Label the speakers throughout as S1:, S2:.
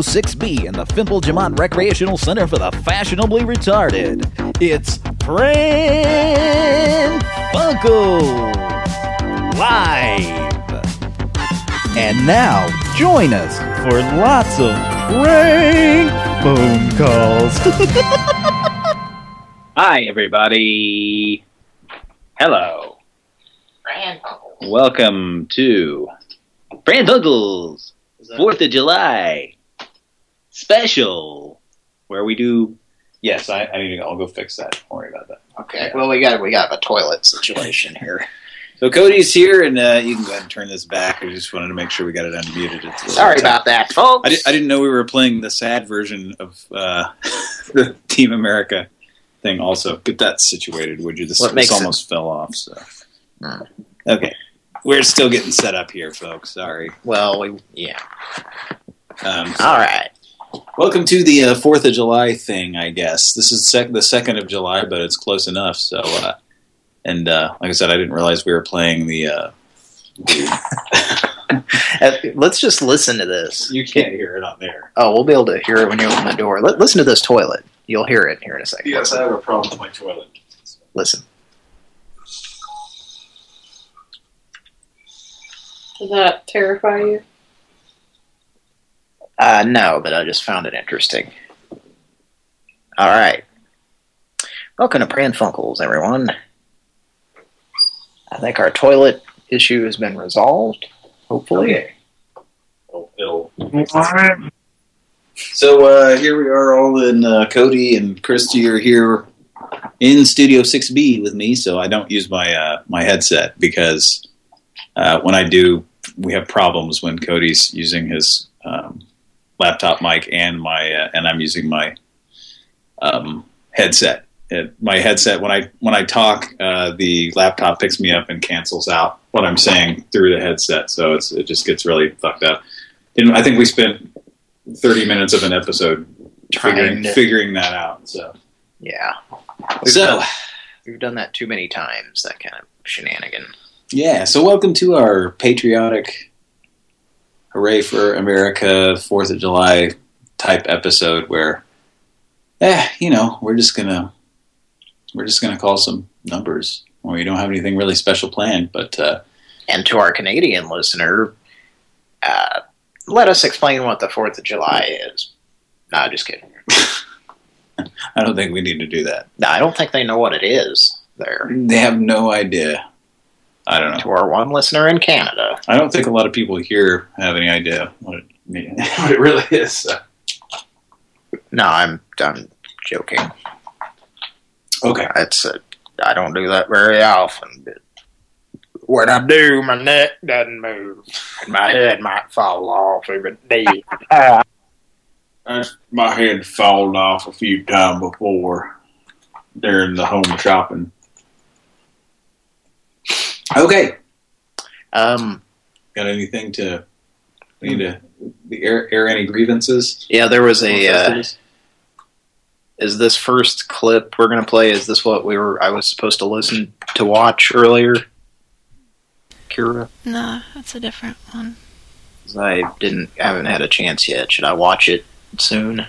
S1: 6B in the Fimple Jamont Recreational Center for the Fashionably Retarded, it's Pran Funkels Live. And now, join us for lots of prank phone calls.
S2: Hi, everybody. Hello. Welcome to Brand Buggles Fourth of July special, where we do. Yes, I, I need to. go. I'll go fix that. Don't worry about that.
S3: Okay. Well, we got we got a toilet situation here.
S2: So Cody's here, and uh, you can go ahead and turn this back. I just wanted to make sure we got it unmuted. It's
S3: Sorry
S2: tight.
S3: about that, folks.
S2: I, di- I didn't know we were playing the sad version of uh, the Team America thing. Also, get that situated, would you? This,
S3: What
S2: this
S3: makes it-
S2: almost fell off. So,
S3: Hmm.
S2: okay, we're still getting set up here, folks. Sorry.
S3: Well, we yeah.
S2: Um,
S3: All right.
S2: Welcome to the uh, Fourth of July thing. I guess this is sec- the second of July, but it's close enough. So, uh, and uh, like I said, I didn't realize we were playing the. Uh,
S3: Let's just listen to this.
S2: you can't hear it on there.
S3: Oh, we'll be able to hear it when you open the door. Let, listen to this toilet. You'll hear it here in a second.
S2: Yes, I have a problem with my toilet.
S3: Listen.
S4: Does that terrify you?
S3: Uh, no, but I just found it interesting. All right. Welcome to Pran Funkels, everyone. I think our toilet issue has been resolved. Hopefully.
S2: Oh, it'll. So uh, here we are, all in uh, Cody and Christy are here in Studio 6B with me. So I don't use my uh, my headset because uh, when I do, we have problems when Cody's using his um, laptop mic and my uh, and I'm using my um, headset. It, my headset when I when I talk, uh, the laptop picks me up and cancels out what I'm saying through the headset. So it's it just gets really fucked up. And I think we spent 30 minutes of an episode figuring,
S3: to-
S2: figuring that out. So,
S3: Yeah. We've,
S2: so
S3: done, we've done that too many times, that kind of shenanigan.
S2: yeah. So welcome to our patriotic hooray for America Fourth of July type episode where, eh, you know, we're just gonna we're just gonna call some numbers. We don't have anything really special planned, but uh,
S3: And to our Canadian listener, uh, let us explain what the 4th of July is. No, just kidding.
S2: I don't think we need to do that.
S3: No, I don't think they know what it is there.
S2: They have no idea. I don't know.
S3: To our one listener in Canada.
S2: I don't think a lot of people here have any idea what it what it really is. So.
S3: No, I'm I'm joking.
S2: Okay.
S3: It's a, I don't do that very often. But when I do, my neck doesn't move. And my head might fall off every day.
S2: my head fallen off a few times before during the home shopping. Okay.
S3: Um,
S2: Got anything to need to air, air any grievances?
S3: yeah, there was a. Uh, is this first clip we're gonna play? Is this what we were? I was supposed to listen to watch earlier. Kira,
S4: No, that's a different one.
S3: I didn't, I haven't had a chance yet. Should I watch it soon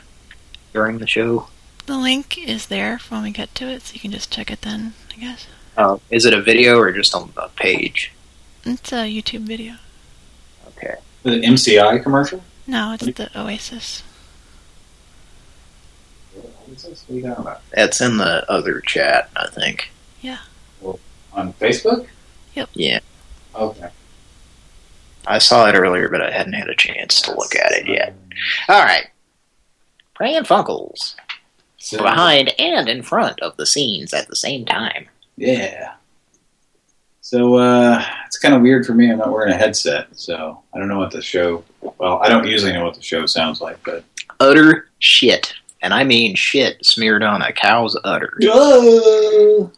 S3: during the show?
S4: The link is there for when we get to it, so you can just check it then, I guess.
S3: Uh, is it a video or just on a page?
S4: It's a YouTube video.
S3: Okay.
S2: The MCI commercial?
S4: No, it's the Oasis.
S2: What you talking about?
S3: It's in the other chat, I think. Yeah.
S2: On Facebook? Yep.
S3: Yeah.
S2: Okay.
S3: I saw it earlier, but I hadn't had a chance to look at it yet. All right. Pran Funkels.
S2: So,
S3: Behind and in front of the scenes at the same time.
S2: Yeah. So uh, it's kind of weird for me. I'm not wearing a headset, so I don't know what the show. Well, I don't usually know what the show sounds like, but
S3: Utter shit. And I mean shit smeared on a cow's udder.
S2: oh,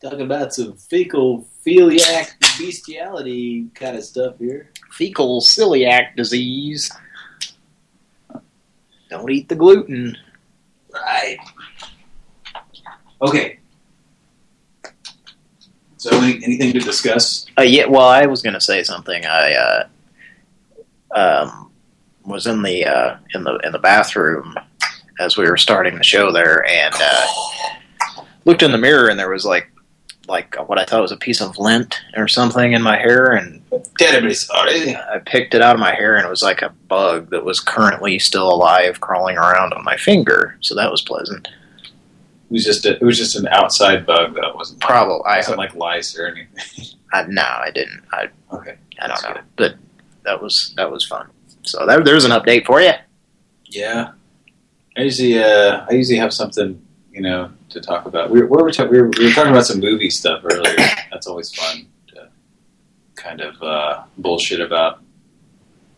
S2: talking about some fecal philiac bestiality kind of stuff here.
S3: Fecal celiac disease. Don't eat the gluten.
S2: Right. Okay. So, any, anything to discuss?
S3: Uh, yeah, well, I was going to say something. I uh, um, was in the uh, in the in the bathroom as we were starting the show there, and uh, looked in the mirror, and there was like like what I thought was a piece of lint or something in my hair, and
S2: Terribly sorry.
S3: I picked it out of my hair, and it was like a bug that was currently still alive, crawling around on my finger. So that was pleasant.
S2: It was just a, it was just an outside bug though. It wasn't
S3: Probably,
S2: It
S3: I,
S2: wasn't like lice or anything.
S3: I no, I didn't. I
S2: Okay.
S3: I don't know,
S2: good.
S3: but that was that was fun. So that, there's an update for you.
S2: Yeah. I usually uh I usually have something, you know, to talk about. We were, we were, ta- we were, we were talking about some movie stuff earlier. That's always fun to kind of uh bullshit about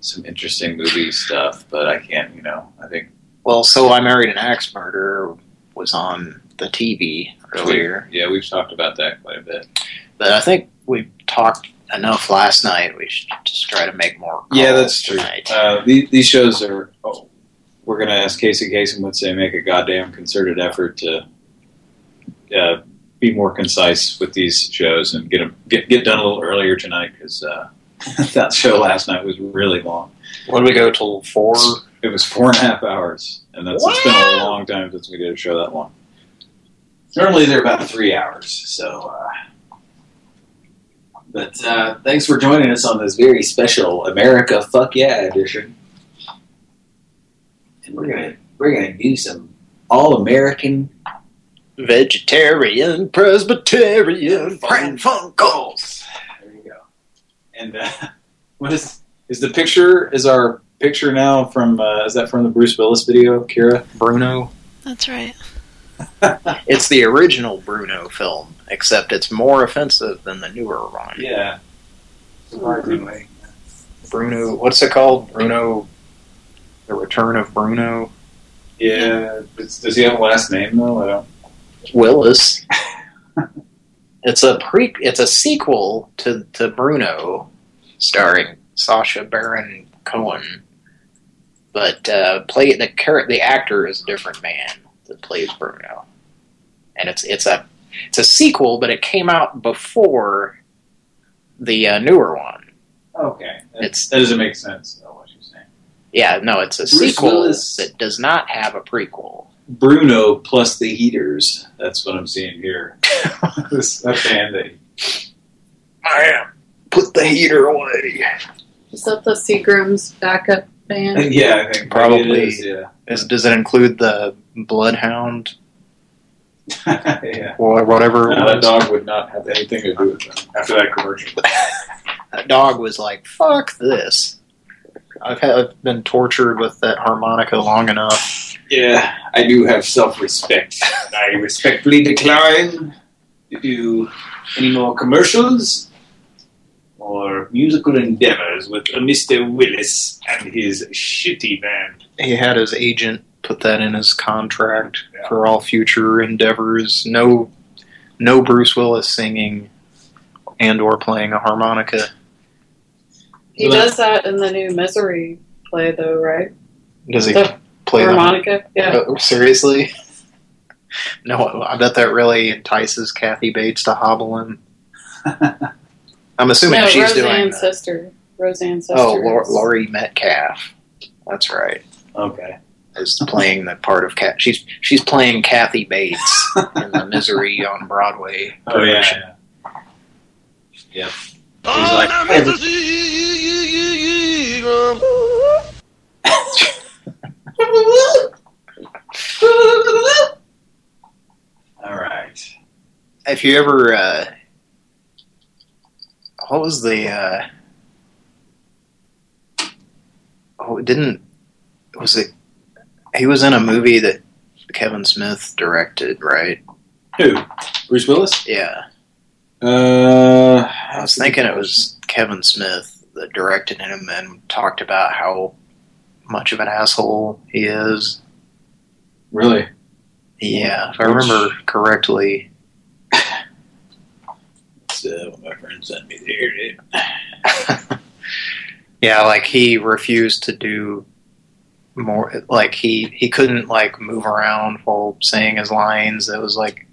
S2: some interesting movie stuff, but I can't, you know, I think
S3: Well, so I married an axe murderer was on the TV earlier,
S2: yeah, we've talked about that quite a bit.
S3: but I think we talked enough last night. We should just try to make more.
S2: Yeah, that's true. Uh, these, these shows are. Oh, we're going to ask Casey Kasem would say make a goddamn concerted effort to uh, be more concise with these shows and get them get get done a little earlier tonight because uh, that show last night was really long.
S3: What did we go till four?
S2: It was four and a half hours, and that's it's been a long time since we did a show that long. Normally they're about three hours, so. Uh, but uh, thanks for joining us on this very special America Fuck Yeah edition. And we're gonna we're gonna do some all American
S3: Vegetarian, Presbyterian, Pran Funkels.
S2: There you go. And uh, what is is the picture? Is our picture now from? Uh, is that from the Bruce Willis video, Kira?
S3: Bruno.
S4: That's right.
S3: It's the original Bruno film, except it's more offensive than the newer one.
S2: Yeah. Surprisingly.
S3: Bruno, what's it called? Bruno, The Return of Bruno
S2: Yeah. It's, does he have a last name though? I don't.
S3: Willis. it's a pre. It's a sequel to to Bruno, starring Sacha Baron Cohen. But uh, play the char- the actor is a different man that plays Bruno, and it's it's a it's a sequel, but it came out before the uh, newer one.
S2: Okay. That,
S3: It's-
S2: that doesn't make sense. Though, what you're saying.
S3: Yeah, no, it's a
S2: Bruce
S3: sequel
S2: Willis.
S3: that does not have a prequel.
S2: Bruno plus the Heaters. That's what I'm seeing here. this that band that
S3: I am. Put the heater away.
S5: Is that the Seagram's backup band?
S2: yeah, I think
S3: Probably.
S2: it is, yeah.
S3: Is, does it include the Bloodhound
S2: yeah.
S3: or whatever?
S2: No, that dog would not have anything to do with them after that commercial.
S3: That dog was like, "Fuck this." I've, had, I've been tortured with that harmonica long enough.
S2: Yeah, I do have self-respect. I respectfully decline to do any more commercials or musical endeavors with uh, Mr. Willis and his shitty band.
S3: He had his agent put that in his contract
S2: Yeah.
S3: for all future endeavors. No, no Bruce Willis singing and or playing a harmonica.
S5: He does that in the new Misery play, though, right?
S3: Does he
S5: The
S3: play the
S5: harmonica. Yeah.
S3: Oh, seriously? No, I bet that really entices Kathy Bates to hobble him. I'm assuming
S5: no,
S3: she's doing.
S5: Roseanne's
S3: that.
S5: sister. Roseanne's sister.
S3: Oh, Lau- Laurie Metcalf. That's right.
S2: Okay.
S3: Is playing the part of Cat. She's she's playing Kathy Bates in the Misery on Broadway.
S2: Oh yeah.
S3: production.
S2: yeah. Yep. He's like, all right.
S3: If you ever, uh, what was the? Uh, oh, it didn't was it? He was in a movie that Kevin Smith directed, right?
S2: Who? Bruce Willis?
S3: Yeah,
S2: Uh,
S3: I was thinking it was Kevin Smith that directed him and talked about how much of an asshole he is.
S2: really.
S3: Yeah, if I remember correctly.
S2: That's uh, my friend sent me there. dude.
S3: yeah, like he refused to do more. Like he he couldn't like move around while saying his lines. That was like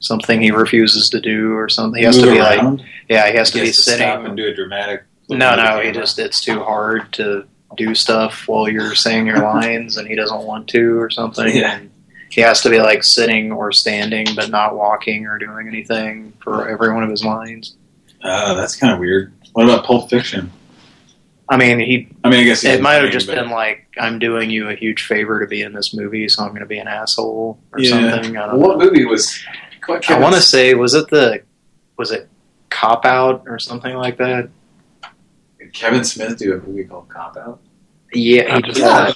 S3: something he refuses to do or something. He has to
S2: Move
S3: be like yeah, he has to
S2: He
S3: be
S2: has to stop
S3: sitting.
S2: and do a dramatic.
S3: No, no, he just it's too hard to do stuff while you're saying your lines, and he doesn't want to or something.
S2: Yeah.
S3: And he has to be like sitting or standing, but not walking or doing anything for every one of his lines.
S2: Uh, that's kind of weird. What about Pulp Fiction?
S3: I mean, he
S2: I mean, I guess
S3: it might have just
S2: but-
S3: been like, I'm doing you a huge favor to be in this movie, so I'm going to be an asshole or
S2: Yeah.
S3: something. I don't
S2: What
S3: know.
S2: movie was? What
S3: I want to say, was it the was it Cop Out or something like that?
S2: Did Kevin Smith do a movie called Cop Out?
S3: Yeah, he
S6: just
S3: yeah.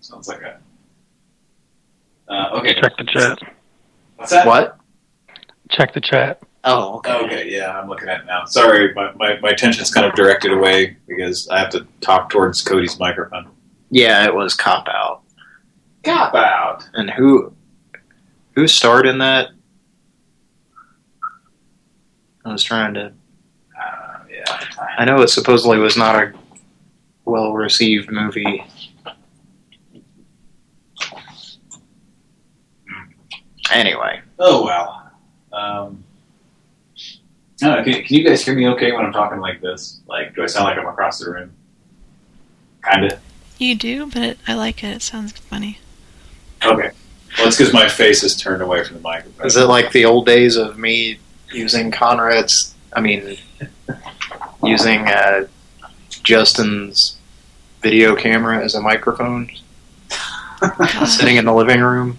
S2: Sounds like a. Uh, okay.
S6: Check the chat.
S2: What's that?
S3: What?
S6: Check the chat.
S3: Oh, okay.
S2: Okay, yeah, I'm looking at it now. Sorry, my, my, my attention's kind of directed away because I have to talk towards Cody's microphone.
S3: Yeah, it was Cop Out.
S2: Cop Out.
S3: And who who starred in that? I was trying to.
S2: Uh, yeah.
S3: I know it supposedly was not a well received movie. Anyway,
S2: Oh, well. Um, I can, can you guys hear me okay when I'm talking like this? Like, do I sound like I'm across the room? Kinda.
S4: You do, but I like it. It sounds funny.
S2: Okay. Well, it's because my face is turned away from the microphone.
S3: is it like the old days of me using Conrad's? I mean, using uh, Justin's video camera as a microphone, sitting in the living room.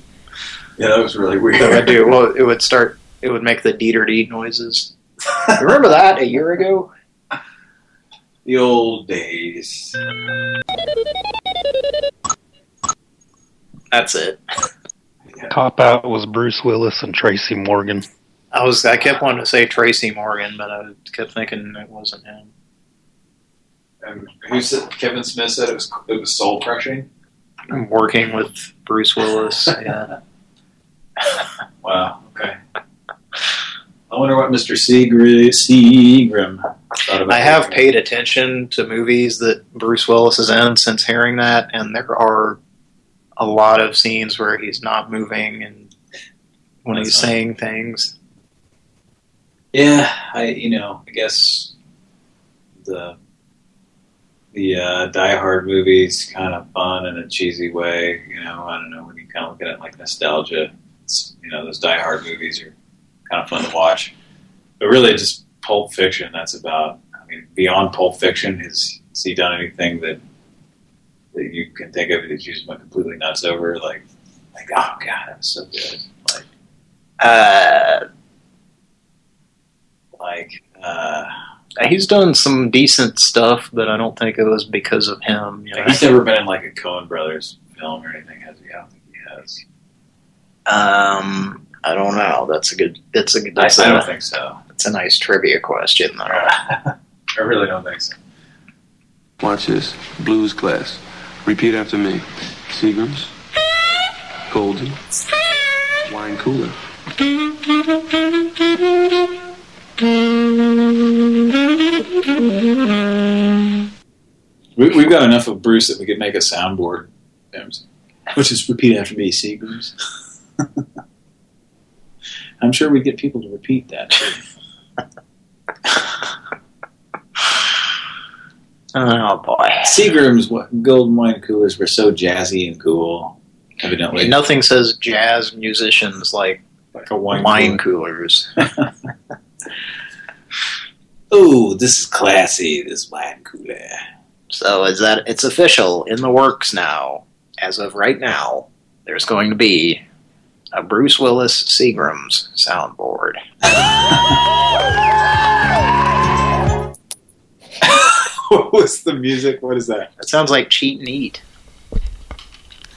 S2: Yeah, that was really weird.
S3: That would do. Well, it would start. It would make the Dieter Deet noises. Remember that a year ago?
S2: the old days.
S3: That's it.
S6: Cop Out was Bruce Willis and Tracy Morgan.
S3: I was. I kept wanting to say Tracy Morgan, but I kept thinking it wasn't him.
S2: And who said Kevin Smith said it was it was soul crushing?
S3: I'm working with Bruce Willis. Yeah.
S2: Wow. Okay. I wonder what Mr. Seagr- Seagram thought about.
S3: I have paid attention to movies that Bruce Willis is in since hearing that, and there are a lot of scenes where he's not moving and when
S2: That's
S3: he's saying things.
S2: Yeah, I you know I guess the the uh, Die Hard movies kind of fun in a cheesy way. You know, I don't know when you kind of look at it like nostalgia. You know, those Die Hard movies are kind of fun to watch. But really, just Pulp Fiction. That's about. I mean, beyond Pulp Fiction, has, has he done anything that that you can think of that you just went completely nuts over? Like, like oh god, that was so good. Like,
S3: Uh,
S2: like. uh
S3: he's done some decent stuff, but I don't think it was because of him. You know?
S2: He's never been in like a Coen Brothers film or anything, has he? I don't think he has.
S3: Um, I don't know. That's a good. That's a good. That's,
S2: I
S3: a,
S2: don't think so.
S3: that's a nice trivia question, though.
S2: I really don't think so.
S7: Watch this. Blues class. Repeat after me. Seagrams. Golden. Wine cooler.
S2: We, we've got enough of Bruce that we could make a soundboard. Which is repeat after me, Seagrams. I'm sure we'd get people to repeat that.
S3: Oh boy.
S2: Seagram's golden wine coolers were so jazzy and cool. Evidently,
S3: Nothing says jazz musicians like
S2: like a wine,
S3: wine
S2: cooler.
S3: coolers.
S2: Oh, this is classy. This wine cooler.
S3: So is that it's official in the works now? As of right now, there's going to be a Bruce Willis Seagram's soundboard.
S2: what was the music? What is that?
S3: It sounds like cheat and eat.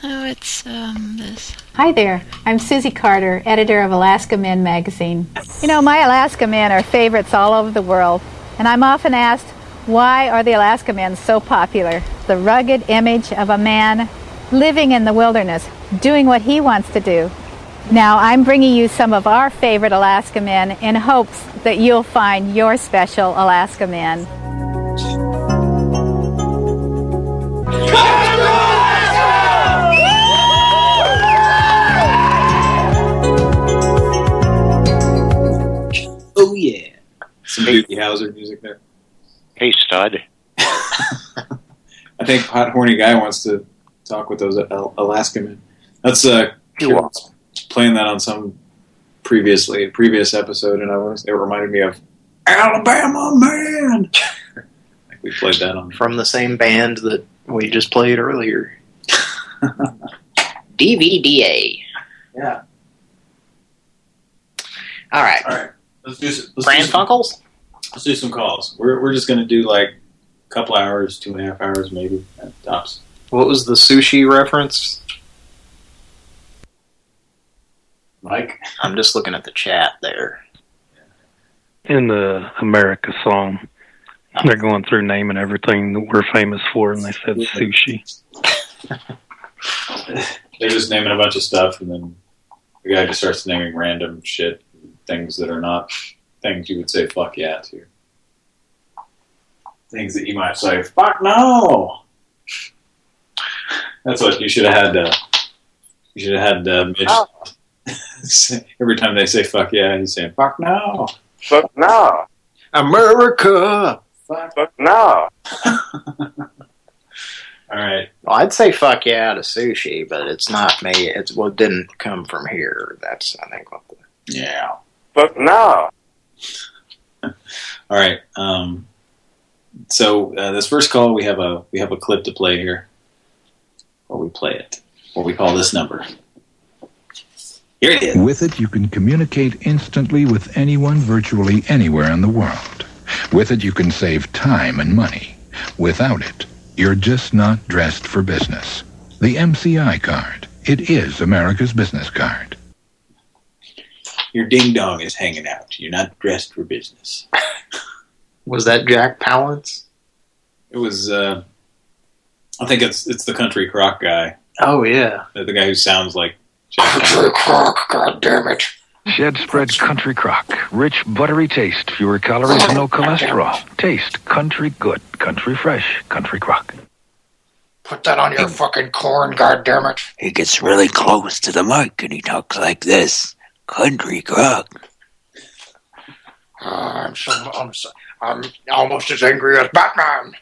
S4: Oh, it's um this.
S8: Hi there. I'm Susie Carter, editor of Alaska Men magazine. You know, my Alaska men are favorites all over the world, and I'm often asked, why are the Alaska men so popular? The rugged image of a man living in the wilderness, doing what he wants to do. Now, I'm bringing you some of our favorite Alaska men in hopes that you'll find your special Alaska men.
S2: Oh yeah. Some Doogie Howser music there.
S9: Hey, stud.
S2: I think Hot Horny Guy wants to talk with those Al- Alaska men. That's uh,
S9: You're welcome.
S2: Playing that on some previously previous episode, and I was it reminded me of Alabama Man. I think we played that on.
S3: From the same band that we just played earlier. DVDA.
S2: Yeah.
S3: All right.
S2: All right. Let's do some, let's
S3: Pran
S2: do some,
S3: Funkels?
S2: let's do some calls. We're we're just gonna do like a couple hours, two and a half hours, maybe at tops.
S3: What was the sushi reference?
S2: Mike.
S3: I'm just looking at the chat there.
S6: In the America song, they're going through naming everything that we're famous for, and they said sushi.
S2: They're just naming a bunch of stuff, and then the guy just starts naming random shit, things that are not things you would say "fuck yeah" to. Things that you might say "fuck no." That's what you should have had. Uh, you should have had uh, Mitch. say- Every time they say "fuck yeah," he's saying "fuck no."
S9: Fuck no.
S3: America!
S9: Fuck no.
S2: All right.
S3: Well, I'd say fuck yeah to sushi, but it's not me. It's well, it didn't come from here. That's I think what the
S2: Yeah.
S9: Fuck no.
S2: All right. Um, so uh, this first call, we have a we have a clip to play here, or we play it, or we call this number. Here it is.
S10: With it, you can communicate instantly with anyone virtually anywhere in the world. With it, you can save time and money. Without it, you're just not dressed for business. The MCI card. It is America's business card.
S2: Your ding dong is hanging out. You're not dressed for business.
S3: was that Jack Palance?
S2: It was. Uh, I think it's it's the country crock guy,
S3: Oh yeah,
S2: the, the guy who sounds like. Jack
S3: Country Crock. God damn it!
S10: Shed spread country crock. Rich, buttery taste. Fewer calories and no cholesterol. Taste country good. Country fresh. Country crock.
S3: Put that on your fucking corn. God damn it!
S11: He gets really close to the mic and he talks like this. Country crock.
S3: Ah, I'm so I'm so I'm almost as angry as Batman.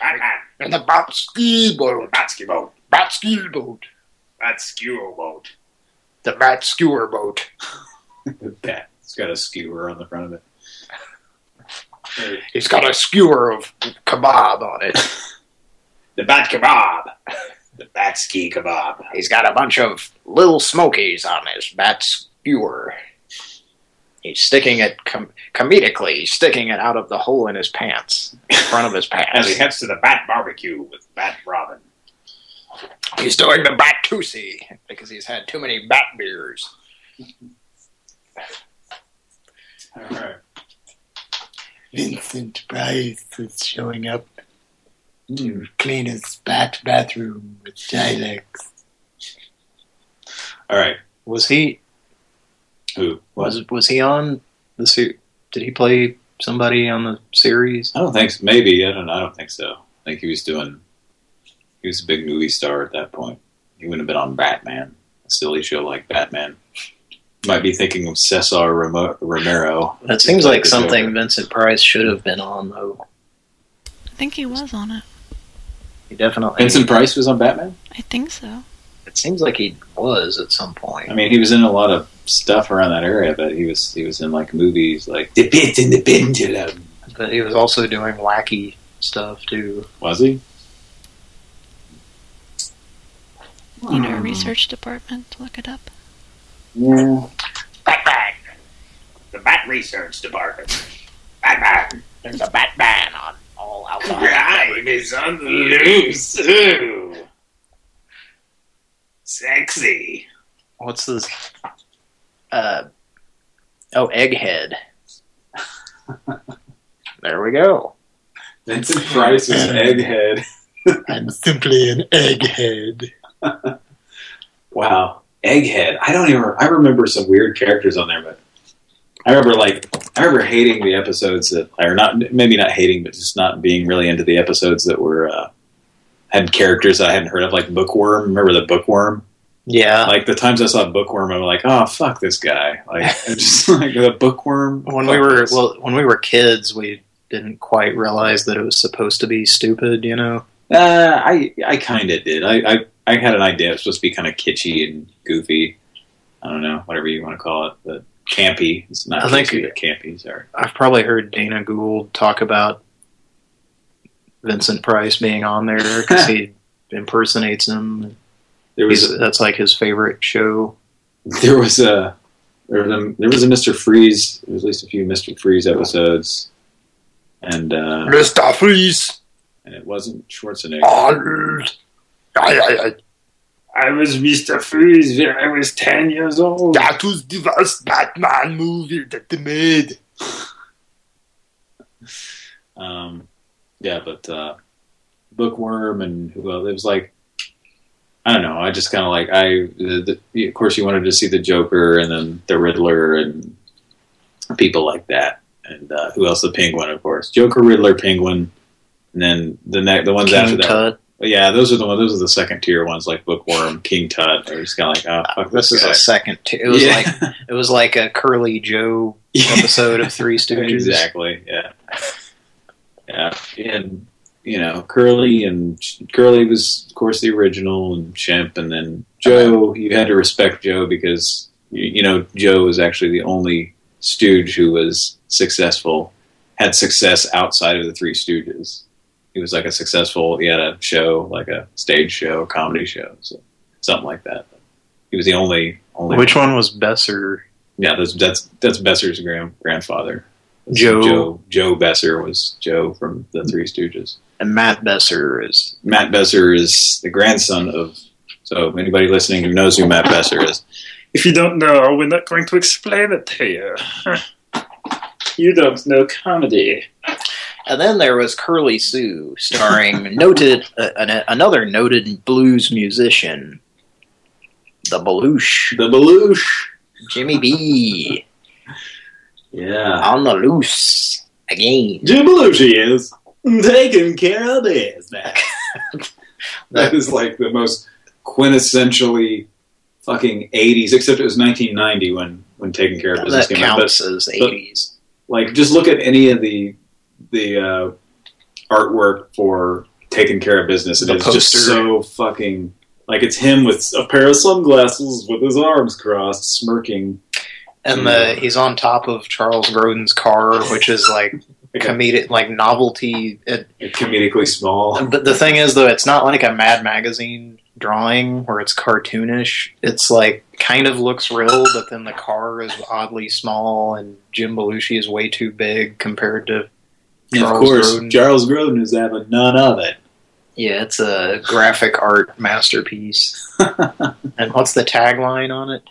S3: Batman in the Bat ski boat. Bat ski boat. Bat ski boat.
S2: Bat skewer boat.
S3: The Bat skewer boat.
S2: The bat. It's got a skewer on the front of it.
S3: He's got a skewer of kebab on it.
S2: The bat kebab. The bat ski kebab.
S3: He's got a bunch of little smokies on his bat skewer. He's sticking it com- comedically, sticking it out of the hole in his pants, in front of his pants.
S2: As he heads to the bat barbecue with Bat Robin.
S3: He's doing the bat tootsie because he's had too many bat beers.
S2: All right.
S12: Vincent Price is showing up to hmm. clean his bat bathroom with Tilex.
S2: All right.
S3: Was he
S2: Who? What?
S3: was was he on the se- Did he play somebody on the series?
S2: I don't think so. Maybe. I don't I don't think so. I think he was doing... He was a big movie star at that point. He wouldn't have been on Batman. A silly show like Batman. Might be thinking of Cesar Ramo- Romero.
S3: That seems like something
S2: Joker.
S3: Vincent Price should have been on, though.
S4: I think he was on it.
S3: He definitely.
S2: Vincent Price was on Batman?
S4: I think so.
S3: It seems like he was at some point.
S2: I mean, he was in a lot of stuff around that area, but he was he was in like movies like The Pit and the Pendulum.
S3: But he was also doing wacky stuff too.
S2: Was he?
S4: You know, research department to look it up.
S2: Yeah.
S3: Batman, the Bat Research Department. Batman, there's a Batman on all outside.
S2: Crime is on the loose. Ooh. Sexy.
S3: What's this? Uh, oh, Egghead. there we go.
S2: Vincent Price Price's Egghead.
S12: I'm simply an egghead.
S2: Wow, Egghead. I don't even. I remember some weird characters on there, but I remember like I remember hating the episodes that, or not maybe not hating, but just not being really into the episodes that were uh, had characters that I hadn't heard of, like Bookworm. Remember the Bookworm?
S3: Yeah.
S2: Like the times I saw Bookworm, I'm like, oh fuck this guy. Like just like the Bookworm.
S3: When we were
S2: this.
S3: well, when we were kids, we didn't quite realize that it was supposed to be stupid. You know.
S2: Uh, I I kind of did. I, I I had an idea. It was supposed to be kind of kitschy and goofy. I don't know, whatever you want to call it, but campy. It's not
S3: I think-
S2: kitschy, but campy. Sorry.
S3: I've probably heard Dana Gould talk about Vincent Price being on there because he impersonates him.
S2: There was
S3: He's- that's like his favorite show.
S2: there was a there was a there was a Mister Freeze. There was at least a few Mister Freeze episodes, and uh,
S12: Mr. Freeze!
S2: and it wasn't Schwarzenegger.
S12: Arnold! I, I, I,
S13: I was Mr. Freeze when I was 10 years old.
S12: that was the worst Batman movie that they made.
S2: Um, yeah, but uh, Bookworm and who else? It was like I don't know. I just kind of like I. The, the, of course, you wanted to see the Joker and then the Riddler and people like that. And uh, who else? The Penguin, of course. Joker, Riddler, Penguin, and then the ne- the ones
S3: King
S2: after that.
S3: Tut.
S2: But yeah, those are the ones. Those are the second tier ones, like Bookworm, King Tut. They're just kind of like, oh, fuck
S3: This
S2: this,
S3: is
S2: guy.
S3: a second. T- it was
S2: Yeah.
S3: like it was like a Curly Joe episode of Three Stooges.
S2: Exactly. Yeah. Yeah. And you know, Curly and Curly was, of course, the original, and Shemp, and then Joe. Uh-huh. You had to respect Joe because you, you know Joe was actually the only Stooge who was successful, had success outside of the Three Stooges. He was like a successful. He had a show, like a stage show, a comedy show, so something like that. He was the only only.
S3: Which one was Besser?
S2: Yeah, that's that's that's Besser's grand grandfather.
S3: Joe.
S2: Joe Joe Besser was Joe from the Three Stooges.
S3: And Matt Besser is
S2: Matt Besser is the grandson of. So anybody listening who knows who Matt Besser is,
S13: If you don't know, we're not going to explain it to you. You don't know comedy.
S3: And then there was Curly Sue, starring noted uh, an, another noted blues musician, the Belush,
S2: the Belush,
S3: Jimmy B,
S2: yeah,
S3: on the loose again.
S2: Jim Belushi is taking care of business. that is like the most quintessentially fucking '80s, except it was 1990 when when taking care of business
S3: That
S2: came out.
S3: counts
S2: But-
S3: as
S2: but-
S3: 80s.
S2: like just look at any of the the uh, artwork for taking care of business and
S3: The
S2: it's just so fucking like it's him with a pair of sunglasses with his arms crossed smirking
S3: And the he's on top of Charles Grodin's car, which is like comedic, like novelty. It,
S2: comedically small
S3: but the thing is, though, it's not like a Mad Magazine drawing where it's cartoonish. It's like kind of looks real, but then the car is oddly small, and Jim Belushi is way too big compared to.
S2: And of course
S3: Grodin.
S2: Charles Grodin is having none of it
S3: Yeah, it's a graphic art masterpiece. and what's the tagline on it?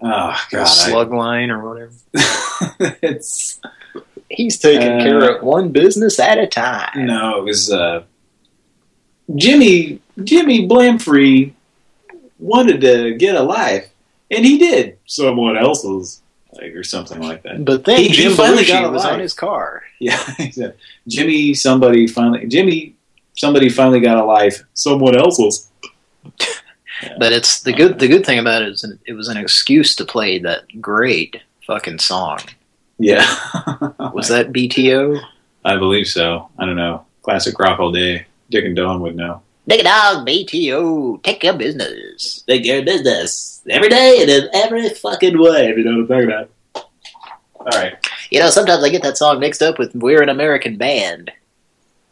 S2: oh god I-
S3: slug line or whatever.
S2: it's
S3: He's taking
S2: Uh,
S3: care of one business at a time.
S2: no it was uh Jimmy Jimmy Blamfree wanted to get a life and he did someone else's like or something like that
S3: But then
S2: He- he
S3: Jim
S2: finally got
S3: Belushi
S2: a
S3: was
S2: life.
S3: on his car.
S2: Yeah, he said, Jimmy, somebody finally, Jimmy, somebody finally got a life. Someone else's.
S3: But it's the good. The good thing about it is it was an excuse to play that great fucking song.
S2: Yeah,
S3: Was that BTO?
S2: I believe so. I don't know. Classic rock all day. Dick and Dawn would know.
S3: Dick and out, BTO. Take your business.
S2: Take care of business every day and in every fucking way. If you know what I'm talking about. All right.
S3: You know, sometimes I get that song mixed up with "We're an American Band"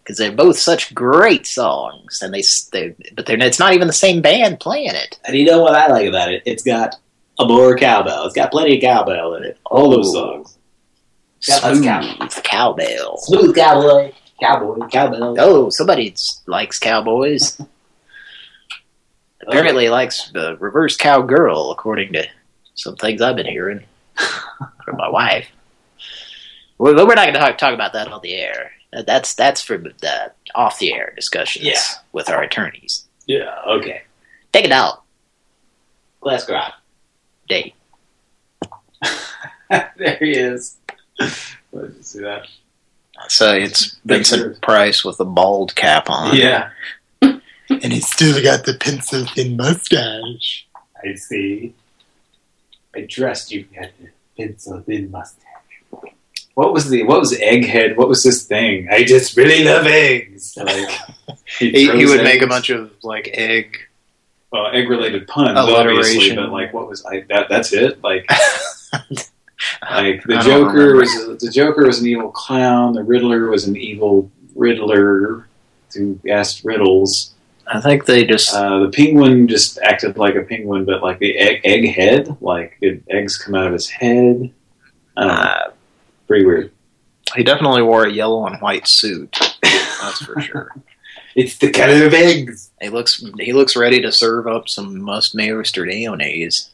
S3: because they're both such great songs, and they, s- they but they're it's not even the same band playing it.
S2: And you know what I like about it? It's got a more cowbell. It's got plenty of cowbell in it. All those songs. Got lots of
S3: Smooth cowbell.
S2: Smooth cowboy. Cowboy. Cowbell.
S3: Oh, somebody likes cowboys. Apparently he likes the reverse cowgirl, according to some things I've been hearing from my wife. Well, but we're not going to talk, talk about that on the air. That's that's for the off the air discussions
S2: Yeah.
S3: with our attorneys.
S2: Yeah, okay.
S3: Take it out.
S2: Glass grab.
S3: Date.
S2: there he is. Did you see that?
S3: So it's Vincent Price with a bald cap on.
S2: Yeah.
S12: And he's still got the pencil thin mustache.
S2: I see. I dressed you the pencil thin mustache. What was the what was egghead? What was this thing? I just really love eggs. Like
S3: He, he
S2: throws
S3: would make a bunch of like egg.
S2: well, egg related puns, obviously, but like what was I that that's it? Like like the Joker was the Joker was an evil clown, the Riddler was an evil riddler who asked riddles.
S3: I think they just
S2: Uh, the penguin just acted like a penguin, but like the egg, egg head, like did eggs come out of his head?
S3: Uh,
S2: Pretty weird.
S3: he definitely wore a yellow and white suit. That's for sure.
S2: It's the color of eggs.
S3: He looks he looks ready to serve up some must roasted mayonnaise.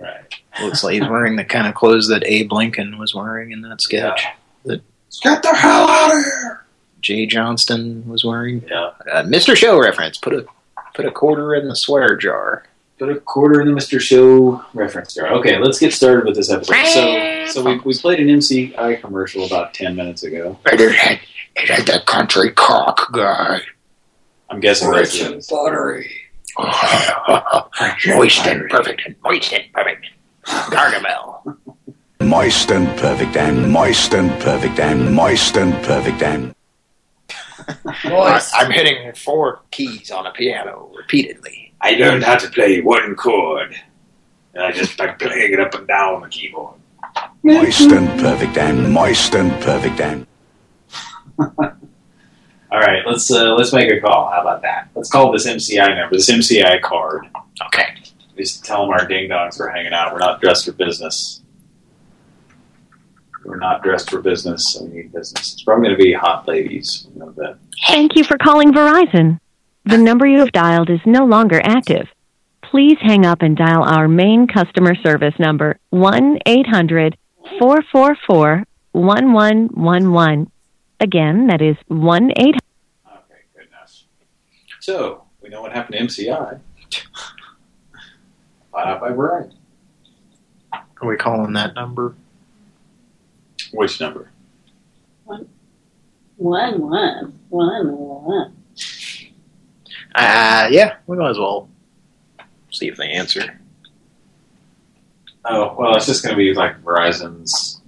S2: Right.
S3: Looks like he's wearing the kind of clothes that Abe Lincoln was wearing in that sketch. That
S2: Get the hell out of here!
S3: Jay Johnston was wearing.
S2: Yeah.
S3: Uh, Mr. Show reference. Put a put a quarter in the swear jar.
S2: Put a quarter in the Mr. Show reference jar. Okay, let's get started with this episode. So, so we, we played an MCI commercial about ten minutes ago.
S12: Is that the country cock guy?
S2: I'm guessing that's
S12: Rich
S2: it.
S12: and buttery. Moist and perfect and moist and perfect.
S3: Gargamel.
S11: Moist and perfect and moist and perfect and moist and perfect and
S3: I, I'm hitting four keys on a piano repeatedly.
S2: I learned how to play one chord. And I just by playing it up and down on the keyboard.
S11: moist and perfect and moist and perfect and
S2: All right, let's uh, let's make a call. How about that? Let's call this MCI number, this MCI card.
S3: Okay.
S2: Just tell them our ding dongs are hanging out. We're not dressed for business. We're not dressed for business, so we need business. It's probably going to be hot ladies. We know that.
S14: Thank you for calling Verizon. The number you have dialed is no longer active. Please hang up and dial our main customer service number 1 800 444 1111. Again, that is 1 800.
S2: Okay, good enough. So we know what happened to MCI. Bought out by Verizon.
S3: Are we calling that number?
S2: Which number?
S5: One, one, one, one, one.
S3: Uh, yeah, we might as well see if they answer.
S2: Oh well, it's just going to be like Verizon's.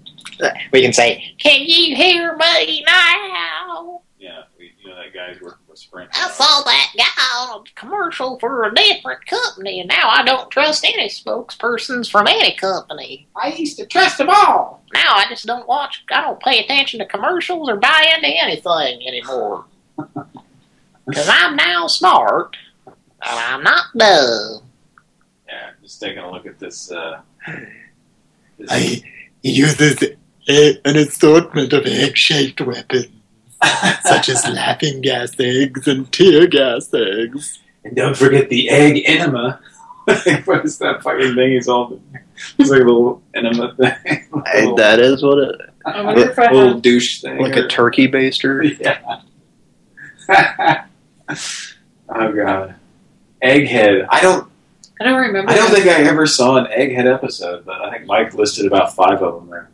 S3: We can say, Can you hear me now?
S2: Yeah, we, you know that guy's working for Sprint.
S15: I saw that guy on a commercial for a different company, and now I don't trust any spokespersons from any company. I used to trust them all. Now I just don't watch, I don't pay attention to commercials or buy into anything anymore. Because I'm now smart, and I'm not dumb.
S2: Yeah, just taking a look at this. Uh, this
S12: I, he uses a, an assortment of egg-shaped weapons, such as laughing gas eggs and tear gas eggs.
S2: And don't forget the egg enema. what is that fucking thing? He's all it's like a little enema thing.
S3: Hey, that is what it
S5: I wonder if I
S2: little
S5: have.
S2: douche thing.
S3: like a turkey baster.
S2: Yeah. oh god, egghead. I don't.
S5: I don't remember.
S2: I don't
S5: that.
S2: think I ever saw an egghead episode, but I think Mike listed about five of them there.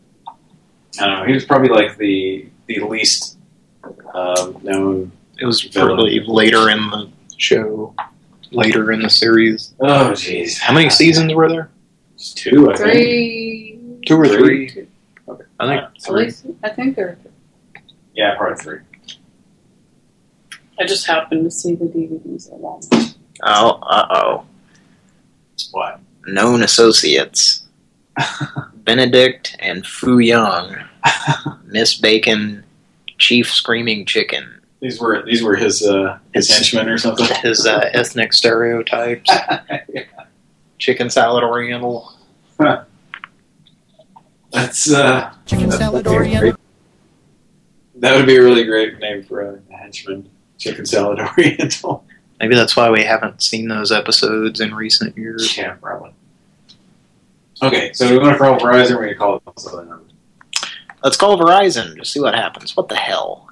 S2: I don't know. He was probably like the the least um, known.
S3: It was probably later in the show, later in the series.
S2: Oh jeez,
S3: How many seasons were there?
S2: It's two, I think.
S5: Three.
S3: Two or
S2: Three?
S3: three?
S2: Okay.
S3: I think
S5: At
S3: three.
S5: least, I think there.
S2: Yeah, probably three.
S5: I just happened to see the DVDs along.
S3: Oh, uh oh.
S2: What?
S3: Known associates Benedict and Fu Young, Miss Bacon, Chief Screaming Chicken.
S2: These were these were his uh, his henchmen or something.
S3: His uh, ethnic stereotypes. Chicken salad oriental.
S2: That's uh,
S1: Chicken
S2: that's-
S1: salad
S2: that'd be a
S1: oriental.
S2: great- That would be a really great name for a henchman. Chicken salad oriental.
S3: Maybe that's why we haven't seen those episodes in recent years.
S2: Yeah, probably. Okay, so we're going to call Verizon. We're going to call it something number.
S3: Let's call Verizon to see what happens. What the hell?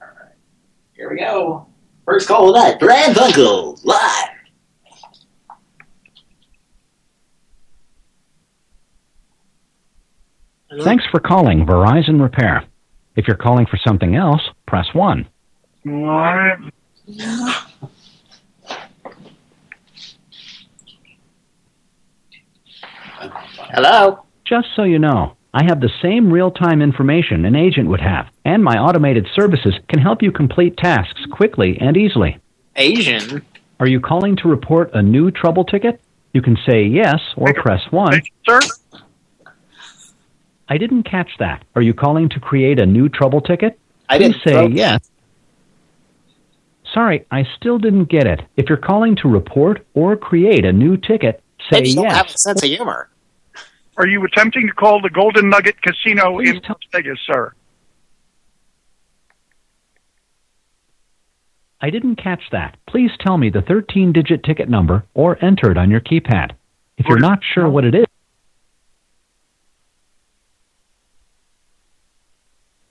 S3: All right.
S2: Here we go. First call of that. Brad Buckle live.
S16: Thanks for calling Verizon Repair. If you're calling for something else, press 1.
S3: Hello?
S16: Just so you know, I have the same real-time information an agent would have, and my automated services can help you complete tasks quickly and easily.
S3: Asian?
S16: Are you calling to report a new trouble ticket? You can say yes or press 1.
S17: Sir?
S16: I didn't catch that. Are you calling to create a new trouble ticket?
S3: I didn't
S16: say
S3: vote.
S16: yes. Sorry, I still didn't get it. If you're calling to report or create a new ticket, say
S3: They just don't
S16: yes.
S3: have a sense of humor.
S17: Are you attempting to call the Golden Nugget Casino in Las Vegas, sir?
S16: I didn't catch that. Please tell me the 13 digit ticket number or enter it on your keypad. If you're not sure what it is,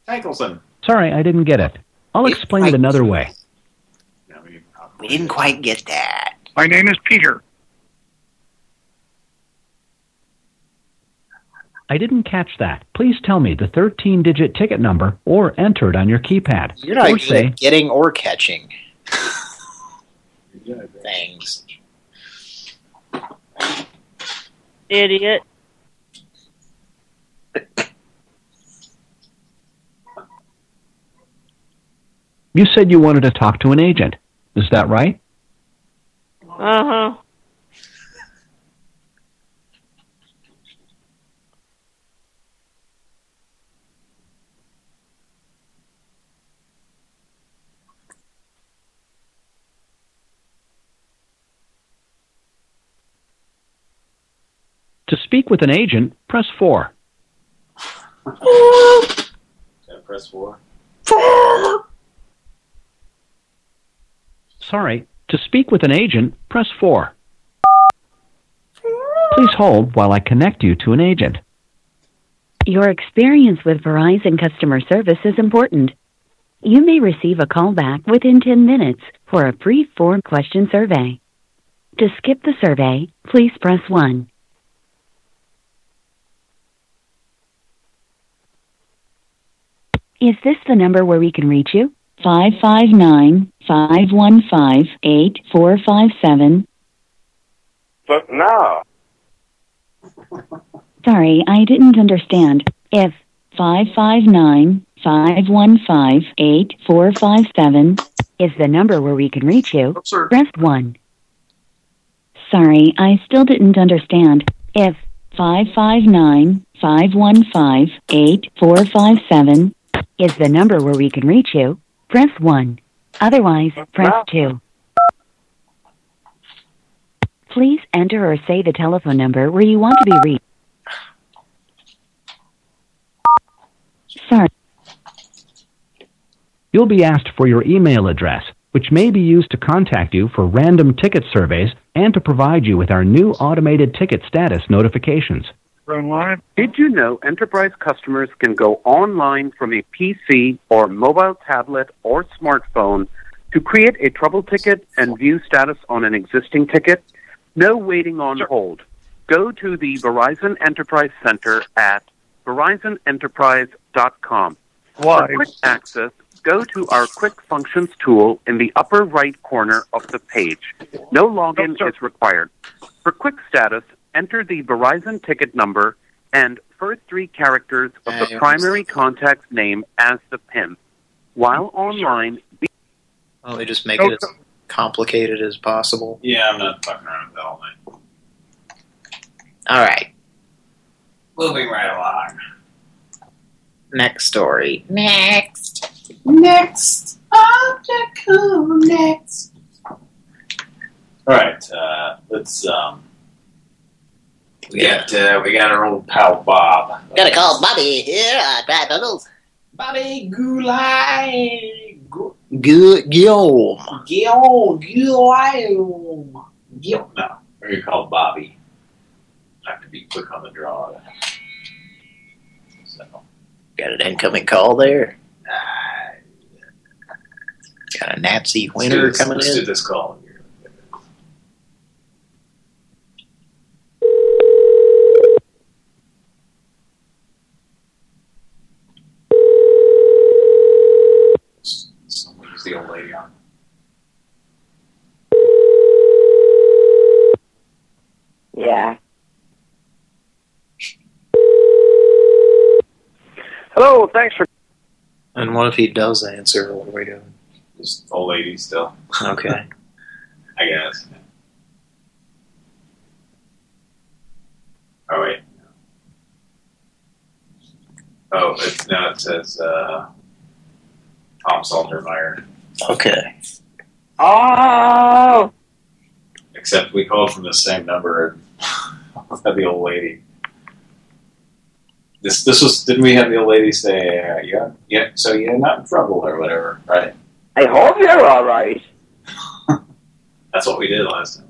S2: Tankelson.
S16: sorry, I didn't get it. I'll explain it another way.
S3: We didn't quite get that.
S17: My name is Peter.
S16: I didn't catch that. Please tell me the 13 digit ticket number or enter it on your keypad.
S3: You're not
S16: or say,
S3: getting or catching things.
S18: Idiot.
S16: You said you wanted to talk to an agent. Is that right?
S18: Uh
S16: speak with an agent, press 4.
S2: Press four.
S16: Sorry, to speak with an agent, press 4. Please hold while I connect you to an agent.
S19: Your experience with Verizon customer service is important. You may receive a call back within 10 minutes for a brief four question survey. To skip the survey, please press 1. Is this the number where we can reach you? 559 515 8457.
S9: But no.
S19: Sorry, I didn't understand. If 559 515 8457 is the number where we can reach you, press 1. Sorry, I still didn't understand. If 559 515 8457 is the number where we can reach you, press 1. Otherwise, press 2. Please enter or say the telephone number where you want to be reached. Sorry.
S16: You'll be asked for your email address, which may be used to contact you for random ticket surveys and to provide you with our new automated ticket status notifications.
S20: Did you know enterprise customers can go online from a PC or mobile tablet or smartphone to create a trouble ticket and view status on an existing ticket? No waiting on hold. Go to the Verizon Enterprise Center at VerizonEnterprise.com.
S17: Why?
S20: For quick access, go to our Quick Functions tool in the upper right corner of the page. No login oh, is required. For quick status, enter the Verizon ticket number and first three characters of the primary contact's name as the PIN. While online, be
S3: Well, they just make it as complicated as possible.
S2: Yeah, I'm not fucking around with that all night.
S3: All right.
S2: Moving right along.
S3: Next story.
S15: Next. Next. Object come next.
S2: All right, uh, let's. Um, we got uh, we got our old pal Bob.
S15: Gotta call Bobby here at Bad Bubbles.
S2: Bobby Gulai. Gu-
S15: Gu- Guillaume.
S2: Guillaume, Guillaume, Guillaume. No, we're gonna call Bobby. I have to be quick on the draw. So,
S15: Got an incoming call there. Got a Nazi
S2: let's do
S15: winner
S2: this-
S15: coming
S2: let's do this call. here. Someone use the old lady on.
S18: Yeah.
S9: Hello, thanks for.
S15: And what if he does answer? What are we doing?
S2: Just old lady still.
S15: Okay.
S2: I guess. Oh wait. Oh, it's now it says uh, Tom Saltermeyer.
S15: Okay.
S18: Oh.
S2: Except we called from the same number. Had the old lady. This this was didn't we have the old lady say uh, yeah yeah so you're not in trouble or whatever right?
S18: I hope you're all right.
S2: That's what we did last time.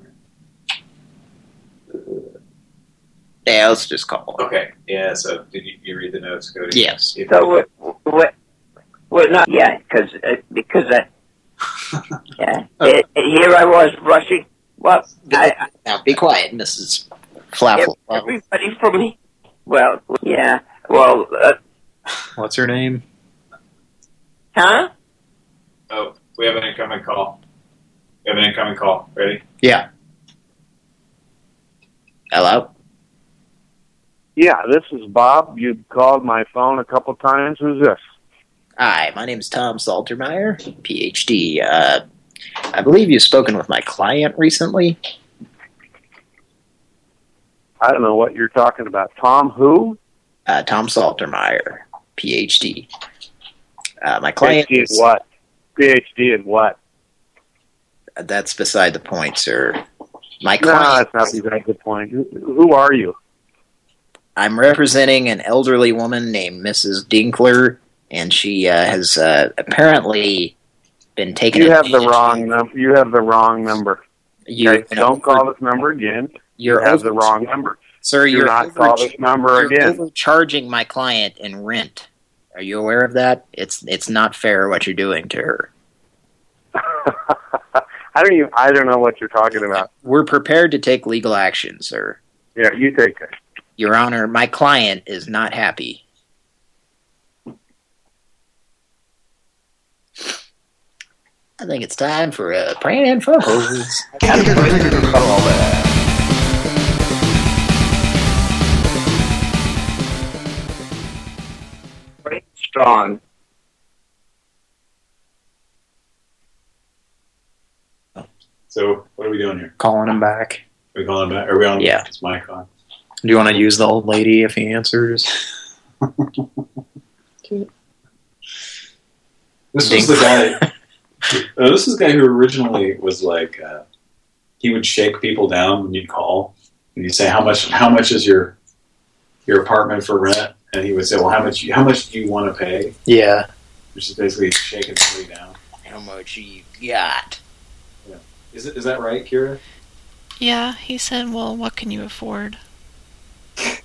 S15: Yeah, let's just call him.
S2: Okay, yeah. So did you, you read the notes, Cody?
S15: Yes.
S2: You-
S18: So we're, we're, we're not yet because uh, because uh, yeah. Uh, here I was rushing. Well, I,
S15: Now be quiet, Mrs. Flaffle.
S18: I, everybody from me. Well, yeah. Well, uh,
S15: What's her name?
S18: huh?
S2: Oh, we have an incoming call. We have an incoming call. Ready?
S15: Yeah. Hello?
S9: Yeah, this is Bob. You called my phone a couple times. Who's this?
S15: Hi, my name is Tom Saltermeyer, PhD. Uh, I believe you've spoken with my client recently.
S9: I don't know what you're talking about. Tom who?
S15: Uh, Tom Saltermeyer, PhD. Uh, my client
S9: PhD in
S15: is-
S9: what? PhD in what?
S15: That's beside the point, sir. My
S9: No,
S15: client.
S9: that's not beside the point. Who, who are you?
S15: I'm representing an elderly woman named Mrs. Dinkler, and she uh, has uh, apparently been taken.
S9: You have the wrong number. You have the wrong number.
S15: You-
S9: Okay, don't call this number again.
S15: You're
S9: you have
S15: over-
S9: the wrong number.
S15: Sir,
S9: Do
S15: you're
S9: not call this number again.
S15: overcharging my client in rent. Are you aware of that? It's it's not fair what you're doing to her.
S9: I don't even. I don't know what you're talking about.
S15: We're prepared to take legal action, sir.
S9: Yeah, you take it.
S15: Your Honor, my client is not happy. I think it's time for a prank and phone.
S18: Strong.
S2: So what are we doing here?
S15: Calling him back.
S2: Are we calling him back? Are we on?
S15: Yeah.
S2: It's my call.
S15: Do you want to use the old lady if he answers?
S2: This was the guy. uh, this is the guy who originally was like, uh, he would shake people down when you'd call, and you'd say, "How much? How much is your your apartment for rent?" And he would say, "Well, how much? How much do you want to pay?"
S15: Yeah.
S2: Which is basically shaking somebody down.
S15: How much you got? Yeah.
S2: Is it? Is that right, Kira?
S4: Yeah, he said, well, what can you afford?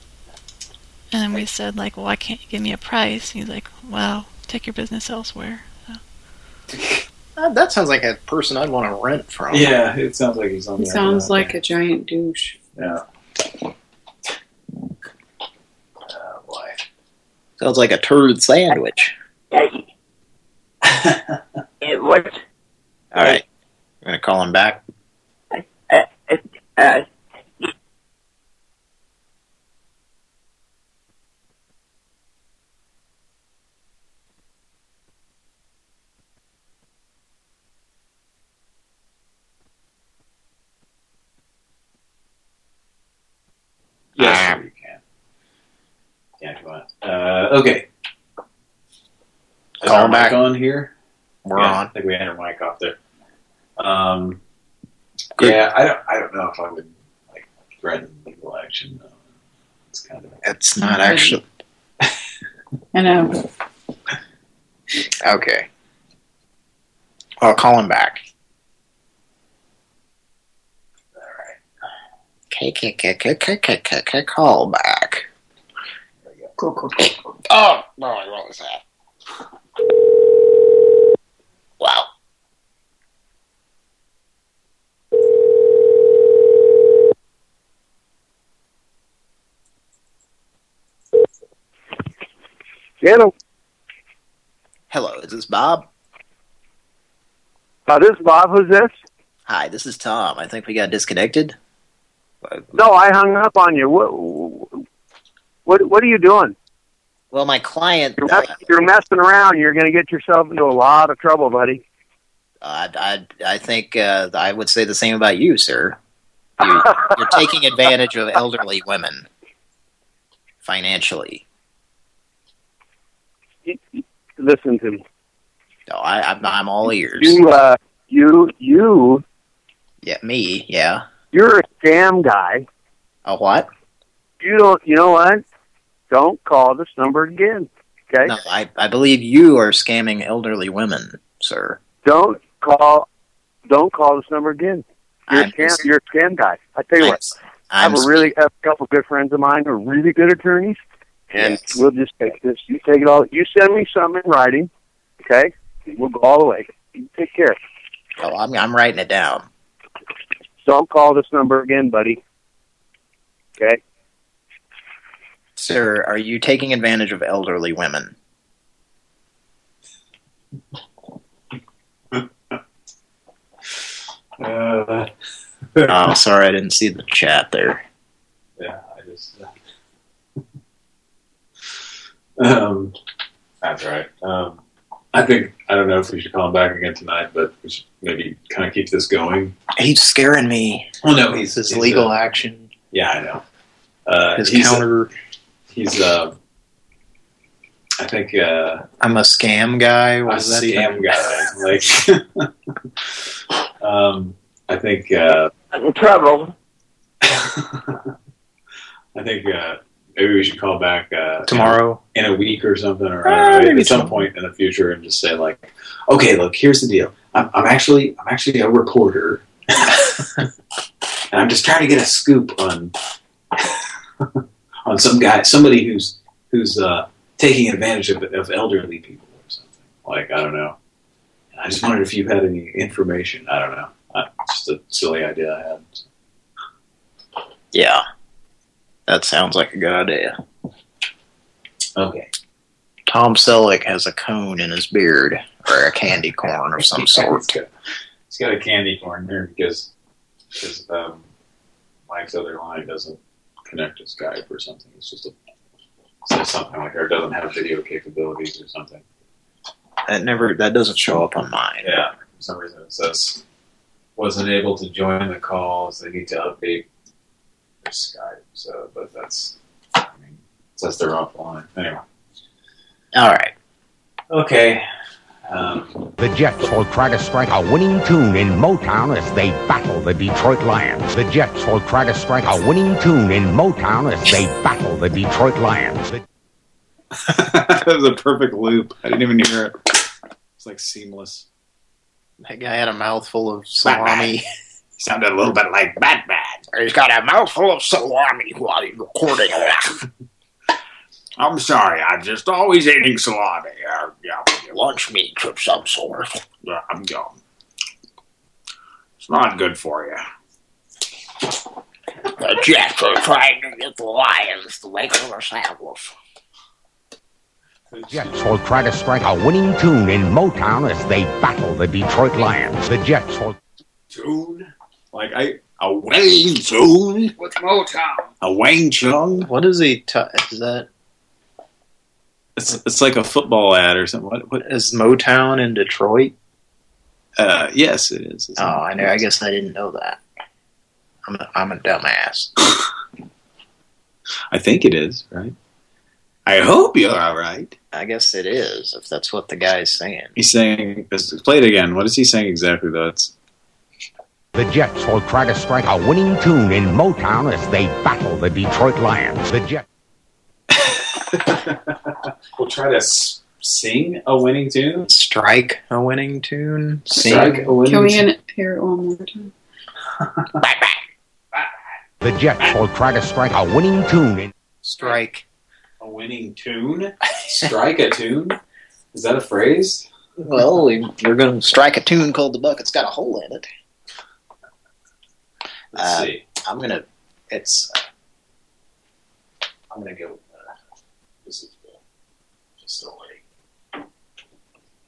S4: And then we said, like, well, why can't you give me a price? And He's like, well, take your business elsewhere.
S15: Uh, that sounds like a person I'd want to rent from.
S2: Yeah, it sounds like he's on.
S5: He
S2: the
S5: sounds
S2: other
S5: like a giant douche.
S2: Yeah. Boy.
S15: Sounds like a turd sandwich.
S18: It, what?
S15: All right. I'm going to call him back.
S18: Uh,
S2: Yes, sure you can. Can't you want? Uh, okay. Is
S15: Call
S2: our
S15: him
S2: mic
S15: back.
S2: on here?
S15: We're
S2: Yeah,
S15: on.
S2: I think we had our mic off there. Um, yeah, I don't. I don't know if I would like threaten legal action. Though. It's kind of.
S15: It's not actually.
S5: I know.
S15: Okay.
S3: I'll call him back. Okay, okay, okay, okay, okay, okay, okay, okay, call back.
S2: Cool, cool, cool.
S15: Oh, no, what was that? Wow.
S9: Hello.
S3: Hello, is this Bob?
S9: Uh, this is Bob. Who's this?
S3: Hi, this is Tom. I think we got disconnected.
S9: No, I hung up on you. What? What? What are you doing?
S3: Well, my client,
S9: You're,
S3: uh,
S9: you're messing around. You're going to get yourself into a lot of trouble, buddy.
S3: I, I, I think uh, I would say the same about you, sir. You, you're taking advantage of elderly women financially.
S9: Listen to me.
S3: No, I, I'm, I'm all ears.
S9: You, uh, you, you,
S3: Yeah, me, yeah.
S9: You're a scam guy.
S3: A what?
S9: You don't. You know what? Don't call this number again. Okay.
S3: No, I, I believe you are scamming elderly women, sir.
S9: Don't call. Don't call this number again. You're a scam. You're a scam guy. I tell you what. I have
S3: I'm
S9: a really have a couple of good friends of mine who are really good attorneys, and we'll just take this. You take it all. You send me something in writing, okay? We'll go all the way. You take care.
S3: Oh, I'm, I'm writing it down.
S9: Don't call this number again, buddy. Okay.
S3: Sir, are you taking advantage of elderly women?
S2: Uh,
S3: oh, sorry, I didn't see the chat there.
S2: yeah, I just. Uh, um, that's right. Um, I think I don't know if we should call him back again tonight, but we should maybe kind of keep this going.
S3: He's scaring me.
S2: Oh no, he's
S3: His
S2: he's,
S3: legal
S2: uh,
S3: action.
S2: Yeah, I know. Uh,
S3: His
S2: he's,
S3: counter.
S2: He's. Uh, I think. Uh,
S3: I'm a scam guy.
S2: a
S3: Was that
S2: scam
S3: even?
S2: guy. Like, um, I think. Uh,
S18: in trouble.
S2: I think uh, maybe we should call back uh,
S3: Tomorrow?
S2: in a, in a week or something, or
S3: Uh,
S2: I
S3: maybe
S2: at some
S3: so.
S2: point in the future, and just say like, okay, look, here's the deal. I'm, I'm actually I'm actually a reporter, and I'm just trying to get a scoop on on some guy, somebody who's who's uh, taking advantage of, of elderly people or something. Like I don't know. I just wondered if you had any information. I don't know. Uh, just a silly idea I had.
S3: Yeah. That sounds like a good idea.
S2: Okay.
S3: Tom Selleck has a cone in his beard, or a candy corn of some sort.
S2: He's got, he's got a candy corn there because because um, Mike's other line doesn't connect to Skype or something. It's just a says something like or it doesn't have video capabilities or something.
S3: That never that doesn't show up on mine.
S2: Yeah, for some reason it says wasn't able to join the calls. They need to update their Skype. So, but that's I mean, it says they're offline anyway.
S3: All right.
S2: Okay. Um,
S21: The Jets will try to strike a winning tune in Motown as they battle the Detroit Lions. The Jets will try to strike a winning tune in Motown as they battle the Detroit Lions. The
S2: that was a perfect loop. I didn't even hear it. It's like seamless.
S3: That guy had a mouthful of salami.
S2: Sounded a little bit like Batman.
S15: He's got a mouthful of salami while he's recording it.
S2: I'm sorry, I'm just always eating salami. Uh, yeah,
S15: Lunch meat of some sort.
S2: yeah, I'm gone. It's not good for you.
S15: The Jets are trying to get the Lions to make them a sandwich.
S21: The Jets will try to strike a winning tune in Motown as they battle the Detroit Lions. The Jets will
S2: Tune? Like I a Wayne tune?
S15: With Motown.
S2: A Wayne Chung?
S3: What is he? T- is that
S2: It's it's like a football ad or something. What? what
S3: is Motown in Detroit?
S2: uh, yes, it is.
S3: Oh, I know. I guess I didn't know that. I'm a, I'm a dumbass.
S2: I think it is, right? I hope you're all right.
S3: I guess it is if that's what the guy's saying.
S2: He's saying, let's play it again. What is he saying exactly, though? It's
S21: The Jets will try to strike a winning tune in Motown as they battle the Detroit Lions. The Jets
S2: we'll try to Sing a winning tune?
S3: Strike a winning tune? Sing.
S2: Strike a winning
S5: Can we
S2: tune?
S5: hear it one more time?
S21: The Jets will try to strike a winning tune in
S3: Strike.
S2: A winning tune? Strike a tune? Is that a phrase?
S3: Well, we, we're going to strike a tune called The Bucket's Got a Hole in It.
S2: Let's
S3: Uh,
S2: see.
S3: I'm going to, it's, uh, I'm going to go, uh,
S2: This is the
S3: facility.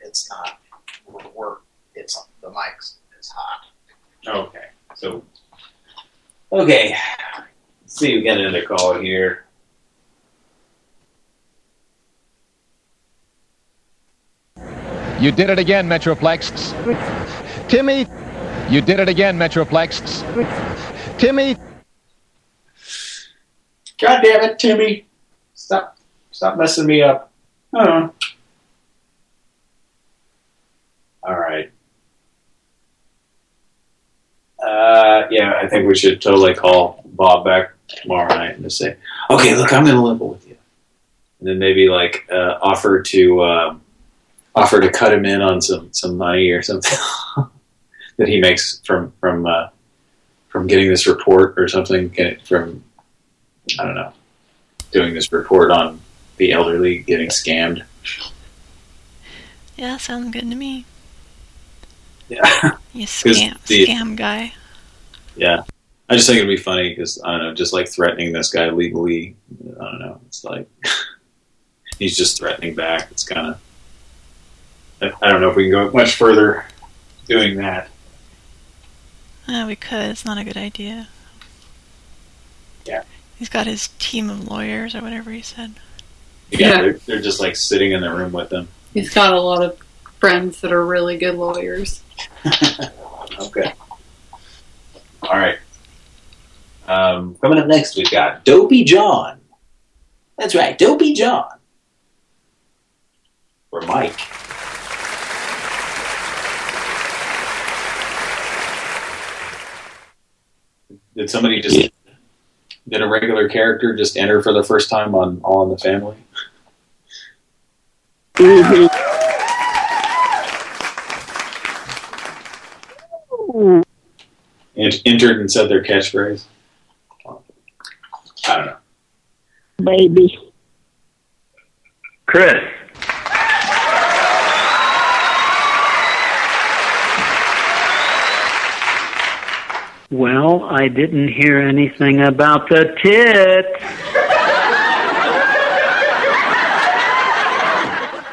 S3: It's not, we're, we're- it's, the mic's is hot.
S2: Okay, so okay. Let's see, we got another call here.
S22: You did it again, Metroplex. Timmy! You did it again, Metroplex. Timmy!
S2: God damn it, Timmy! Stop, stop messing me up. All right. Uh, yeah, I think we should totally call Bob back tomorrow night and just say, "Okay, look, I'm going to level with you," and then maybe like uh, offer to um, offer to cut him in on some some money or something that he makes from from uh, from getting this report or something from I don't know doing this report on the elderly getting scammed.
S4: Yeah, sounds good to me.
S2: Yeah.
S4: You scam,
S2: the-
S4: scam guy.
S2: Yeah. I just think it'd be funny because, I don't know, just like threatening this guy legally, I don't know, it's like, he's just threatening back. It's kind of, I I don't know if we can go much further doing that.
S4: Uh, we could. It's not a good idea.
S2: Yeah.
S4: He's got his team of lawyers or whatever he said.
S2: Yeah,
S5: Yeah.
S2: They're, they're just like sitting in the room with him.
S5: He's got a lot of friends that are really good lawyers.
S2: Okay. All right. Um, coming up next, we've got Dopey John. That's right, Dopey John. Or Mike. Did somebody just did a regular character just enter for the first time on All in the Family? Mm-hmm. Ent- entered and said their catchphrase. I don't know.
S23: Baby.
S6: Chris. Well, I didn't hear anything about the tits.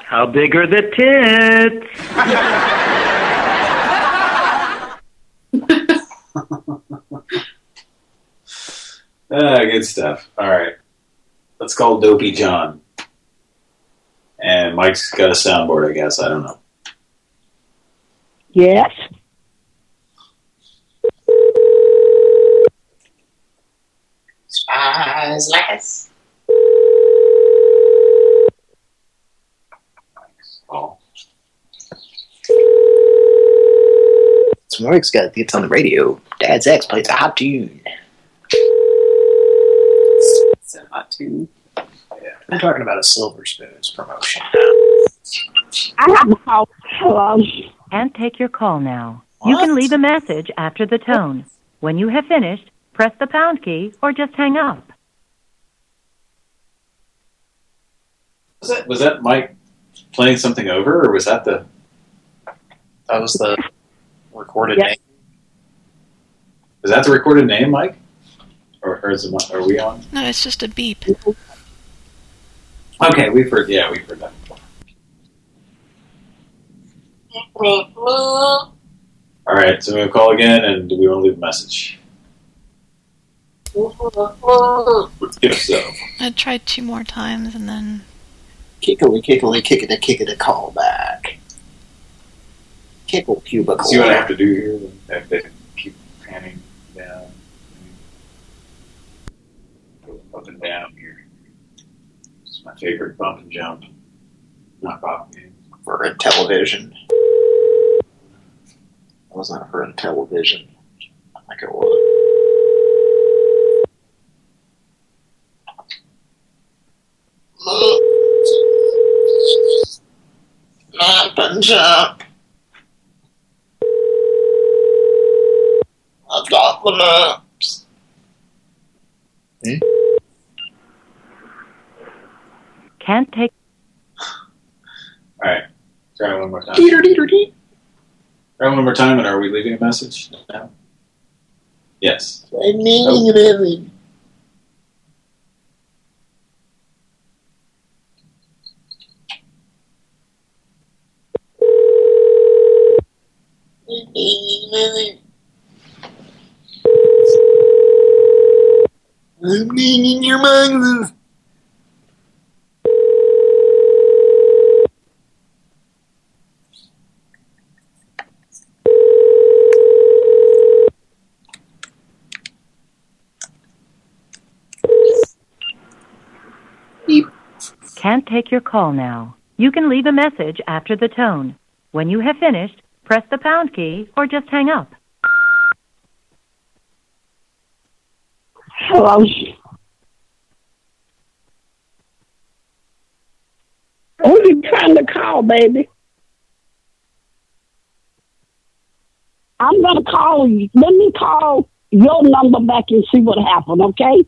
S6: How big are the tits?
S2: Ah, good stuff. All right. Let's call Dopey John. And Mike's got a soundboard, I guess. I don't know.
S23: Yes.
S15: Spies like us.
S2: Oh.
S3: So Mike's got gets on the radio. Dad's ex plays a hot tune.
S5: It's a hot tune.
S3: I'm talking about a Silver Spoons promotion.
S14: Hello. And take your call now. You can leave a message after the tone. When you have finished, press the pound key or just hang up.
S2: Was that, was that Mike playing something over, or was that the...
S3: That was the recorded
S14: Yes.
S3: name.
S2: Was that the recorded name, Mike? Or, or is it, are we on?
S4: No, it's just a beep.
S2: Okay, we've heard, yeah, we've heard that before. All right, so we'll call again, and do we want to leave a message? If so.
S4: I tried two more times and then
S3: Kickily, kickily, kick it, kick it, call back. Kickle cubicle.
S2: See what I have to do here? Then they keep panning down. Up and down here. It's my favorite bump and jump. Not bump game.
S3: for a television. It was not for a television. Like it was.
S15: Chop. I've got the maps.
S14: Can't take.
S2: All right. Try one more time.
S15: Deeter, deeter, deet.
S2: Try one more time, and are we leaving a message? No. Yes.
S15: I'm meaning of everything. I'm. I'm your mind.
S14: Can't take your call now. You can leave a message after the tone. When you have finished, press the pound key or just hang up.
S23: Hello. Who you trying to call, baby? I'm gonna call you. Let me call your number back and see what happened, okay?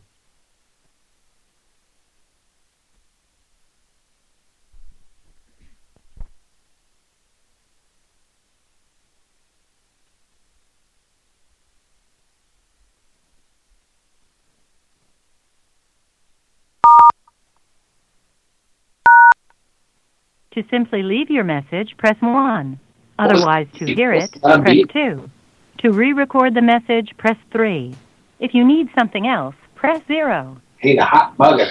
S14: To simply leave your message, press 1. Otherwise, to hear it, press 2. To re-record the message, press 3. If you need something else, press 0.
S2: Hey, the hot bug.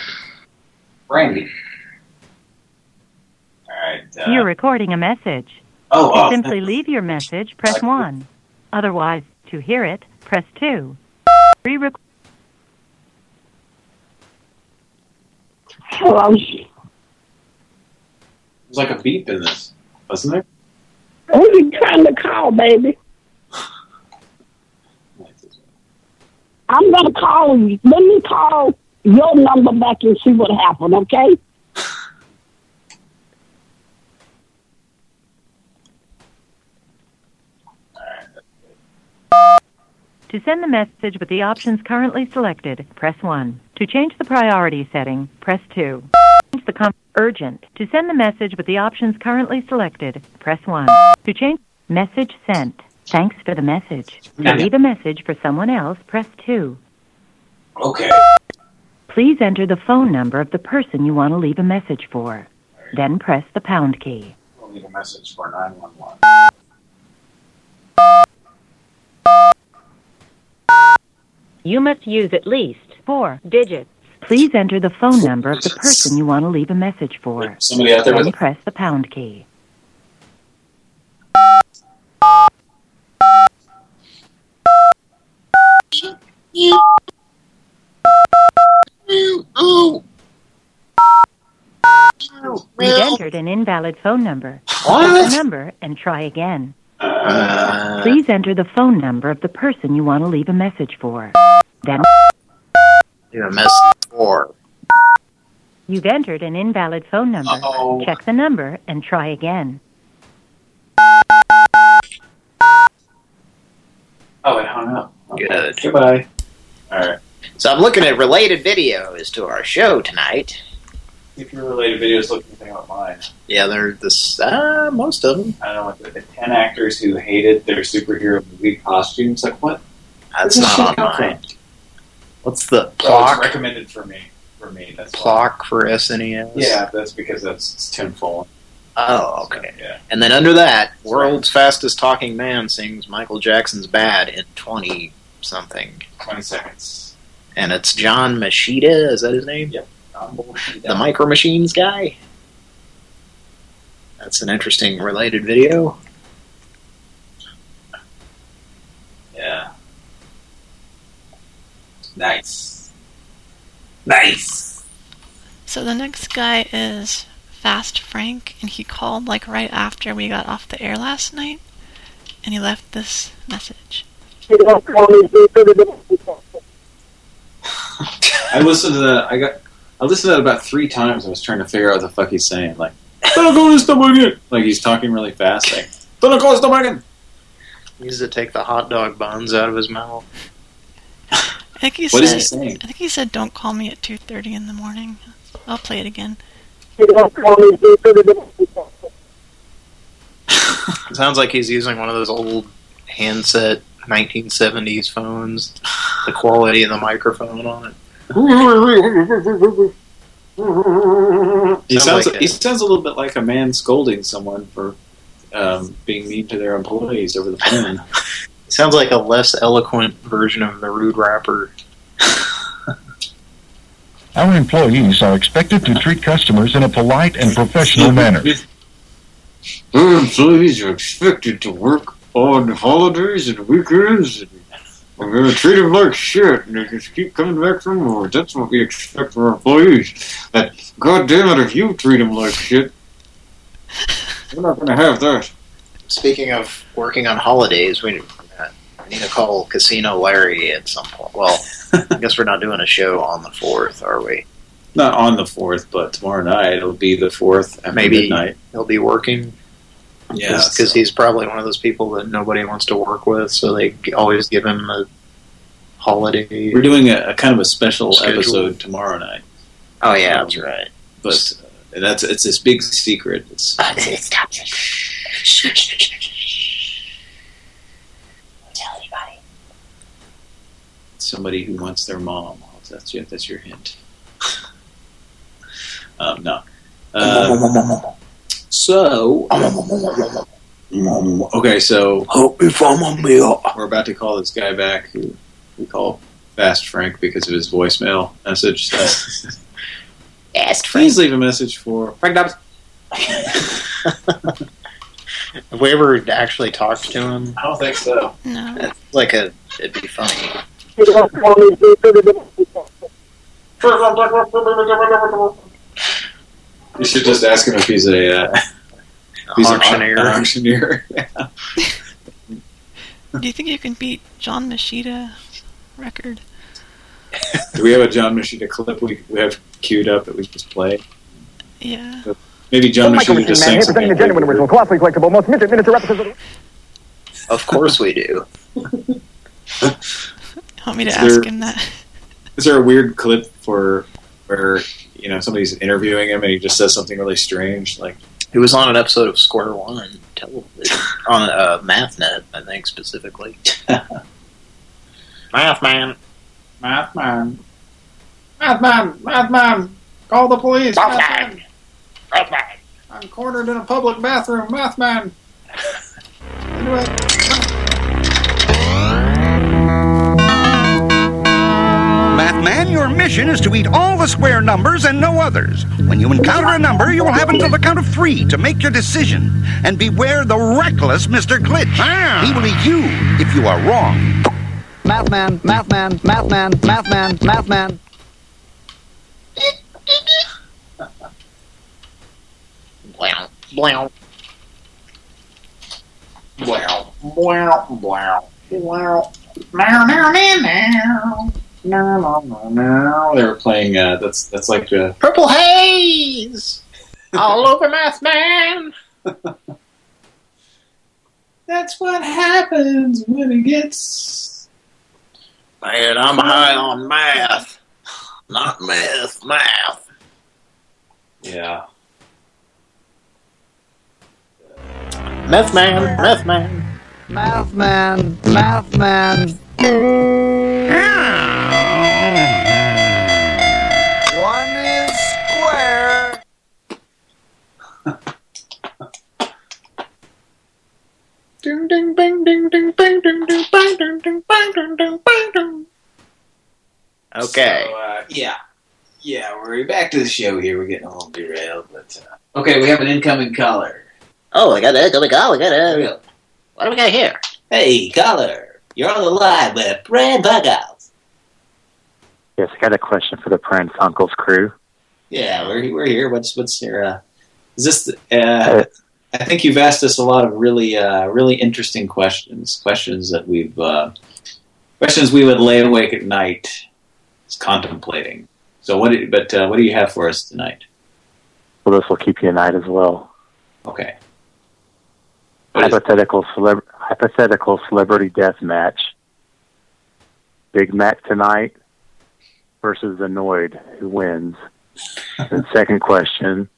S2: Brandy. All right. Uh,
S14: You're recording a message.
S2: oh,
S14: To
S2: oh,
S14: simply leave your message, press 1. Otherwise, to hear it, press 2. Re-record
S23: Hello.
S2: There's like a beep in this, wasn't there?
S23: Who you trying to call, baby? I'm gonna call you. Let me call your number back and see what happened, okay?
S14: To send the message with the options currently selected, press 1. To change the priority setting, press 2. Change the com- urgent. To send the message with the options currently selected, press 1. To change message sent. Thanks for the message. To leave a message for someone else, press 2.
S2: Okay.
S14: Please enter the phone number of the person you want to leave a message for. Then press the pound key.
S2: We'll leave a message for 911.
S14: You must use at least four digits. Please enter the phone number of the person you want to leave a message for.
S2: Somebody out there
S14: Then
S2: with
S14: press the pound key. You've entered an invalid phone number. Press the number and try again. Uh. Please enter the phone number of the person you want to leave a message for. Then
S3: Do a message for.
S14: you've entered an invalid phone number.
S3: Uh-oh.
S14: Check the number and try again.
S2: Oh, it hung up.
S3: Good.
S2: Goodbye. All right.
S3: So I'm looking at related videos to our show tonight.
S2: If your related videos look anything like mine,
S3: Yeah, they're this. Uh, most of them.
S2: I don't know what the, the ten actors who hated their superhero movie costumes. Like what?
S3: That's not
S2: shit
S3: on
S2: come
S3: mine.
S2: from?
S3: What's the clock?
S2: recommended for me. For me, that's.
S3: Clock for SNES.
S2: Yeah, that's because that's it's Tim.
S3: Oh, okay.
S2: Yeah.
S3: And then under that, world's fastest talking man sings Michael Jackson's "Bad" in twenty something.
S2: Twenty seconds.
S3: And it's John Moschitta. Is that his name?
S2: Yep.
S3: The Micro Machines guy. That's an interesting related video.
S2: Yeah. Nice. Nice.
S4: So the next guy is Fast Frank, and he called like right after we got off the air last night, and he left this message.
S2: I listened to that. I got. I listened to that about three times. I was trying to figure out what the fuck he's saying. Like, Like he's talking really fast. Like,
S3: He needs to take the hot dog buns out of his mouth.
S4: I think he
S2: What is
S4: said,
S2: he saying?
S4: I think he said, "Don't call me at 2:30 in the morning." I'll play it again.
S3: It sounds like he's using one of those old handset 1970s phones. The quality of the microphone on it.
S2: He
S3: Sounds
S2: sounds
S3: like
S2: he
S3: a-
S2: sounds a little bit like a man scolding someone for um, being mean to their employees over the phone.
S3: Sounds like a less eloquent version of the rude rapper.
S24: Our employees are expected to treat customers in a polite and professional manner.
S2: Our employees are expected to work on holidays and weekends. And we're going to treat them like shit, and they just keep coming back for more. That's what we expect from our employees. That, God damn it, if you treat them like shit, we're not going to have that.
S3: Speaking of working on holidays, we need to call Casino Larry at some point. Well, I guess we're not doing a show on the 4th, are we?
S2: Not on the 4th, but tomorrow night it'll be the 4th after
S3: Maybe
S2: midnight.
S3: he'll be working.
S2: Yeah,
S3: because he's probably one of those people that nobody wants to work with, so they always give him a holiday.
S2: We're doing a, a kind of a special
S3: Schedule.
S2: episode tomorrow night.
S3: Oh yeah, that's right.
S2: But uh, that's it's this big secret. It's
S15: Stop. Don't tell anybody.
S2: Somebody who wants their mom. That's your that's your hint. um, no. Uh, so okay, so we're about to call this guy back who we call Fast Frank because of his voicemail message. So
S15: Fast
S2: Please leave a message for Frank Dobbs.
S3: Have we ever actually talked to him?
S2: I don't think so.
S4: No.
S3: It's like a, it'd be funny.
S2: You should just ask him if he's a uh, if he's an
S3: Auctioneer.
S2: au- auctioneer.
S4: Do you think you can beat John Moschitta record?
S2: Do we have a John Moschitta clip we, we have queued up that we just play?
S4: Yeah.
S2: Maybe John
S25: Michael
S2: Machida
S25: Machine
S2: just
S25: Man
S2: sang
S25: presenting the genuine original, colossally flexible, most minute, miniature episodes. Of
S3: course we do.
S4: Want me to
S2: Is
S4: ask
S2: there-
S4: him that?
S2: Is there a weird clip for where you know somebody's interviewing him and he just says something really strange, like
S3: He was on an episode of Square One television on uh, MathNet, I think specifically. Math man,
S2: Math man,
S13: Math man, math man, call the police.
S15: Math
S13: man.
S15: Math man.
S13: I'm cornered in a public bathroom. Math man. Anyway,
S26: Mathman, your mission is to eat all the square numbers and no others. When you encounter a number, you will have until the count of three to make your decision. And beware the reckless Mr. Glitch. Ah. He will eat you if you are wrong.
S25: Mathman, Mathman, Mathman, Mathman, Mathman.
S15: Wow. Wow.
S13: wow, wow, wow, wow. Now, now, now, now. No, no, no, no.
S2: they were playing. Uh, that's that's like the
S15: Purple haze all over Math Man.
S13: That's what happens when it gets.
S3: man, I'm high on math, not math, math.
S2: yeah.
S3: Meth man, meth man.
S25: math man, Mathman. One
S15: Ding ding bing ding ding bang ding ding bang ding ding bang ding ding bang ding.
S3: Okay.
S2: So, uh, yeah, yeah. We're back to the show here. We're getting a little derailed, but uh, okay. We have an incoming caller.
S15: Oh, we got it. We got we got it. What do we got here?
S2: Hey, caller, you're on the line with Brad Bughouse.
S27: Yes, I got a question for the Pran Funkel's crew.
S2: Yeah, we're we're here. What's what's your? Uh, is this? the- Uh, I think you've asked us a lot of really uh, really interesting questions. Questions that we've uh, questions we would lay awake at night contemplating. So what? Do, but uh, what do you have for us tonight?
S27: Well, this will keep you night as well.
S2: Okay.
S27: Hypothetical celeb hypothetical celebrity death match. Big Mac tonight versus Annoyed. Who wins? and second question: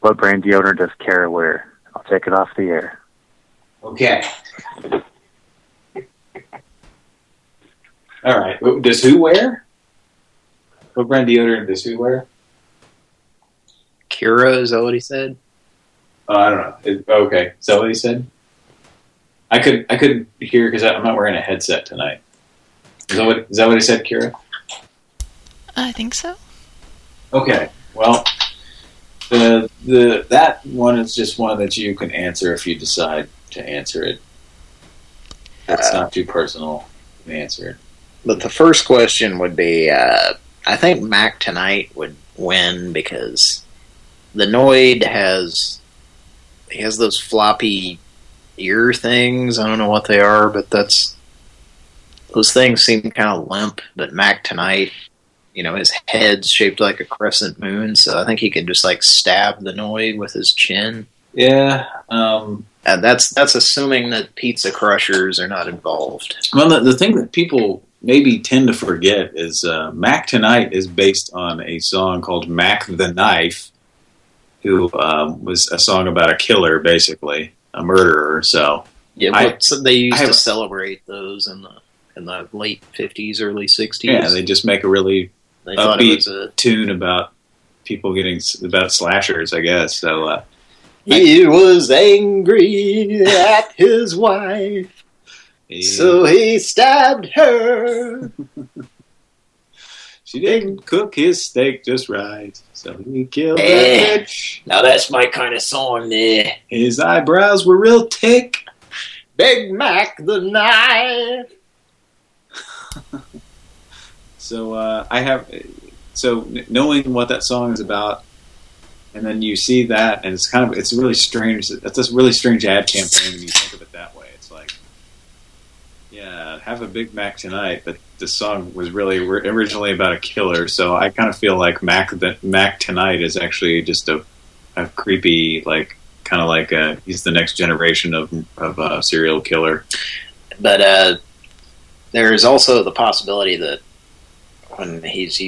S27: What brand deodorant does Kara wear? I'll take it off the air.
S2: Okay. All right. Does who wear? What brand deodorant does who wear?
S3: Kira, is that what he said?
S2: Oh, I don't know. It- okay. Is that what he said? I could I couldn't hear because I'm not wearing a headset tonight. Is that what is that what he said, Kira?
S4: I think so.
S2: Okay. Well, the the that one is just one that you can answer if you decide to answer it. It's not too personal. Can answer it.
S3: But the first question would be, uh, I think Mac tonight would win because the Noid has he has those floppy ear things. I don't know what they are, but that's those things seem kind of limp. But Mac tonight, you know, his head's shaped like a crescent moon, so I think he could just like stab the Noid with his chin.
S2: Yeah. Um,
S3: and that's that's assuming that pizza crushers are not involved.
S2: Well, the, the thing that people maybe tend to forget is uh, Mac Tonight is based on a song called Mac the Knife, who um, was a song about a killer, basically, a murderer. So
S3: Yeah,
S2: I-
S3: so they used
S2: I
S3: to celebrate those in the in the late fifties, early sixties.
S2: yeah, they just make a really
S3: They thought it
S2: upbeat
S3: was a-
S2: tune about people getting about slashers, I guess. So uh,
S3: He was angry at his wife, so he stabbed her.
S2: she didn't cook his steak just right, so he killed the
S3: Eh,
S2: bitch.
S3: Now that's my kind of song there.
S2: His eyebrows were real thick.
S3: Big Mac the knife.
S2: So uh, I have, so knowing what that song is about, and then you see that, and it's kind of, it's really strange. It's this really strange ad campaign when you think of it that way. It's like, yeah, have a Big Mac tonight, but the song was really originally about a killer. So I kind of feel like Mac that Mac tonight is actually just a, a creepy, like kind of like a, he's the next generation of of a serial killer.
S3: But uh, there's also the possibility that when he's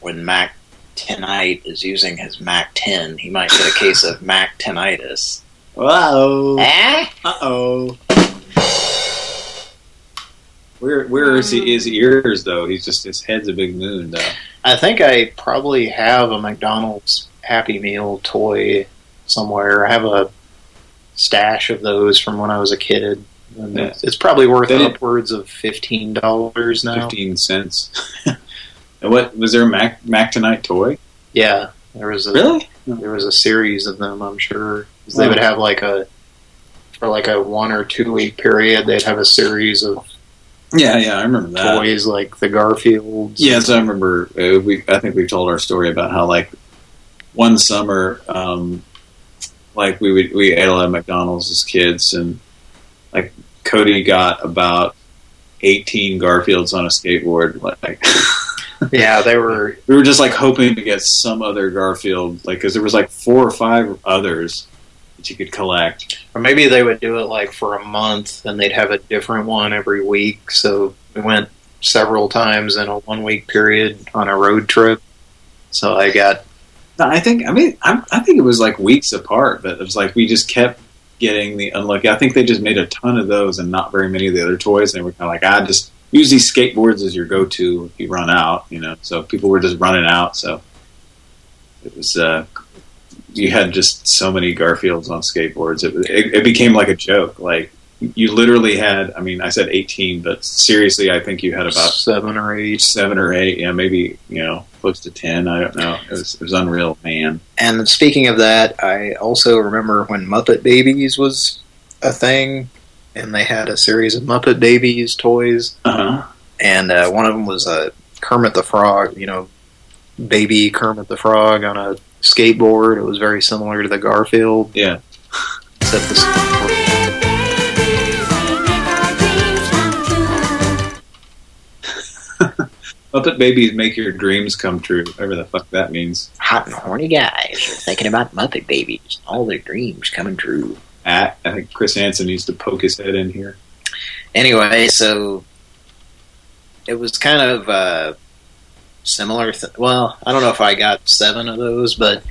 S3: when Mac tonight is using his Mac 10, he might get a case of Mac tinnitus.
S2: Whoa.
S3: Eh?
S2: Uh oh. Where where is he, his ears though? He's just his head's a big moon though.
S3: I think I probably have a McDonald's Happy Meal toy somewhere. I have a stash of those from when I was a kid. And
S2: Yeah.
S3: it's- It's probably worth upwards of fifteen dollars now.
S2: Fifteen cents. and what was there a Mac Mac tonight toy?
S3: Yeah, there was a
S2: Really?
S3: there was a series of them. I'm sure they would have like a for like a one or two week period. They'd have a series of
S2: Yeah, yeah, I remember that.
S3: toys like the Garfields.
S2: Yes, I remember. Uh, we I think we told our story about how like one summer, um, like we would we ate a lot of McDonald's as kids, and like Cody got about eighteen Garfields on a skateboard. Like
S3: yeah, they were.
S2: we were just like hoping to get some other Garfield, like because there was like four or five others that you could collect.
S3: Or maybe they would do it like for a month and they'd have a different one every week. So we went several times in a one week period on a road trip. So I got
S2: No, I think I mean I, I think it was like weeks apart, but it was like we just kept getting the unlucky. I think they just made a ton of those and not very many of the other toys. And they were kind of like, I just use these skateboards as your go-to if you run out, you know. So people were just running out. So it was uh, you had just so many Garfields on skateboards. It, it, it became like a joke. Like you literally had. I mean, I said eighteen, but seriously, I think you had about
S3: seven or eight,
S2: seven or eight. Yeah, maybe you know close to ten. I don't know. It was it was unreal, man.
S3: And speaking of that, I also remember when Muppet Babies was a thing, and they had a series of Muppet Babies toys,
S2: uh-huh.
S3: and uh, one of them was a Kermit the Frog, you know, baby Kermit the Frog on a skateboard. It was very similar to the Garfield.
S2: Yeah.
S3: Except this.
S2: Muppet babies make your dreams come true. Whatever the fuck that means.
S3: Hot and horny guys are thinking about Muppet babies. All their dreams coming true.
S2: At, I think Chris Hansen needs to poke his head in here.
S3: Anyway, so it was kind of uh, similar. Well, I don't know if I got seven of those, but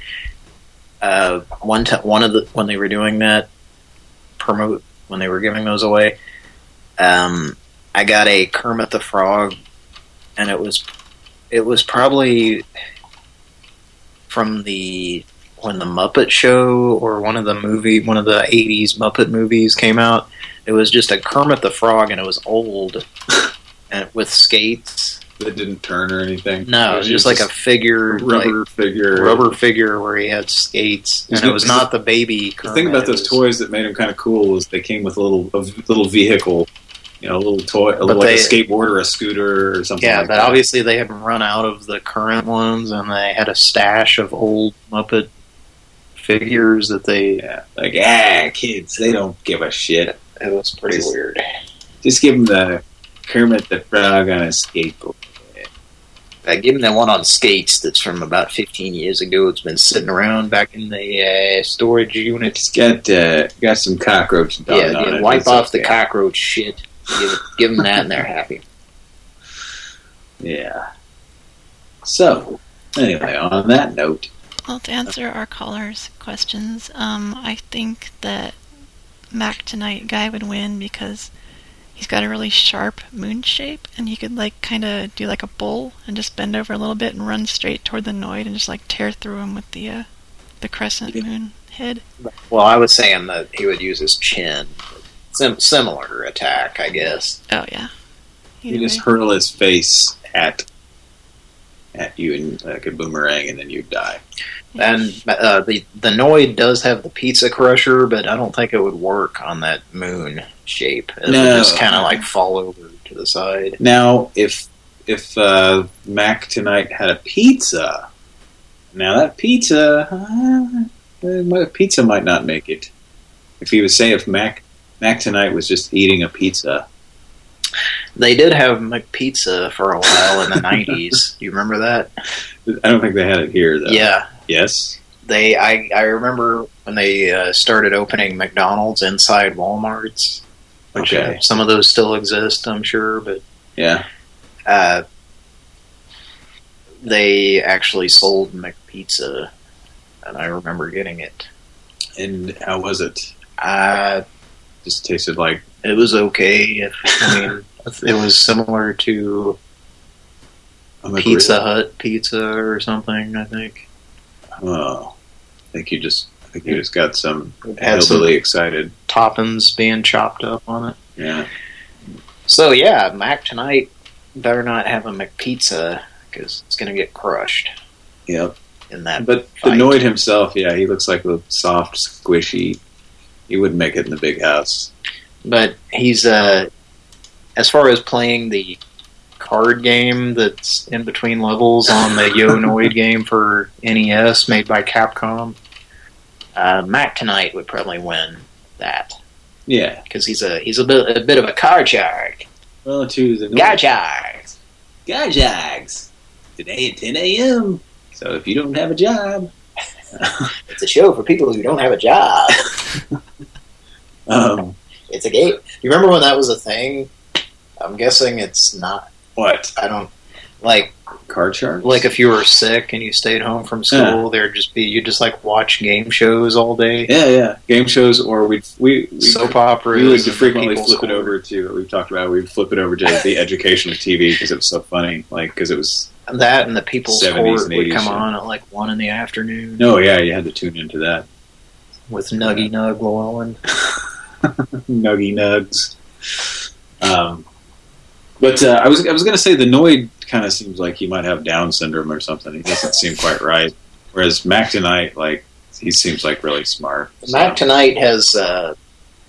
S3: uh, one one of the when they were doing that promote when they were giving those away, um, I got a Kermit the Frog, and it was it was probably from the when the Muppet Show or one of the movie one of the '80s Muppet movies came out. It was just a Kermit the Frog, and it was old and with skates.
S2: That didn't turn or anything.
S3: No, it was just like a figure,
S2: rubber
S3: like,
S2: figure,
S3: rubber figure where he had skates, and it was not the baby.
S2: The thing about those toys that made them kind of cool was they came with a little a little vehicle, you know, a little toy,
S3: But
S2: like
S3: they-
S2: a skateboard or a scooter or something.
S3: Yeah,
S2: like
S3: but
S2: that.
S3: obviously they had run out of the current ones, and they had a stash of old Muppet figures that they.
S2: Yeah, like ah, kids, they don't give a shit.
S3: It was pretty
S2: Just-
S3: weird.
S2: Just give them the Kermit the Frog on a skateboard.
S3: I give them that one on skates that's from about 15 years ago. It's been sitting around back in the uh, storage unit.
S2: It's got uh, got some cockroach done
S3: Yeah,
S2: on
S3: yeah,
S2: it.
S3: wipe
S2: It's
S3: off the cockroach shit. Give, give them that, and they're happy.
S2: Yeah. So, anyway, on that note,
S4: Well, to answer our callers' questions, um, I think that Mac Tonight guy would win because he's got a really sharp moon shape, and he could like kind of do like a bull and just bend over a little bit and run straight toward the Noid and just like tear through him with the uh, the crescent moon head.
S3: Well, I was saying that he would use his chin. Sim similar attack, I guess.
S4: Oh yeah.
S2: he just hurl his face at at you and like a boomerang, and then you die.
S3: And uh, the the Noid does have the pizza crusher, but I don't think it would work on that moon shape. It
S2: No.
S3: would just kind of like fall over to the side.
S2: Now, if if uh, Mac tonight had a pizza, now that pizza, uh, uh, pizza might not make it. If he was say if Mac Mac tonight was just eating a pizza,
S3: They did have McPizza for a while in the '90s. Do you remember that?
S2: I don't think they had it here though.
S3: Yeah.
S2: Yes.
S3: They, I, I remember when they uh, started opening McDonald's inside WalMarts.
S2: Okay.
S3: some of those still exist, I'm sure, but
S2: Yeah.
S3: uh, they actually sold McPizza, and I remember getting it.
S2: And how was it?
S3: Uh,
S2: just tasted like
S3: it was okay. If, I mean, it was similar to Pizza Hut pizza or something. I think.
S2: Oh, I think you just I think you just got some hillbilly excited.
S3: Toppings being chopped up on it.
S2: Yeah.
S3: So yeah, Mac tonight better not have a McPizza because it's gonna get crushed
S2: Yep.
S3: in that.
S2: But the Noid himself, yeah, he looks like a soft, squishy. He wouldn't make it in the big house.
S3: But he's uh, as far as playing the card game that's in between levels on the Yo Noid game for NES made by Capcom. Uh, Mac tonight would probably win that
S2: Yeah.
S3: because he's a he's a bit a bit of a card shark.
S2: Well, to the
S3: Guy Jags.
S2: Guy Jags. Today at 10 a.m. So if you don't have a job,
S3: It's a show for people who don't have a job.
S2: um,
S3: It's a game. You remember when that was a thing? I'm guessing it's not.
S2: What?
S3: I don't like
S2: card sharks.
S3: like if you were sick and you stayed home from school, there'd just be you just like watch game shows all day.
S2: Yeah, yeah. Game shows, or we'd we, we
S3: Soap operas
S2: We would frequently flip it over to. We've talked about. We'd flip it over to the educational TV because it was so funny. Like because it was.
S3: That and the People's
S2: 70s
S3: Court
S2: and
S3: would come
S2: yeah.
S3: on at like one in the afternoon
S2: No, yeah, you had to tune into that.
S3: with Nuggy Nug Llewellyn.
S2: Nuggy nugs. Um, but uh, I was I was going to say the Noid kind of seems like he might have Down syndrome or something. He doesn't seem quite right. Whereas Mac tonight, like he seems like really smart.
S3: Mac tonight has uh,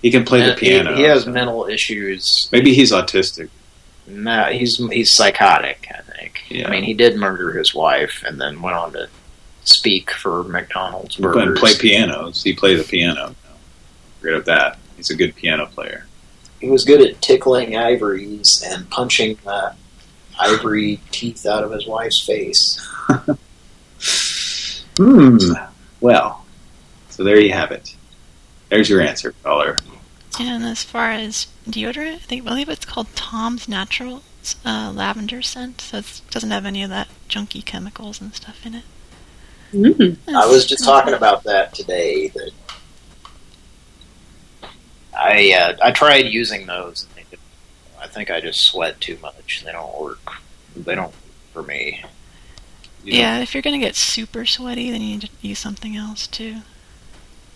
S2: He can play the piano.
S3: He, has mental issues.
S2: Maybe he's autistic.
S3: No, he's he's psychotic. I think.
S2: Yeah.
S3: I mean, he did murder his wife and then went on to speak for McDonald's
S2: But
S3: burgers.
S2: play pianos. He plays the piano. Forget about that. He's a good piano player.
S3: He was good at tickling ivories and punching uh, ivory teeth out of his wife's face.
S2: Hmm. Well, so there you have it. There's your answer, caller.
S4: And as far as deodorant, I think I believe it's called Tom's Natural uh, lavender scent, so it doesn't have any of that junky chemicals and stuff in it.
S3: I was just talking about that today. That I uh, I tried using those. And they didn't, I think I just sweat too much. They don't work. They don't for me.
S4: Yeah, if you're gonna get super sweaty, then you need to use something else too.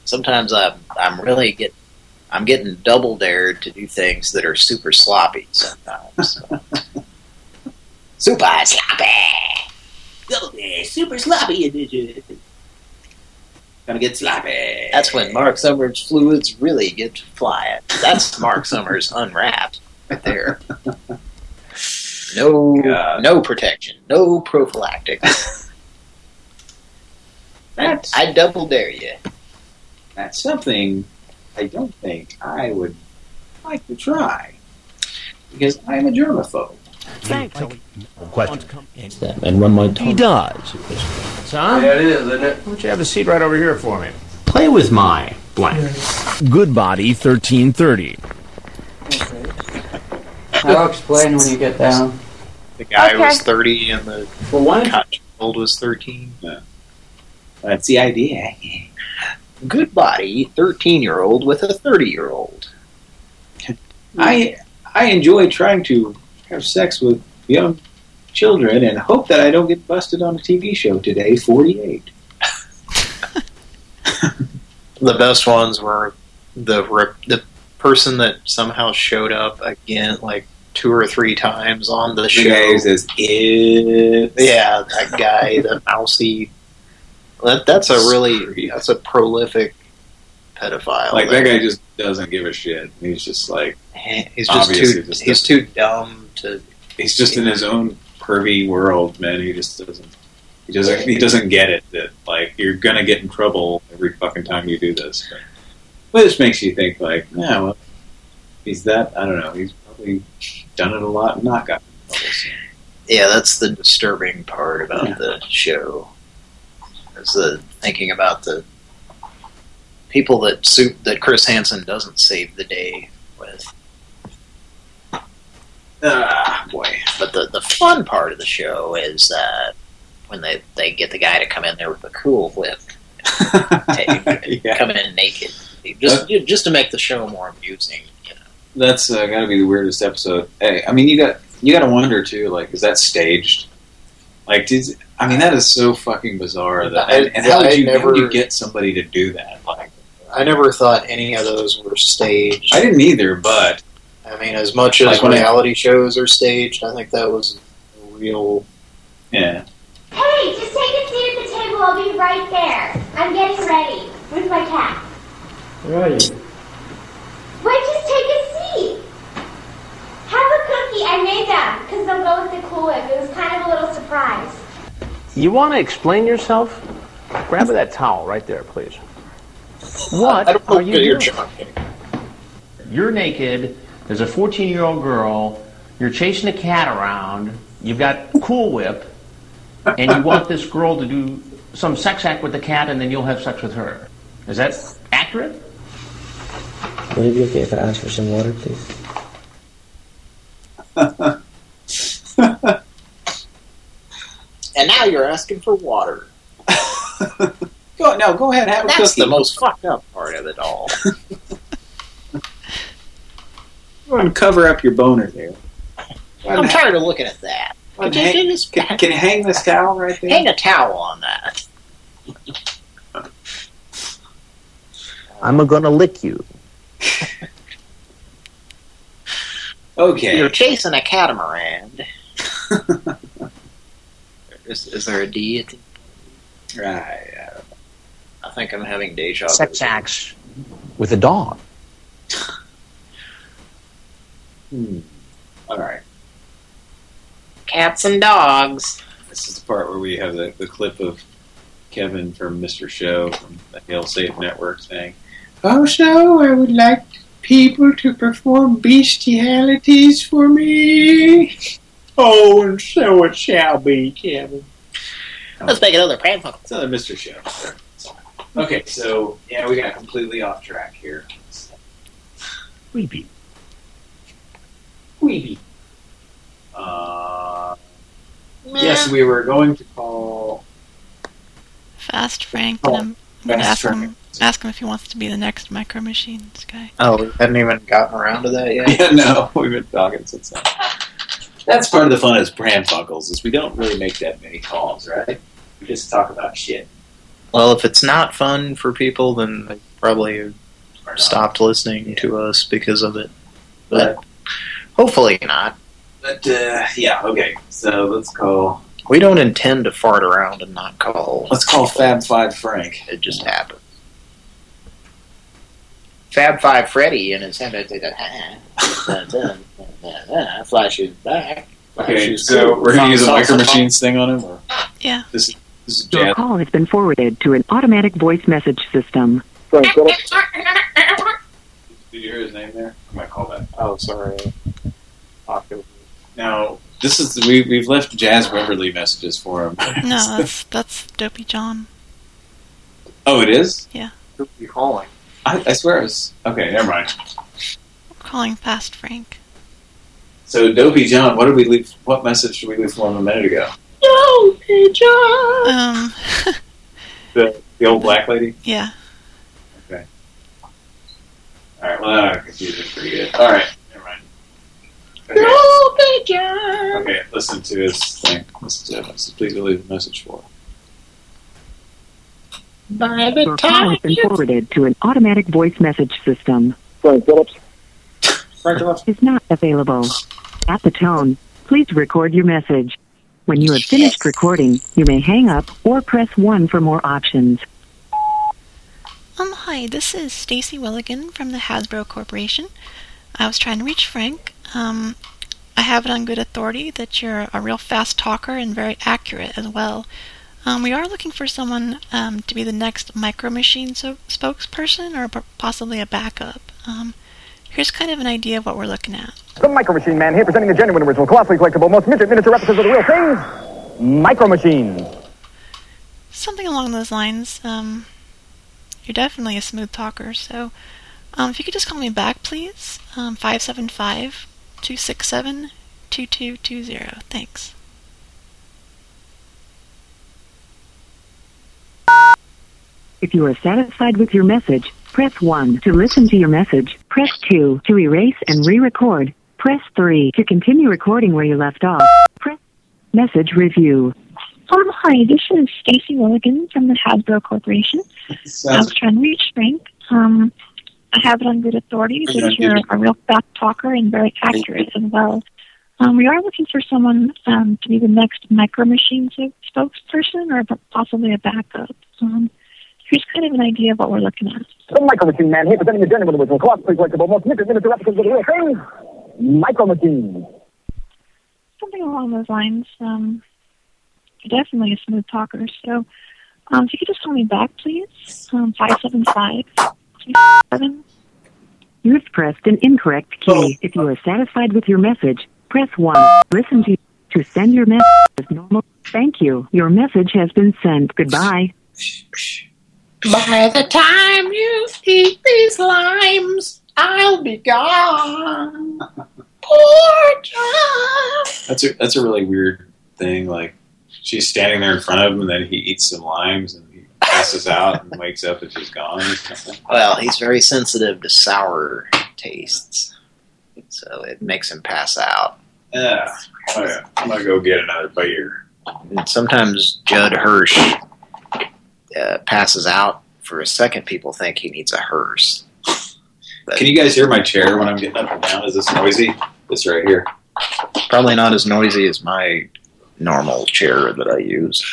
S3: Sometimes I'm I'm really get I'm getting double dared to do things that are super sloppy. Sometimes. super sloppy.
S2: Super sloppy. Gonna get sloppy.
S3: That's when Mark Summers fluids really get to flying. That's Mark Summers unwrapped right there. No, no protection, no prophylactic.
S2: That's,
S3: I double dare you.
S2: That's something I don't think I would like to try. Because I'm a germaphobe.
S28: Thanks. Question.
S29: And when my tongue...
S28: He does.
S29: Son?
S28: Yeah, it is, isn't it?
S29: Why don't you have a seat right over here for me?
S28: Play with my blank. Good Body 1330.
S30: I'll explain when you get down.
S3: The guy
S30: Okay.
S3: was 30 and the
S2: For one,
S3: old was 13.
S2: That's the idea.
S3: Good body, 13-year-old with a 30-year-old.
S2: I I enjoy trying to have sex with young children and hope that I don't get busted on a TV show today, 48.
S3: The best ones were the the person that somehow showed up again, like two or three times on the
S2: The
S3: show.
S2: guy who says, it.
S3: Yeah, that guy, the mousy. That, that's a really that's a prolific pedophile.
S2: Like, that guy just doesn't give a shit. He's just like,
S3: he's just too
S2: just
S3: he's too dumb to.
S2: he's just in his own pervy world, man. He just doesn't. He doesn't. He doesn't get it that like you're gonna get in trouble every fucking time you do this. But, but this makes you think like, yeah, well, he's that. I don't know. He's probably done it a lot and not gotten in trouble. So.
S3: Yeah, that's the disturbing part about the show. Is the thinking about the people that suit that Chris Hansen doesn't save the day with.
S2: Ah, boy.
S3: But the the fun part of the show is uh, when they they get the guy to come in there with a cool whip, Take- come in naked, just just to make the show more amusing.
S2: That's uh, got to be the weirdest episode. Hey, I mean, you got you got to wonder too. Like, is that staged? Like, did I mean that is so fucking bizarre. That and, and how
S3: I
S2: did you how would you get somebody to do that? Like,
S3: I never thought any of those were staged.
S2: I didn't either, but
S3: I mean, as much as
S2: Like when I-
S3: reality shows are staged, I think that was a real.
S2: Yeah.
S31: Hey, just take a seat at the table. I'll be right there. I'm getting ready with my cat.
S30: Where are you?
S31: Wait, just take a seat. Have a cookie. I made them because they'll go with the Cool Whip. It was kind of a little surprise.
S29: You want to explain yourself? Grab that towel right there, please. What
S3: I don't
S29: are you
S3: you're
S29: doing?
S3: joking.
S29: You're naked. There's a 14 year old girl. You're chasing a cat around. You've got Cool Whip, and you want this girl to do some sex act with the cat, and then you'll have sex with her. Is that accurate?
S30: Would it be okay if I ask for some water, please?
S3: And now you're asking for water.
S2: go no, go ahead, have a
S3: That's the most fucked up part of it all.
S2: Go ahead and cover up your boner there.
S3: I'm tired of looking at that.
S2: Well,
S3: Could
S2: hang-
S3: this-
S2: Can, can you hang this towel right there?
S3: Hang a towel on that.
S29: I'm gonna lick you.
S2: Okay.
S3: You're chasing a catamaran. is, is there a D at the
S2: Right.
S3: I think I'm having deja vu.
S29: Sex acts with a dog.
S2: Hmm. All right.
S3: Cats and dogs.
S2: This is the part where we have the, the clip of Kevin from Mr. Show from the Hail Satan Network saying, Also, I would like people to perform bestialities for me.
S32: Oh, and so it shall be, Kevin.
S33: Let's make another prank phone.
S2: It's another Mr. Show. Okay, so yeah, we got completely off track here.
S32: Weeby.
S2: Weeby. Uh, yes, we were going to call.
S4: Fast Frank, and I'm going to
S2: Fast
S4: ask
S2: Frank.
S4: him, ask him if he wants to be the next Micro Machines guy.
S15: Oh, we hadn't even gotten around to that yet.
S2: Yeah, no, we've been talking since then. That's part of the fun as Pran Funkels is we don't really make that many calls, right? We just talk about shit.
S15: Well, if it's not fun for people, then they probably stopped listening to us because of it. But hopefully not.
S2: But uh, yeah, okay. So let's call.
S15: We don't intend to fart around and not call.
S2: Let's call Fab Five Frank.
S15: It just happened. Fab Five Freddy in his flashes back.
S2: Okay,
S15: Flashes
S2: so
S15: cool.
S2: we're gonna use a Micro
S15: pop.
S2: Machines thing on him, or
S4: Yeah.
S2: this is this is
S34: Your call has been forwarded to an automatic voice message system.
S2: Did you hear his name there? I might call that.
S15: Oh, sorry.
S2: Now this is we we've left Jazz Beverly messages for him.
S4: No, that's that's Dopey John.
S2: oh, it is.
S4: Yeah.
S15: Who are calling?
S2: I, I swear it was. Okay, never mind.
S4: I'm calling Fast Frank.
S2: So Dopey John, what did we leave? What message did we leave for him a minute ago?
S4: Dopey John. Um.
S2: The the old black lady.
S4: Yeah.
S2: Okay. All right. Well, that confused me pretty good. All right. Never mind. Okay.
S33: Dopey John.
S2: Okay. Listen to his thing. Listen to it. Please leave a message for.
S33: By the
S34: Your call
S33: time
S34: has been
S33: you
S34: forwarded to an automatic voice message system.
S32: Frank Phillips.
S2: Frank Phillips.
S34: Is not available. At the tone, please record your message. When you have finished recording, you may hang up or press 1 for more options.
S4: Um, hi, this is Stacy Willigan from the Hasbro Corporation. I was trying to reach Frank. Um, I have it on good authority that you're a real fast talker and very accurate as well. Um, we are looking for someone um, to be the next Micro Machine so- spokesperson or p- possibly a backup. Um, here's kind of an idea of what we're looking at.
S25: The Micro Machine Man here presenting the genuine original, colossally collectible, most midget miniature replicas of the real thing, Micro Machines.
S4: Something along those lines. Um, you're definitely a smooth talker, so um, if you could just call me back, please. Um, 575 267 2220. Thanks.
S34: If you are satisfied with your message, press 1 to listen to your message. Press 2 to erase and re-record. Press 3 to continue recording where you left off. Press message review.
S35: Um, hi, this is Stacy Willigan from the Hasbro Corporation. I was trying to reach Frank. Um, I have it on good authority that you're a real fast talker and very accurate as well. Um, we are looking for someone um, to be the next Micro Machines spokesperson or possibly a backup. Um, here's kind of an idea of what we're looking at.
S25: The Micro Machine Man here presenting the genuine original, colossally collectible, most midget miniature replicas of the real thing, Micro Machines.
S35: Something along those lines. Um, you're definitely a smooth talker. So um, if you could just call me back, please. Um, 575 267
S34: You have pressed an incorrect key. If you are satisfied with your message, press 1. Listen to to send your message as normal. Thank you. Your message has been sent. Goodbye.
S33: By the time you eat these limes, I'll be gone. Poor John.
S2: That's a that's a really weird thing. Like she's standing there in front of him, and then he eats some limes, and he passes out and wakes up, and she's gone.
S15: Well, he's very sensitive to sour tastes, so it makes him pass out.
S2: Yeah. Oh yeah. I'm gonna go get another beer.
S15: And sometimes Judd Hirsch uh, passes out for a second. People think he needs a hearse.
S2: Can you guys hear my chair when I'm getting up and down? Is this noisy? This right here.
S15: Probably not as noisy as my normal chair that I use.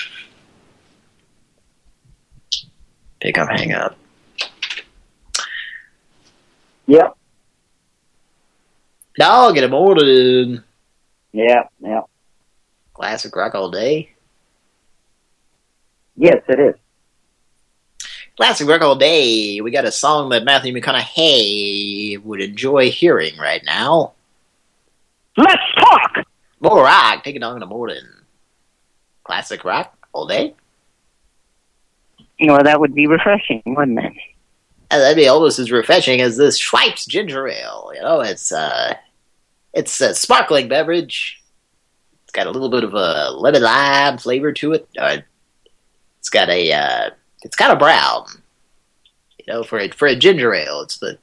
S15: Pick up, hang up.
S18: Yep.
S15: Dog, get him ordered.
S18: Yeah, yeah.
S15: Classic rock all day.
S18: Yes, it is.
S15: Classic rock all day. We got a song that Matthew McConaughey would enjoy hearing right now.
S25: Let's talk!
S15: More rock, take it on in the morning. Classic rock all day.
S18: Well, that would be refreshing, wouldn't it?
S15: And that'd be almost as refreshing as this Schweppes ginger ale. You know, it's uh, it's a sparkling beverage. It's got a little bit of a lemon lime flavor to it. Uh, it's got a uh, it's of brown. You know, for a for a ginger ale, it's the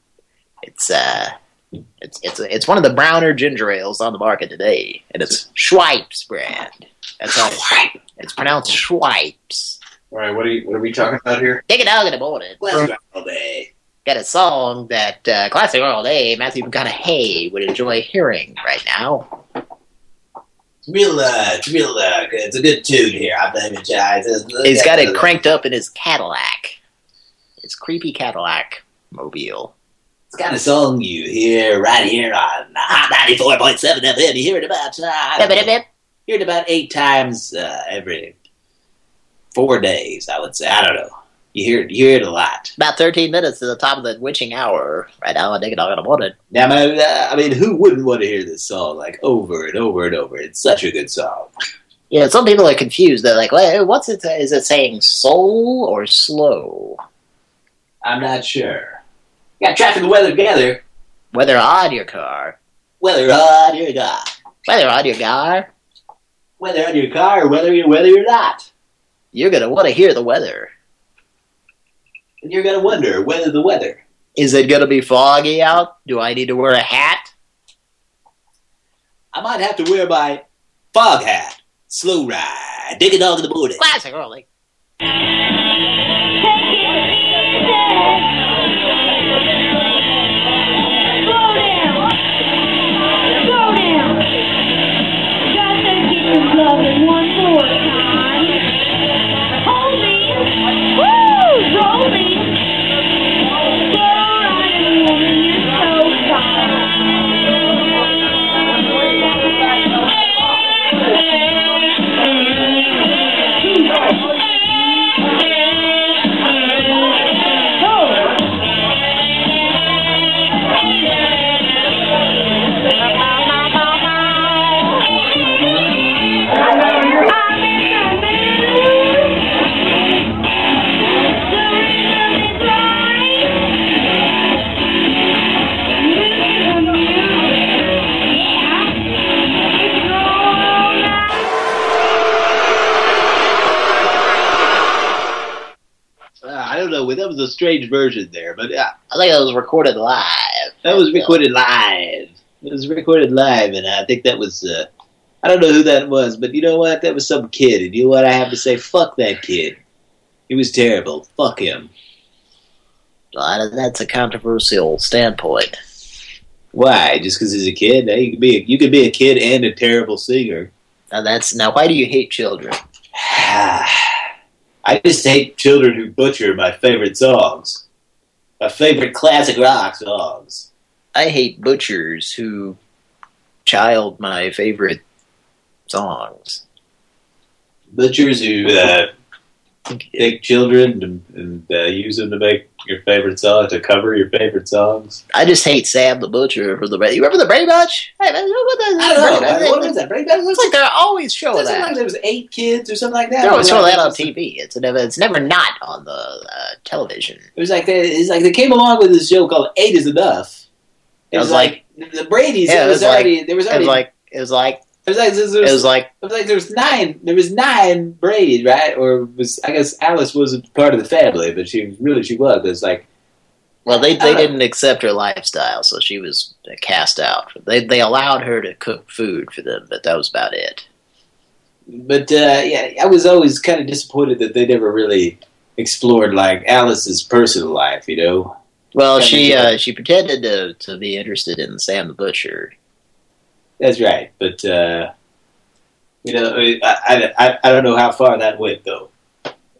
S15: it's uh it's it's it's one of the browner ginger ales on the market today, and it's Schweppes brand. That's how it's, it's pronounced Schweppes.
S36: All right, what are you, what are we talking about here?
S15: Take a dog in the morning.
S36: Classic all day.
S15: Got a song that uh, Classic All Day, Matthew McConaughey would enjoy hearing right now.
S2: It's real, uh, it's real, it's a good tune here. I apologize.
S15: He's got it cranked up in his Cadillac. His creepy Cadillac mobile.
S2: It's kind of song you hear right here on Hot 94.7 FM. You hear it about, uh, hear it about eight times uh, every four days, I would say. I don't know. You hear it, you hear it a lot.
S15: About 13 minutes to the top of the witching hour right now. I think it all gonna want it.
S2: Now, I mean, uh, I mean, who wouldn't want to hear this song like over and over and over? It's such a good song.
S15: Yeah, some people are confused. They're like, "Wait, what's it? Is it saying soul or slow?"
S2: I'm not sure. Got traffic and weather together.
S15: Weather on your car.
S2: Weather on your car.
S15: Weather on your car.
S2: Weather on your car whether you're whether you're not.
S15: You're gonna want to hear the weather.
S2: And you're gonna wonder whether the weather.
S15: Is it gonna be foggy out? Do I need to wear a hat?
S2: I might have to wear my fog hat. Slow ride. Dig a dog in the morning.
S15: Classic early.
S2: Uh, a strange version there, but yeah.
S15: I think it was recorded live.
S2: That was recorded live. It was recorded live, and I think that was, uh, I don't know who that was, but you know what? That was some kid, and you know what I have to say? Fuck that kid. He was terrible. Fuck him.
S15: Well, that's a controversial standpoint.
S2: Why? Just because he's a kid? Hey, you could be a, you could be a kid and a terrible singer.
S15: Now that's now. Why do you hate children?
S2: I just hate children who butcher my favorite songs. My favorite classic rock songs.
S15: I hate butchers who child my favorite songs.
S2: Butchers who uh, take children and, and uh, use them to make your favorite song, to cover your favorite songs.
S15: I just hate Sam the Butcher for the You remember the Brady Bunch? Hey, man, what the,
S2: I don't know. What is that? Brady Bunch?
S15: It's like they're always showing that.
S2: like there was eight kids or something like that.
S15: They're always
S2: Or
S15: showing that on TV. It's never, it's never not on the uh, television.
S2: It was like they, it's like they came along with this show called Eight is Enough. It
S15: It
S2: was
S15: was
S2: like, the Brady's.
S15: Yeah,
S2: it was,
S15: like-
S2: already there was
S15: it
S2: already
S15: was like it was like
S2: it was like there was,
S15: it was like
S2: it was like there was nine there was nine Brady right or was I guess Alice wasn't part of the family but she really she was it's like
S15: well they they didn't accept her lifestyle, so she was cast out. They they allowed her to cook food for them, but that was about it.
S2: but uh, yeah I was always kind of disappointed that they never really explored like Alice's personal life you know
S15: Well,
S2: Kinda
S15: she uh, she pretended to to be interested in Sam the Butcher.
S2: That's right but uh, you know I, I, I, I don't know how far that went though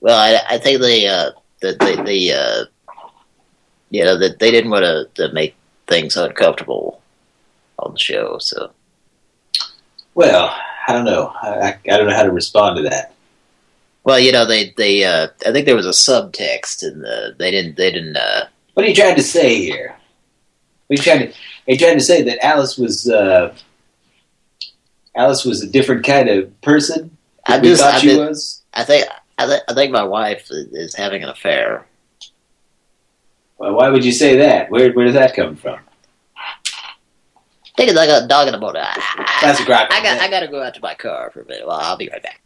S15: Well, I, I think they uh that they they uh you know that they didn't want to, to make things uncomfortable on the show. So
S2: well I don't know I, I, don't know how to respond to that
S15: well, you know they they uh I think there was a subtext and the they didn't they didn't uh
S2: What are you trying to say here? Are you trying to, you trying to say that Alice was uh, Alice was a different kind of person.
S15: I
S2: we
S15: just,
S2: thought
S15: I,
S2: she
S15: did-
S2: was.
S15: I think, I, th- I think my wife is, having an affair.
S2: Well, why would you say that? Where where did that come from?
S15: Think it's like a dog in the morning.
S2: That's a gripe.
S15: I got, I got to go out to my car for a minute. Well, I'll be right back.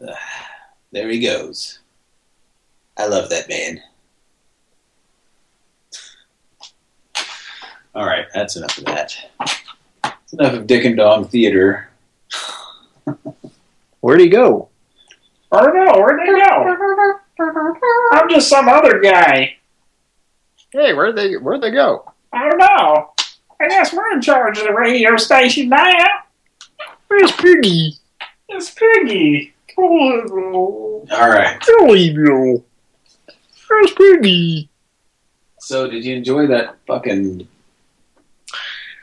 S2: There he goes. I love that man. All right, that's enough of that. That's enough of Dick and Dong Theater.
S15: Where'd he go?
S13: I don't know. Where'd they go? I'm just some other guy.
S15: Hey, where'd they, where'd they go?
S13: I don't know. I guess we're in charge of the radio station now.
S15: Where's Piggy?
S13: It's Piggy.
S2: All right.
S15: Joey, Where's Piggy?
S2: So, did you enjoy that fucking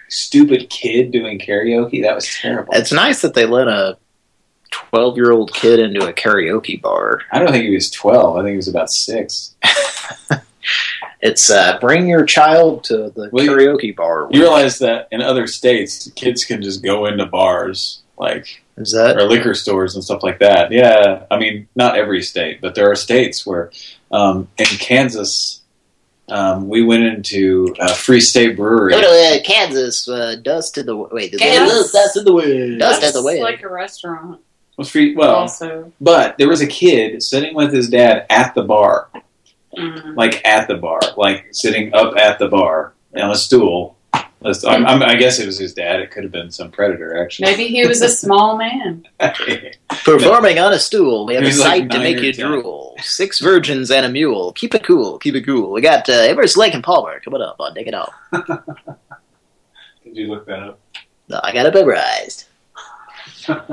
S2: stupid kid doing karaoke? That was terrible.
S15: It's nice that they let a 12-year-old kid into a karaoke bar.
S2: I don't think he was 12. I think he was about six.
S15: It's uh, bring your child to the karaoke bar.
S2: You realize that in other states, kids can just go into bars, like
S15: Is that
S2: or liquor stores and stuff like that. Yeah, I mean, not every state, but there are states where, um, in Kansas, um, we went into a Free State Brewery.
S15: Go to uh, Kansas. Uh, dust in the wait. the-
S5: Kansas,
S15: dust in the wind. Dust in the wind.
S5: like a restaurant.
S2: was free. Well,
S5: Also.
S2: but there was a kid sitting with his dad at the bar,
S5: Mm.
S2: like at the bar, like sitting up at the bar on a stool. Let's- I'm, I'm, I guess it was his dad. It could have been some predator, actually.
S5: Maybe he was a small man.
S15: Performing on a stool. We have a
S2: He's like
S15: sight to make you
S2: 10.
S15: drool. Six virgins and a mule. Keep it cool. Keep it cool. We got uh, Emerson Lake and Palmer coming up on Dig It Out.
S2: Did you look that up?
S15: No, I got it memorized.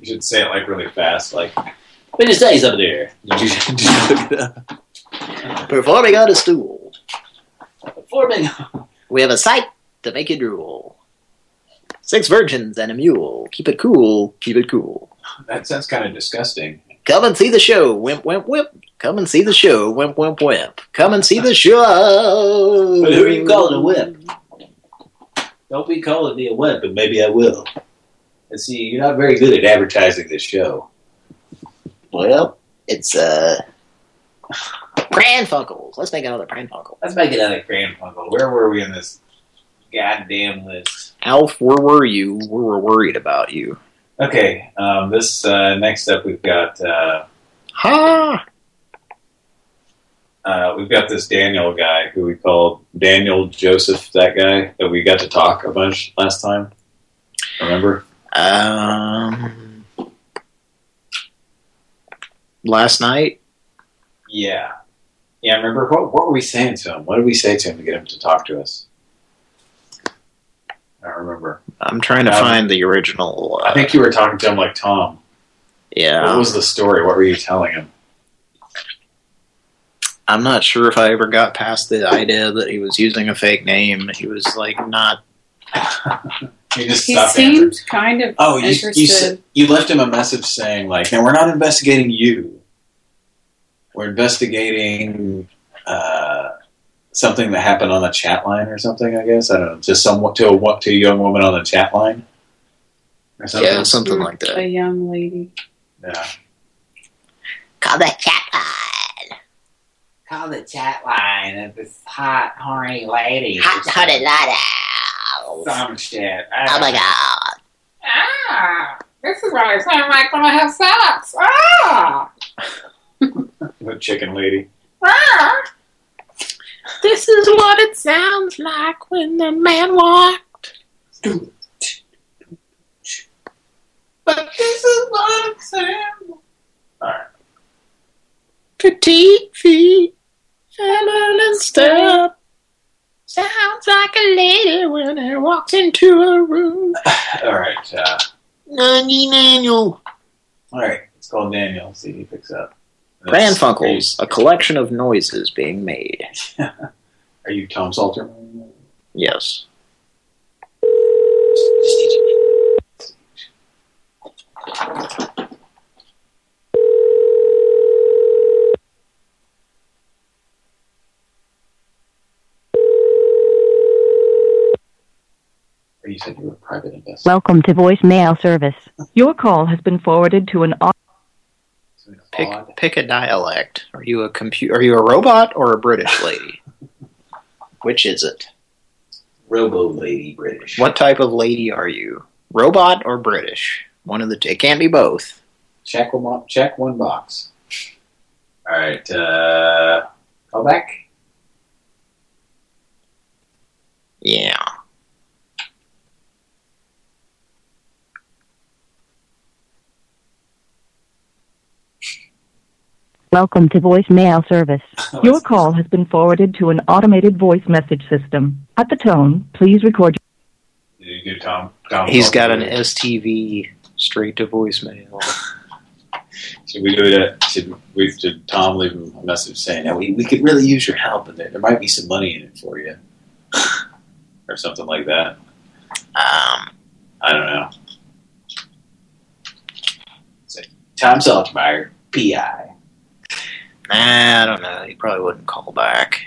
S2: You should say it like really fast, like. Let me just tell you something here. Did you, did you look it up?
S15: Performing on a stool.
S2: Performing.
S15: We have a sight to make you drool. Six virgins and a mule. Keep it cool. Keep it cool.
S2: That sounds kind of disgusting.
S15: Come and see the show. Wimp, wimp, wimp. Come and see the show. Wimp, wimp, wimp. Come and see the show.
S2: But who are you calling a wimp? Don't be calling me a wimp, but maybe I will. And see, you're not very good at advertising this show.
S15: Well, it's uh, Pran Funkels. Let's make another Pran Funkel.
S2: Let's make another Grand Funkel. Where were we in this goddamn list?
S15: Alf, where were you? We were worried about you.
S2: Okay, um, this uh, next up we've got uh,
S15: Ha!
S2: uh, we've got this Daniel guy who we called Daniel Joseph. That guy that we got to talk a bunch last time. Remember?
S15: Um, last night.
S2: Yeah, yeah. I Remember what? What were we saying to him? What did we say to him to get him to talk to us? I don't remember.
S15: I'm trying to
S2: Um,
S15: find the original. Uh,
S2: I think you were talking to him like Tom.
S15: yeah.
S2: What was the story? What were you telling him?
S15: I'm not sure if I ever got past the idea that he was using a fake name. He was like not.
S2: He just
S5: He
S2: stopped
S5: seemed kind of
S2: Oh, you,
S5: interested.
S2: you, s- you left him a message saying, like, no, we're not investigating you. We're investigating uh, something that happened on the chat line or something, I guess. I don't know. Just somewhat to a, to a young woman on the chat line. Or something.
S15: Yeah, something like that.
S5: a young lady.
S2: Yeah.
S37: Call the chat line.
S13: Call the chat line of this hot, horny lady.
S37: Hot, honey, lady.
S13: Some shit.
S37: Oh my god.
S13: Ah, this is why I sound like when I have sex. Ah,
S2: The chicken lady.
S13: ah.
S37: This is what it sounds like when the man walked.
S13: But this is what it sounds.
S2: Alright.
S37: Petite feet, feminine step. Sounds like a lady when it walks into a room.
S2: All right. Uh,
S37: Nanny Daniel.
S2: all right. It's called Daniel. See if he picks up.
S15: Pran
S2: That's-
S15: Funkels, a collection of noises being made.
S2: Are you Tom Salter?
S15: Yes.
S2: Are you said you were a private investor.
S38: Welcome to voicemail service. Your call has been forwarded to an
S15: Pick pick a dialect. Are you a compu Are you a robot or a British lady? Which is it?
S2: Robo lady British.
S15: What type of lady are you? Robot or British? One of the two. It can't be both.
S2: Check one. Check one box. All right. Uh, call back.
S15: Yeah.
S38: Welcome to voicemail service. Your call has been forwarded to an automated voice message system. At the tone, please record
S2: Did you do Tom? Tom
S15: He's got an STV straight to voicemail.
S2: Should we do that? Should we? Should Tom leave him a message saying, "Now we we could really use your help, and there, there might be some money in it for you," or something like that.
S15: Um,
S2: I don't know. Say, Tom Saltmeyer, PI.
S15: Nah, I don't know. He probably wouldn't call back.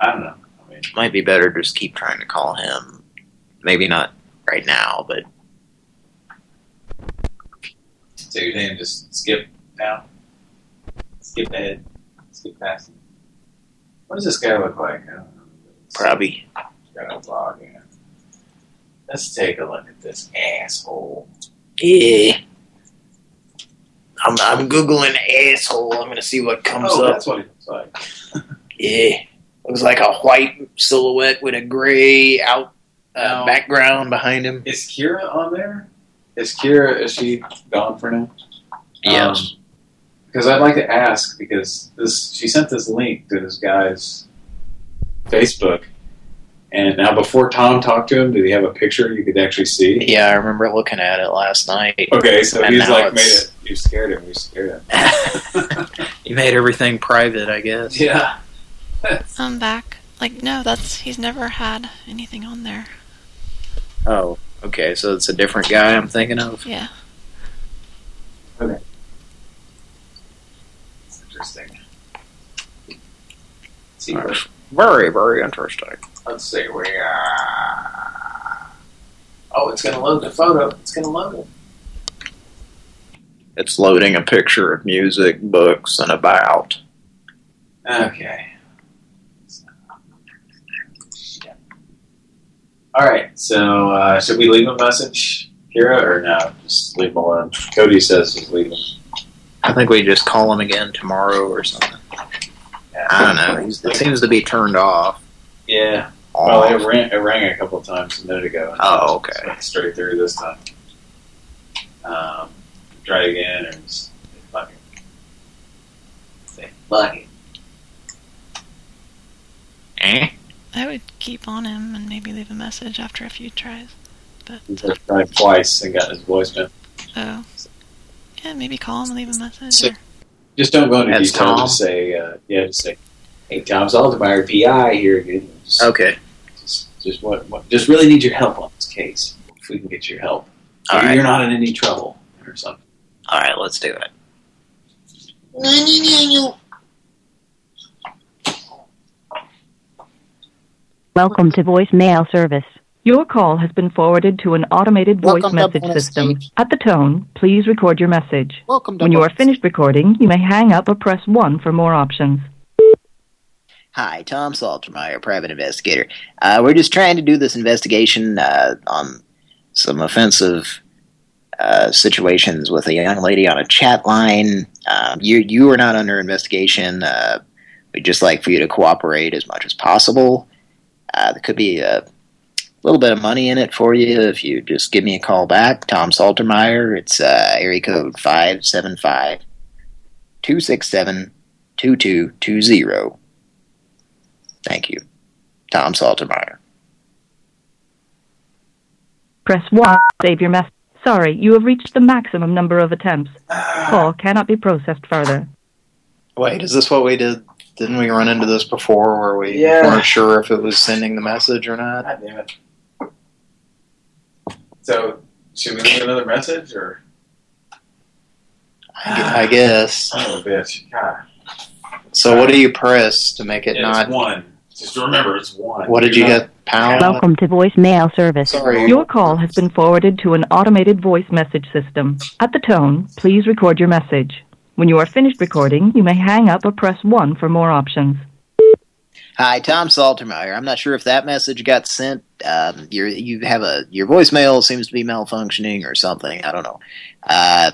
S2: I don't know. I mean,
S15: Might be better to just keep trying to call him. Maybe not right now, but
S2: so you're saying just skip down, skip ahead, skip past. him. What does this guy look like? I
S15: probably.
S2: Got a log in. Let's take a look at this asshole.
S15: Yeah. I'm, I'm googling asshole. I'm gonna see what comes
S2: Oh,
S15: up.
S2: that's what he looks like.
S15: Yeah, looks like a white silhouette with a gray out uh,
S2: Now-
S15: background behind him.
S2: Is Kira on there? Is Kira, is she gone for now?
S15: Yes.
S2: Because I'd like to ask, because this she sent this link to this guy's Facebook, and now before Tom talked to him, did he have a picture you could actually see?
S15: Yeah, I remember looking at it last night.
S2: Okay, so
S15: And
S2: he's
S15: now
S2: like made it. You scared him. You scared him.
S15: He made everything private, I guess.
S2: Yeah.
S4: I'm back. Like, no, that's he's never had anything on there.
S15: Oh, okay. So it's a different guy I'm thinking of.
S4: Yeah.
S2: Okay. That's interesting. See,
S15: That's very, very interesting.
S2: Let's see. We uh, oh, it's gonna load the photo. It's gonna load it.
S15: It's loading a picture of music, books, and about.
S2: Okay. All right. So uh, should we leave a message, Kira, or no? Just leave him alone. Cody says just leave him.
S15: I think we just call him again tomorrow or something. I don't know. He's, it seems to be turned off.
S2: Yeah. Well, it rang, it rang a couple of times a minute ago.
S15: Oh, okay.
S2: So it's straight through this time. Um, try again, and just fuck it. Say fuck it.
S15: Eh?
S4: I would keep on him and maybe leave a message after a few tries. But
S2: He's tried twice and got his voicemail.
S4: oh, yeah, maybe call him and leave a message.
S2: So-
S4: or-
S2: Just don't go into
S15: That's
S2: detail.
S15: Tom?
S2: Just say, uh, yeah, just say, "Hey, Tom Saltermeyer, PI here again." Just,
S15: Okay.
S2: just, just what, what? Just really need your help on this case. If we can get your help,
S15: All
S2: Maybe
S15: right.
S2: you're not in any trouble or something.
S15: All right, let's do it.
S38: Welcome to voicemail service. Your call has been forwarded to an automated voice
S39: Welcome
S38: message system. At the tone, please record your message.
S39: Welcome to
S38: When you are finished recording, you may hang up or press 1 for more options.
S15: Hi, Tom Saltermeyer, private investigator. Uh, we're just trying to do this investigation uh, on some offensive uh, situations with a young lady on a chat line. Uh, you you are not under investigation. Uh, we'd just like for you to cooperate as much as possible. Uh, there could be a little bit of money in it for you if you just give me a call back. Tom Saltermeyer, it's uh, area code 575 267 2220. Thank you. Tom Saltermeyer.
S38: Press 1 save your message. Sorry, you have reached the maximum number of attempts. Call cannot be processed further.
S15: Wait, is this what we did? Didn't we run into this before where we
S2: Yeah.
S15: weren't sure if it was sending the message or not?
S2: God damn it. So, should we leave another message or?
S15: I I guess.
S2: Son of a bitch. God.
S15: So what do you press to make it
S2: Yeah,
S15: not...
S2: one. Just remember, it's one.
S15: What did you get, pound?
S38: Welcome to voicemail service.
S15: Sorry.
S38: Your call has been forwarded to an automated voice message system. At the tone, please record your message. When you are finished recording, you may hang up or press 1 for more options.
S15: Hi, Tom Saltermeyer. I'm not sure if that message got sent. Um, you you have a your voicemail seems to be malfunctioning or something. I don't know. Uh,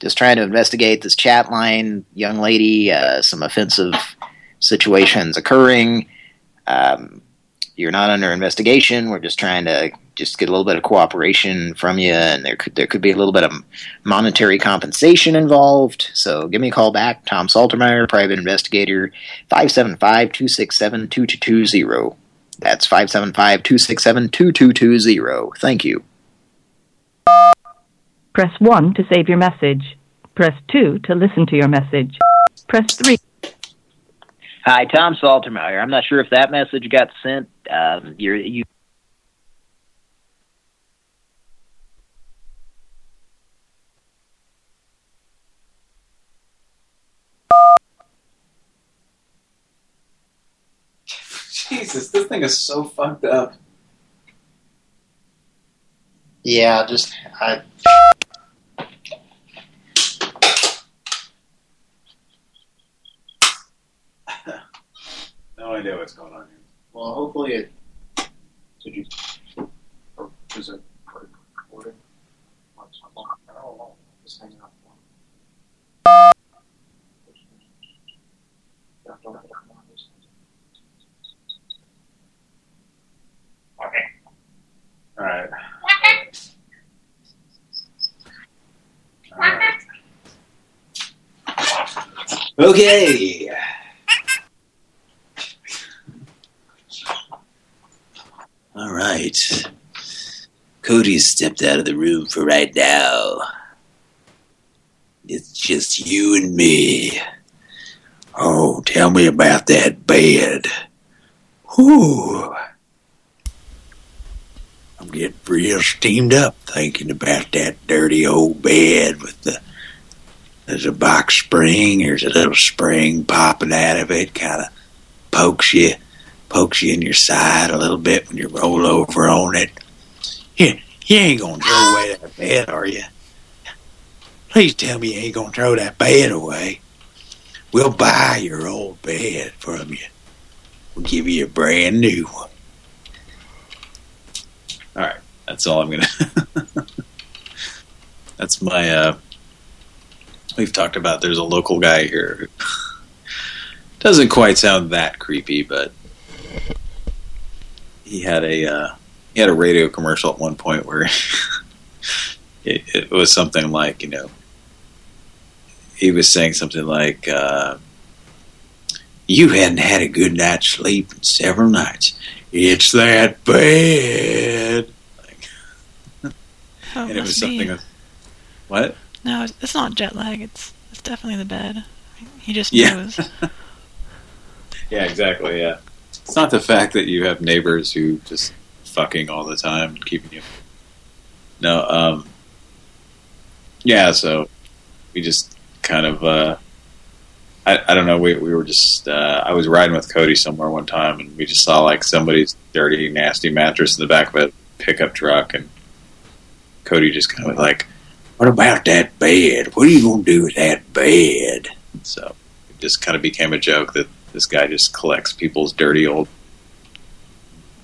S15: just trying to investigate this chat line, young lady. Uh, some offensive situations occurring. Um, you're not under investigation. We're just trying to just get a little bit of cooperation from you, and there could there could be a little bit of monetary compensation involved. So give me a call back, Tom Saltermeyer, private investigator, 575-267-2220. That's 575-267-2220. Thank you.
S38: Press 1 to save your message. Press 2 to listen to your message. Press 3.
S15: Hi, Tom Saltermeyer. I'm not sure if that message got sent. Um, you're, you
S2: Jesus, this thing is so fucked up.
S15: Yeah, just I.
S2: idea what's going on here.
S15: Well, hopefully it.
S2: Did you? Or is it recording? I don't know. Just hanging up. Okay. All right. All right.
S40: Okay. All right. Cody's stepped out of the room for right now. It's just you and me. Oh, tell me about that bed. Whew. I'm getting real steamed up thinking about that dirty old bed with the there's a box spring, there's a little spring popping out of it, kind of pokes you, pokes you in your side a little bit when you roll over on it. You, you ain't gonna throw away that bed, are you? Please tell me you ain't gonna throw that bed away. We'll buy your old bed from you. We'll give you a brand new one.
S2: All right. That's all I'm gonna. That's my. uh We've talked about. There's a local guy here. Doesn't quite sound that creepy, but he had a uh, he had a radio commercial at one point where it, it was something like you know he was saying something like. Uh,
S40: You hadn't had a good night's sleep in several nights. It's that bed.
S4: Oh,
S2: and it was something. Of, what?
S4: No, it's it's not jet lag. It's it's definitely the bed. He just
S2: Yeah.
S4: knows.
S2: Yeah, exactly. Yeah, it's not the fact that you have neighbors who just fucking all the time and keeping you. No, um, yeah. So we just kind of, uh, I, I don't know. We we were just, uh, I was riding with Cody somewhere one time, and we just saw like somebody's dirty, nasty mattress in the back of a pickup truck, and Cody just kind of like,
S40: What about that bed? What are you to do with that bed?
S2: So it just kind of became a joke that this guy just collects people's dirty old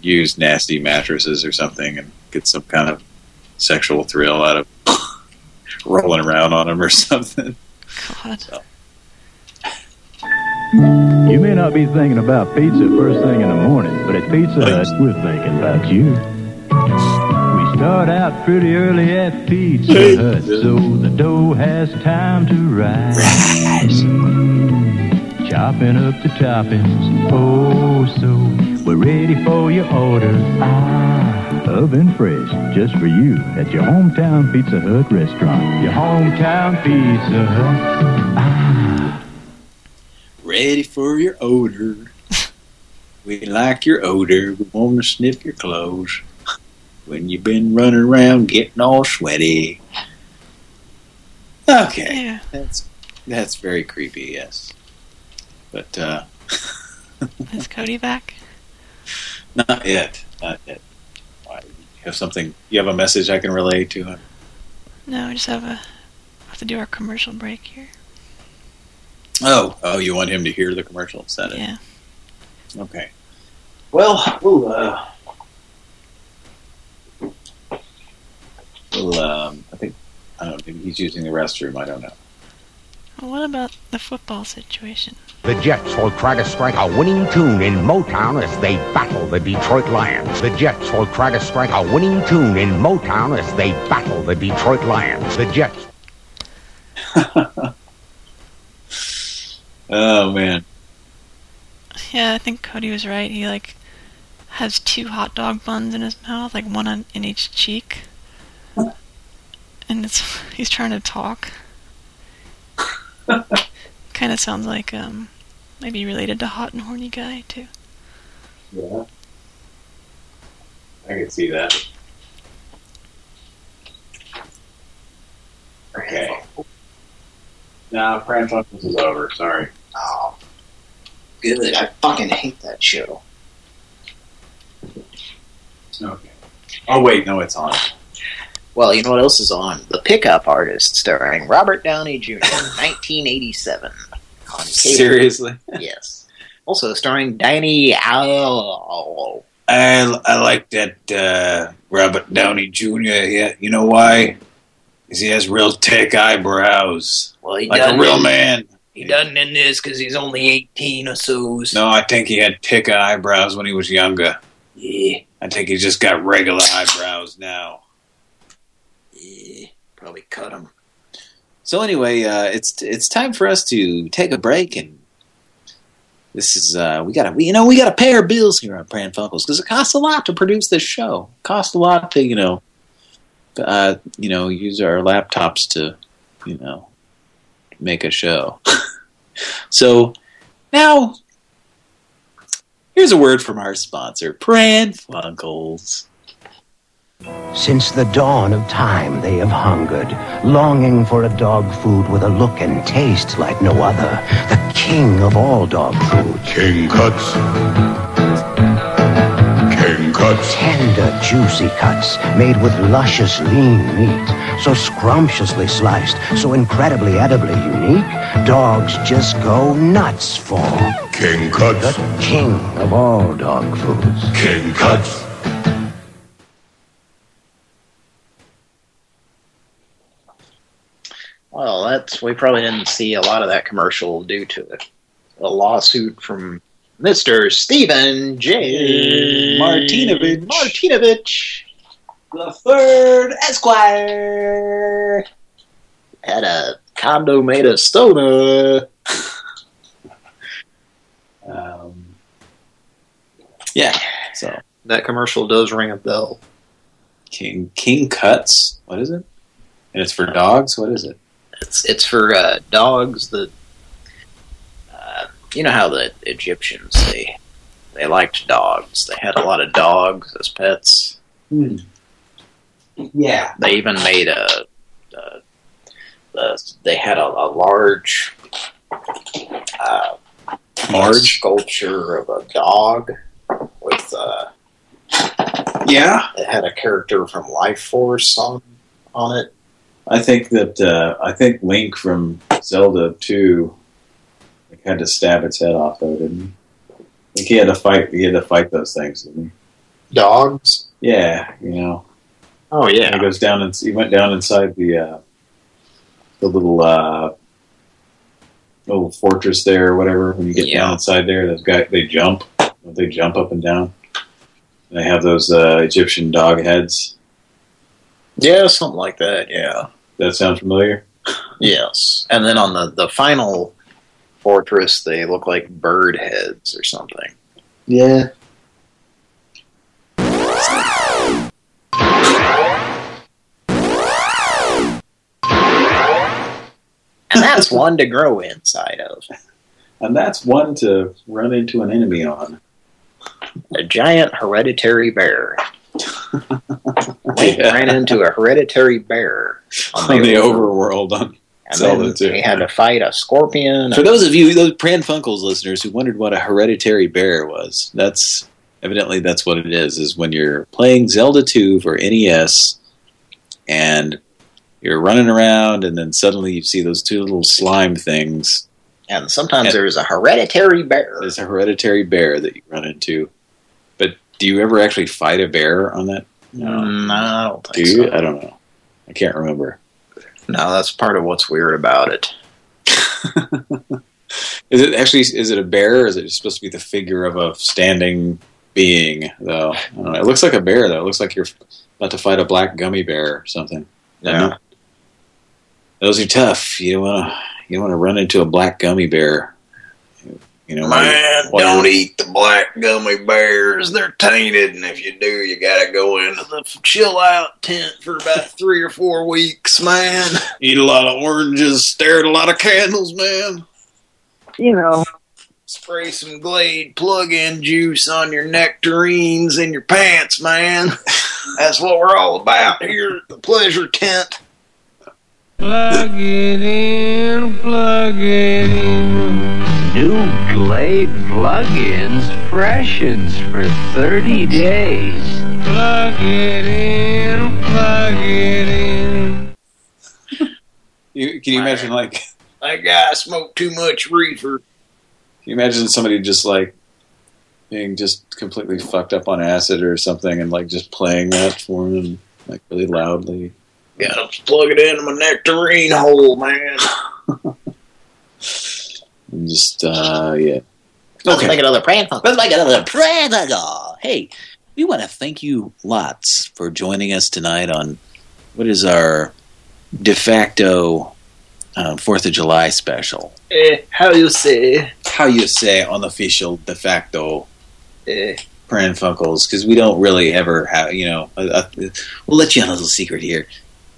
S2: used nasty mattresses or something and gets some kind of sexual thrill out of rolling around on them or something.
S4: God.
S41: You may not be thinking about pizza first thing in the morning, but at Pizza Hut, we're thinking about you. We start out pretty early at Pizza Hut, so the dough has time to rise. Mm, chopping up the toppings, oh so we're ready for your order. Ah, oven fresh, just for you at your hometown Pizza Hut restaurant. Your hometown Pizza Hut. Ah.
S40: Ready for your odor. We like your odor. We want to sniff your clothes. When you've been running around getting all sweaty.
S2: Okay, that's that's very creepy. Yes, but uh,
S4: Is Cody back?
S2: Not yet. Not yet. You have something? You have a message I can relay to him?
S4: No, we just have a have to do our commercial break here.
S2: Oh, oh, you want him to hear the commercial? Is that it?
S4: Yeah.
S2: Okay. Well, we'll uh, we'll um, I think I don't know. Maybe he's using the restroom. I don't know.
S4: Well, what about the football situation?
S21: The Jets will try to strike a winning tune in Motown as they battle the Detroit Lions. The Jets will try to strike a winning tune in Motown as they battle the Detroit Lions. The Jets.
S2: Oh man.
S4: Yeah, I think Cody was right. He like has two hot dog buns in his mouth, like one on in each cheek, and it's he's trying to talk. kind of sounds like um maybe related to hot and horny guy too.
S2: Yeah. I can see that. Okay. Now, Pran Funkels is over. Sorry.
S15: Oh, good. I fucking hate that show.
S2: Okay. Oh wait, no, it's on.
S15: Well, you know what else is on? The Pickup Artist, starring Robert Downey Jr. 1987. On cable.
S2: Seriously?
S15: Yes. Also starring Danny Ow.
S2: I I like that uh, Robert Downey Jr. Yeah, you know why? Because he has real thick eyebrows,
S15: Well, he
S2: like a real man.
S15: He doesn't in this because he's only 18 or so.
S2: No, I think he had thick eyebrows when he was younger.
S15: Yeah.
S2: I think he's just got regular eyebrows now.
S15: Yeah. Probably cut him.
S2: So anyway, uh, it's it's time for us to take a break, and this is uh, we got to you know we got to pay our bills here on Pran Funkels because it costs a lot to produce this show. It costs a lot to you know, uh, you know, use our laptops to you know make a show. so now here's a word from our sponsor, Pran Funkels.
S42: Since the dawn of time, they have hungered, longing for a dog food with a look and taste like no other. The king of all dog food.
S43: King cuts. King cuts.
S42: Tender, juicy cuts made with luscious, lean meat. So scrumptiously sliced, so incredibly edibly unique, dogs just go nuts for.
S43: King cuts.
S42: The king of all dog foods.
S43: King cuts.
S15: Well, that's we probably didn't see a lot of that commercial due to a lawsuit from Mr. Stephen J.
S2: Martinovich.
S15: Martinovich.
S2: The third Esquire.
S15: Had a condo made of stoner.
S2: Um, yeah, so
S15: That commercial does ring a bell.
S2: King King Cuts. What is it? And it's for dogs. What is it?
S15: It's it's for uh, dogs that uh, you know how the Egyptians they they liked dogs. They had a lot of dogs as pets.
S2: Hmm. Yeah.
S15: They even made a, a, a they had a, a large uh,
S2: Large?
S15: sculpture of a dog with uh,
S2: Yeah.
S15: it had a character from Life Force on on it.
S2: I think that uh, I think Link from Zelda 2 like, had to stab its head off though, didn't he? I think he had to fight. He had to fight those things, didn't he? Dogs. Yeah, you know.
S15: Oh yeah.
S2: And he goes down and he went down inside the uh, the little uh, little fortress there or whatever. When you get down inside there, those guys they jump. They jump up and down. And they have those uh, Egyptian dog heads.
S15: Yeah, something like that. Yeah.
S2: That sound familiar?
S15: Yes. And then on the, the final fortress, they look like bird heads or something.
S2: Yeah.
S15: And that's one to grow inside of.
S2: And that's one to run into an enemy on.
S15: A giant hereditary bear. Link ran into a hereditary bear
S2: On the overworld on
S15: And
S2: Zelda
S15: then
S2: 2.
S15: he had to fight a scorpion.
S2: For those of you, those Pran Funkels listeners who wondered what a hereditary bear was, that's evidently that's what it is, is when you're playing Zelda 2 for NES and you're running around and then suddenly you see those two little slime things.
S3: And sometimes there's a hereditary bear.
S2: There's a hereditary bear that you run into. But do you ever actually fight a bear on that?
S3: Mm, No, I don't
S2: Do you?
S3: so.
S2: I don't know. I can't remember.
S3: No, that's part of what's weird about it.
S2: Is it actually, is it a bear or is it supposed to be the figure of a standing being, though? I don't know. It looks like a bear, though. It looks like you're about to fight a black gummy bear or something.
S3: Yeah.
S2: Those are tough. You don't want to, you don't want to run into a black gummy bear. You know,
S3: Man,
S2: while
S3: don't eat the black gummy bears. They're tainted, and if you do, you gotta go into the chill out tent for about three or four weeks, man.
S2: Eat a lot of oranges, stare at a lot of candles, man.
S18: You know,
S3: Spray some Glade plug-in juice on your nectarines and your pants, man. That's what we're all about here at the pleasure tent.
S41: Plug it in, plug it in.
S44: New Glade plugins freshens for 30 days.
S41: Plug it in, plug it in.
S2: You, can you imagine, like, can
S3: That guy smoked too much reefer.
S2: Can you imagine somebody just, like, being just completely fucked up on acid or something and, like, just playing that for them, like, really loudly?
S3: Gotta plug it into my nectarine hole, man.
S2: And just, uh, yeah.
S40: Let's
S2: Okay.
S40: make another prank phone. Let's make another prank phone call. Hey, we want to thank you lots for joining us tonight on what is our de facto uh, Fourth of July special.
S3: Eh, how you say?
S2: How you say unofficial de facto
S3: Eh.
S2: Pran Funkels, because we don't really ever have, you know, uh, uh, we'll let you on a little secret here.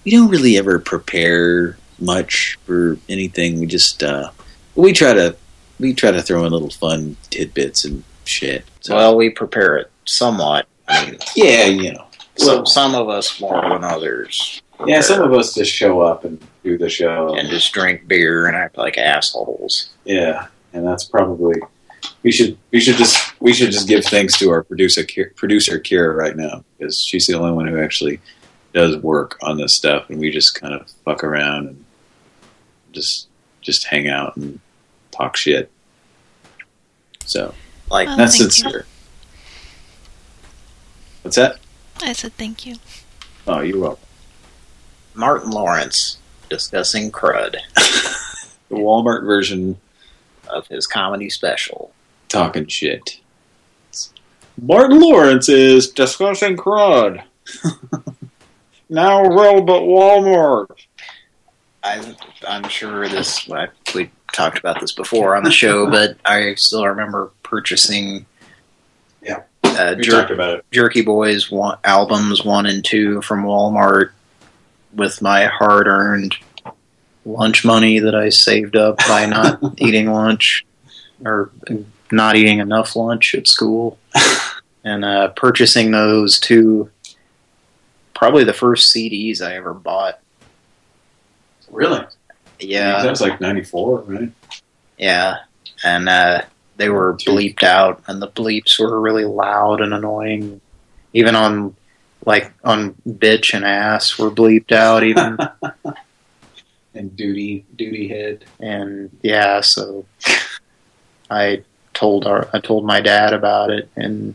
S2: We don't really ever prepare much for anything. We just, uh, we try to, we try to throw in little fun tidbits and shit. So,
S3: Well, we prepare it somewhat. I mean,
S2: yeah, you know.
S3: so some of us more than others.
S2: Yeah, some of us just show up and do the show.
S3: and just drink beer and act like assholes.
S2: Yeah, and that's probably we should we should just we should just give thanks to our producer producer Kira right now because she's the only one who actually does work on this stuff, and we just kind of fuck around and just just hang out and talk shit. So,
S3: like
S4: Oh,
S2: that's
S4: thank you.
S2: What's that?
S4: I said thank you.
S2: Oh, you're welcome.
S3: Martin Lawrence discussing crud.
S2: The Walmart version
S3: of his comedy special.
S2: talking shit. Martin Lawrence is discussing crud. now available at Walmart.
S3: I, I'm sure this. I, we talked about this before on the show, but I still remember purchasing.
S2: Yeah,
S3: uh, Jer-
S2: talked about it.
S3: Jerky Boys one, albums one and two from Walmart with my hard-earned lunch money that I saved up by not eating lunch or not eating enough lunch at school, and uh, purchasing those two. Probably the first CDs I ever bought.
S2: Really?
S3: Yeah,
S2: that was like '94, right?
S3: Yeah, and uh, they were bleeped out, and the bleeps were really loud and annoying. Even on, like, on bitch and ass were bleeped out, even.
S2: and duty, duty head.
S3: And yeah, so I told our, I told my dad about it, and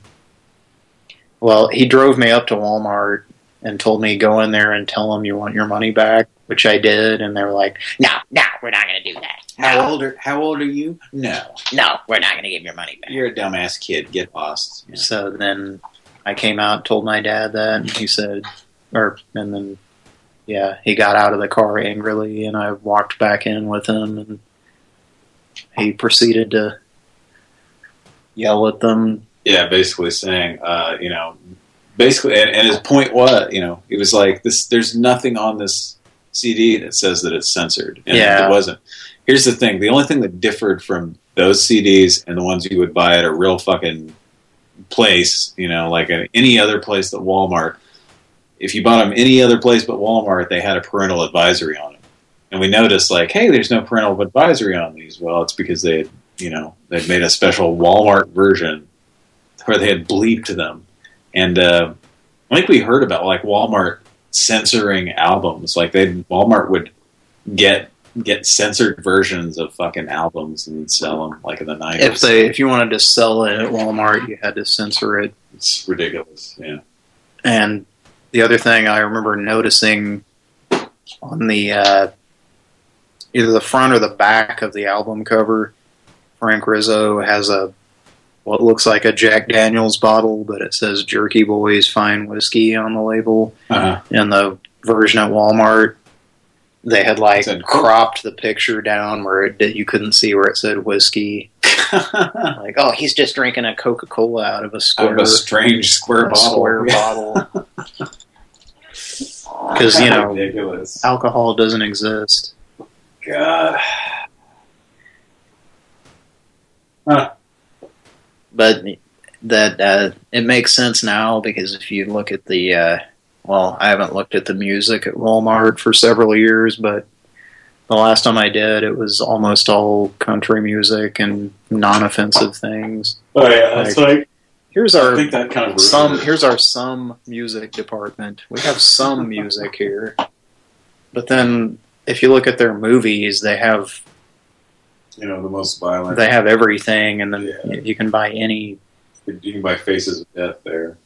S3: well, he drove me up to Walmart and told me go in there and tell them you want your money back, which I did, and they were like,
S15: No, no, we're not going to do that.
S2: How old are How old are you? No,
S15: No, we're not going to give your money back.
S2: you're a dumbass kid. Get lost. Yeah.
S3: So then I came out, told my dad that, and he said, or, and then, yeah, he got out of the car angrily, and I walked back in with him, and he proceeded to yell at them.
S2: Yeah, basically saying, uh, you know, basically, and, and his point was, you know, it was like, "This, there's nothing on this CD that says that it's censored." And
S3: Yeah.
S2: it wasn't. Here's the thing: the only thing that differed from those CDs and the ones you would buy at a real fucking place, you know, like at any other place that Walmart. If you bought them any other place but Walmart, they had a parental advisory on them. And we noticed, like, hey, there's no parental advisory on these. Well, it's because they, had, you know, they've made a special Walmart version where they had bleeped them, and uh, I think we heard about like Walmart censoring albums. Like they Walmart would get get censored versions of fucking albums and sell them like in the nineties.
S3: If they, if you wanted to sell it at Walmart, you had to censor it.
S2: It's ridiculous. Yeah.
S3: And the other thing I remember noticing on the uh, either the front or the back of the album cover, Frank Rizzo has a what looks like a Jack Daniels bottle, but it says Jerky Boys Fine Whiskey on the label.
S2: Uh-huh.
S3: In the version at Walmart, they had like cropped the picture down where it, you couldn't see where it said whiskey. like, oh, he's just drinking a Coca Cola out of a square,
S2: Out of a strange square bottle.
S3: Square bottle. Because you know,
S2: ridiculous.
S3: alcohol doesn't exist.
S2: God.
S3: But that uh, it makes sense now because if you look at the, uh, well, I haven't looked at the music at Walmart for several years, but the last time I did, it was almost all country music and non-offensive things.
S2: Oh yeah, like
S3: here's our
S2: I think that kind of
S3: some here's our some music department. We have some music here, but then if you look at their movies, they have
S2: you know the most violent.
S3: they have everything, and then you- you can buy any.
S2: You can buy Faces of Death there.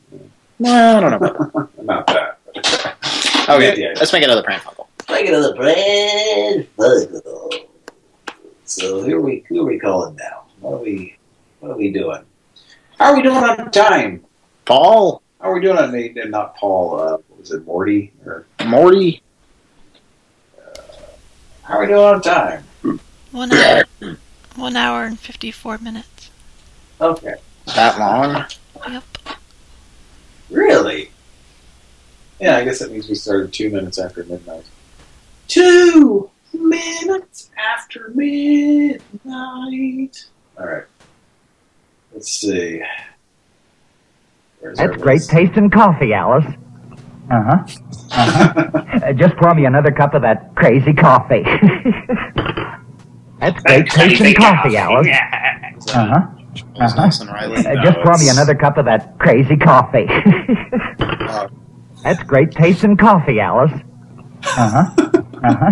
S3: Well, I don't know. About
S2: Not that.
S3: that. Okay,
S2: Yeah, yeah.
S3: let's make another prank phone call.
S40: Make another brand puzzle. So here we who are we calling now? What are we what are we doing?
S2: How are we doing on time?
S3: Paul?
S2: How are we doing on and not Paul? Uh, was it Morty or
S3: Morty?
S2: How are we doing on time?
S4: One hour. One hour and fifty-four minutes.
S2: Okay.
S3: That long?
S4: Yep.
S2: Really? Yeah, I guess that means we started two minutes after midnight. Two minutes after midnight. All right. Let's see. Where's
S45: That's great
S2: list?
S45: tasting coffee, Alice. Uh huh. Uh-huh. Just pour me another cup of that crazy coffee. That's great tasting coffee, Alice. Uh huh. Uh-huh. Uh, just pour me another cup of that crazy coffee. That's great tasting coffee, Alice. Uh huh. Uh huh.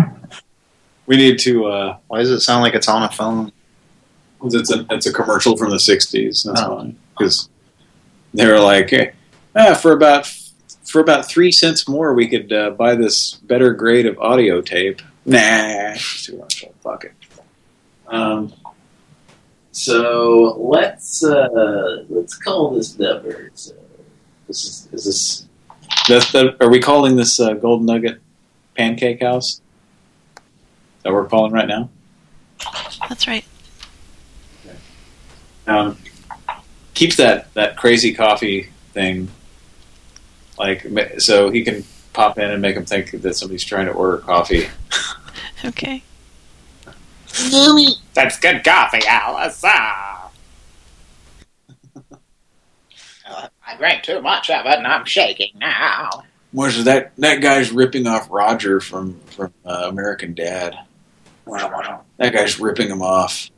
S2: We need to. Uh,
S3: Why does it sound like it's on a phone?
S2: it's a it's a commercial from the '60s. That's
S3: Oh.
S2: why. Because they were like, eh, ah, for about for about three cents more, we could uh, buy this better grade of audio tape. Nah, it's too much. Fuck it.
S40: Um so let's uh let's call this number. So
S2: This is is this. That's the, are we calling this uh, Golden Nugget Pancake House? That we're calling right now.
S4: That's right.
S2: Um, keeps that that crazy coffee thing. Like so, he can pop in and make him think that somebody's trying to order coffee.
S4: Okay.
S15: That's good coffee, Alice. Ah. I drank too much of it and I'm shaking now.
S2: Was that that guy's ripping off Roger from from uh, American Dad? That guy's ripping him off.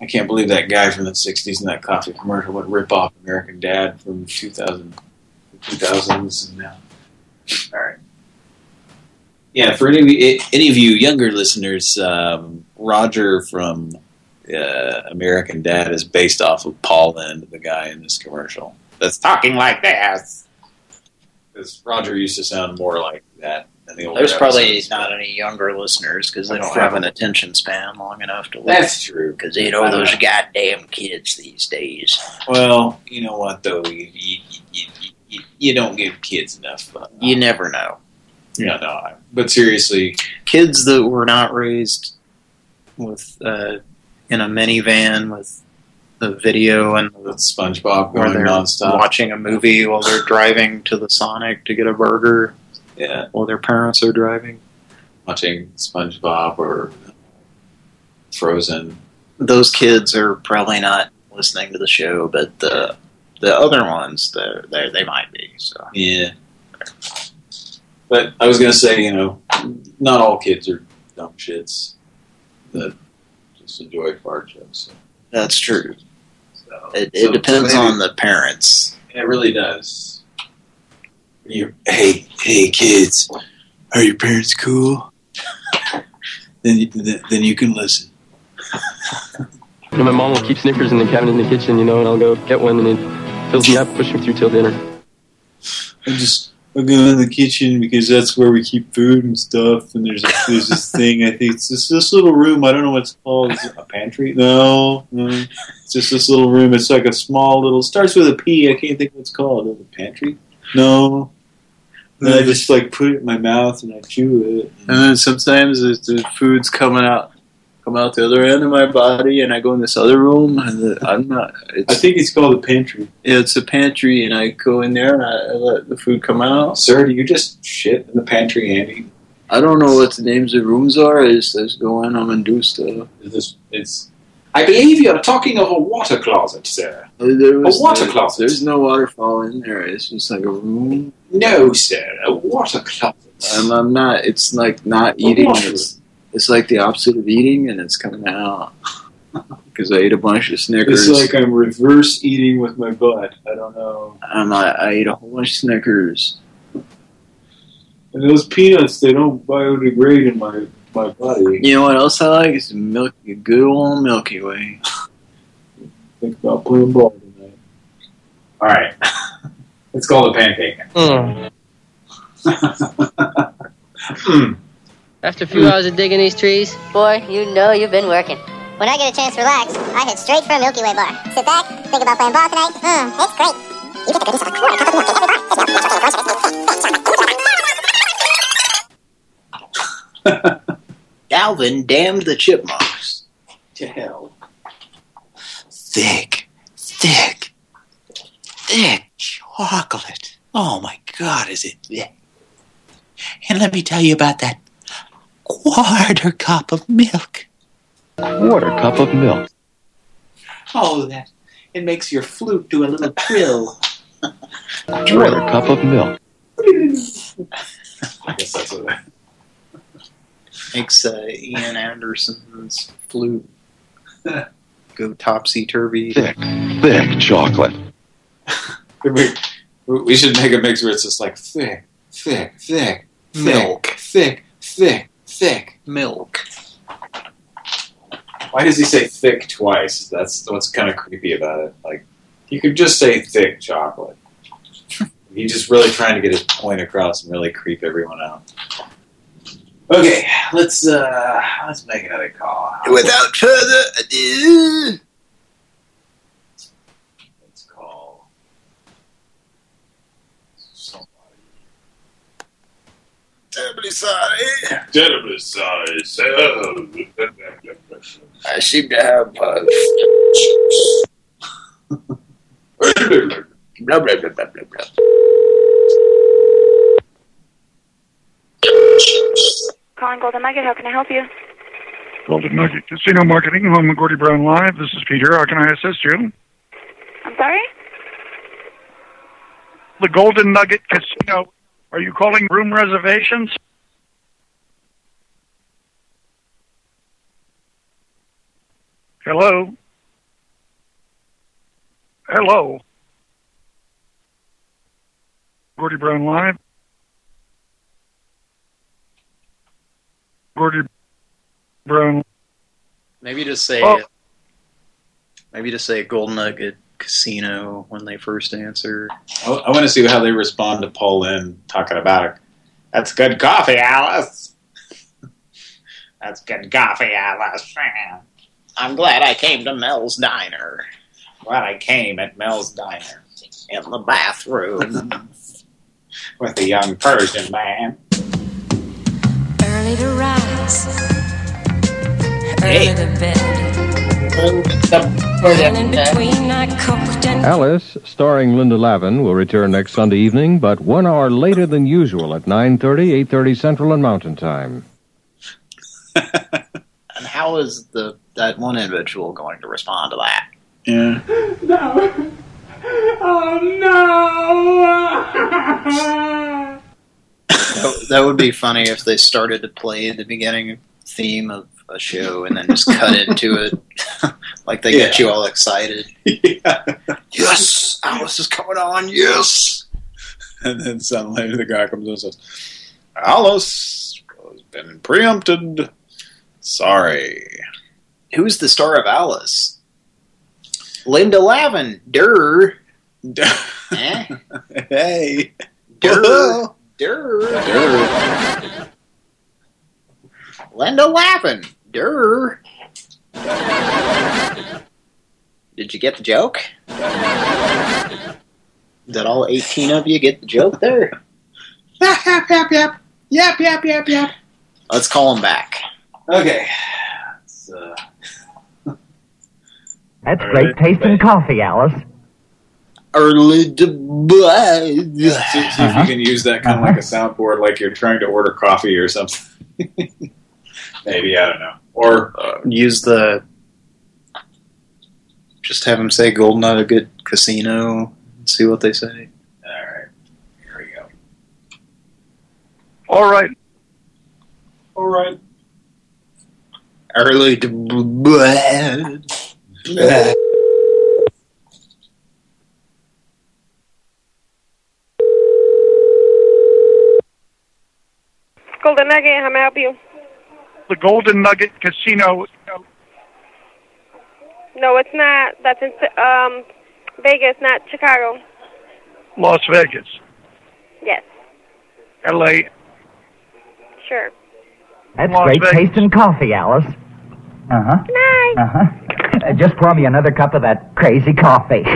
S2: I can't believe that guy from the '60s in that coffee commercial would rip off American Dad from 2000, 2000s and now. All right. Yeah, for any of you, any of you younger listeners, um, Roger from uh, American Dad is based off of Paul Lynde, the guy in this commercial. That's
S15: Talking like this.
S2: because Roger used to sound more like that in the old.
S3: There's probably not any younger listeners because they don't have an attention span long enough to.
S2: That's true.
S3: Because they know those goddamn kids these days.
S2: Well, you know what though, you you, you, you, you don't give kids enough. Uh,
S3: You never know.
S2: yeah, no. I- But seriously,
S3: Kids that were not raised with uh, in a minivan with the video and
S2: with SpongeBob going
S3: they're
S2: nonstop.
S3: watching a movie while they're driving to the Sonic to get a burger
S2: Yeah,
S3: while their parents are driving.
S2: watching SpongeBob or Frozen.
S3: Those kids are probably not listening to the show, but the the other ones, they they they might be. So
S2: Yeah. But I was gonna say, you know, not all kids are dumb shits that just enjoy fart jokes.
S3: that's true.
S2: So.
S3: It, it
S2: So-
S3: depends
S2: so maybe-
S3: on the parents.
S2: It really does. You, hey, hey, kids, are your parents cool? then, you, then, then you can listen.
S46: You know, my mom will keep Snickers in the cabinet in the kitchen, you know, and I'll go get one, and it fills me up, push me through till dinner.
S2: I just I go in the kitchen because that's where we keep food and stuff. And there's there's this thing. I think it's this this little room. I don't know what it's called. Is it a pantry? No, no. It's just this little room. It's like a small little. Starts with a P. I can't think what it's called. A pantry? No. And I just like put it in my mouth and I chew it.
S47: And then sometimes the food's coming out, come out the other end of my body, and I go in this other room, and I'm not. It's,
S2: I think it's called a pantry.
S47: Yeah, it's a pantry, and I go in there and I, I let the food come out.
S2: Sir, do you just shit in the pantry, Andy?
S47: I don't know what the names of rooms are. I just, I just go in them and do stuff.
S2: It's, it's I believe you're talking of a water closet, sir.
S47: Uh, there was,
S2: A water
S47: there-
S2: closet.
S47: There's no waterfall in there. It's just like a room.
S2: No, sir, a water closet.
S47: I'm, I'm not. It's like not eating.
S2: water.
S47: It's, it's like the opposite of eating, and it's coming out because I ate a bunch of Snickers.
S2: It's like I'm reverse eating with my butt. I don't know.
S47: I'm, I, I ate a whole bunch of Snickers.
S2: And those peanuts, they don't biodegrade in my my body.
S47: You know what else I like? Is milk, a good old Milky Way.
S2: Think about playing ball tonight. All right, let's call the pancake. Hmm. Hmm.
S48: After a few mm. hours of digging these trees,
S49: Boy, you know you've been working. When I get a chance to relax, I head straight for a Milky Way bar. Sit back, think about playing ball tonight. Mmm, it's great. You get the goodness of a quarter cup of milk in every bar.
S3: Alvin damned the chipmunks. To hell.
S2: Thick, thick, thick chocolate. Oh my God, is it thick? And let me tell you about that quarter cup of milk.
S24: Quarter cup of milk.
S2: Oh, that it makes your flute do a little trill.
S24: Quarter cup of milk.
S2: I guess that's what.
S3: Makes uh, Ian Anderson's flute go topsy turvy.
S24: Thick, thick chocolate.
S2: We, we should make a mix where it's just like thick, thick, thick,
S3: Milk.
S2: thick, thick, thick.
S3: Milk.
S2: Why does he say thick twice? That's what's kind of creepy about it. Like, you could just say thick chocolate. He's just really trying to get his point across and really creep everyone out. Okay, let's uh let's make another call.
S3: Without further ado,
S2: Let's call somebody.
S3: Terribly sorry.
S2: Terribly sorry, sir.
S47: I seem to have. Uh,
S3: Blah, blah, blah, blah, blah, blah.
S50: Calling Golden Nugget, how can I help you?
S24: Golden Nugget Casino Marketing, home of Gordie Brown Live. This is Peter. How can I assist you?
S50: I'm sorry?
S24: The Golden Nugget Casino. Are you calling room reservations? Hello? Hello? Gordie Brown Live? Gordie Brown.
S3: Maybe just say
S24: Oh.
S3: Uh, maybe just say a Golden Nugget Casino when they first answer.
S2: I, I want to see how they respond to Paul Lynde talking about it. That's good coffee, Alice. That's good coffee, Alice.
S15: I'm glad I came to Mel's Diner.
S2: Glad I came at Mel's Diner
S15: In the bathroom.
S2: with a young Persian man.
S51: Early to rise.
S2: Hey.
S51: Early to bed.
S52: Alice, starring Linda Lavin, will return next Sunday evening, but one hour later than usual at 9.30, 8.30 Central and Mountain Time.
S3: And how is the that one individual going to respond to that?
S47: yeah.
S51: No. Oh no!
S3: That, that would be funny if they started to play the beginning theme of a show and then just cut into it Like they get you all excited.
S2: Yes, Alice is coming on. Yes. And then suddenly the guy comes in and says, Alice has been preempted. Sorry.
S3: Who's the star of Alice? Linda Lavender. eh?
S2: Hey.
S3: Durr. Durr. Durr. Linda Lavender. Did you get the joke? Did all 18 of you get the joke there?
S2: Yep, yep, yep, yep. Yep, yep, yep, yep.
S3: Let's call him back.
S2: Okay. Let's, uh,
S45: That's great tasting coffee, Alice.
S3: Early to
S2: see, see if you can use that kind of like a soundboard, like you're trying to order coffee or something. Maybe, I don't know. Or
S3: uh, use the. Just have them say Golden Nugget Casino. and See what they say.
S2: Alright. Here we go.
S24: All right.
S2: All right.
S3: Early to bed.
S50: Golden Nugget, how may I help you?
S24: The Golden Nugget Casino.
S50: No, it's not. That's in um, Vegas, not Chicago.
S24: Las Vegas.
S50: Yes,
S24: L.A.
S50: sure.
S45: That's
S24: Las
S45: great
S24: Vegas.
S45: tasting coffee, Alice. Uh-huh.
S50: Night.
S45: Uh-huh. Uh, Just pour me another cup of that crazy coffee.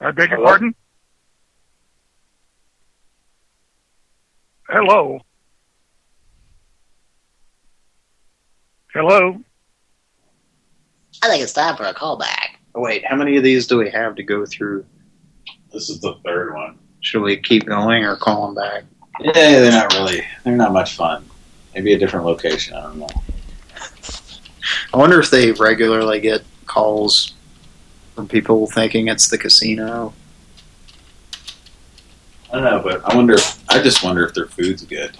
S24: I beg your pardon? Hello. Hello.
S15: I think it's time for a callback.
S3: Oh, wait, how many of these do we have to go through?
S2: This is the third one.
S3: Should we keep going or call them back?
S2: Yeah, they're not really, they're not much fun. Maybe a different location, I don't know.
S3: I wonder if they regularly get calls from people thinking it's the casino.
S2: I don't know, but I wonder, if, I just wonder if their food's good.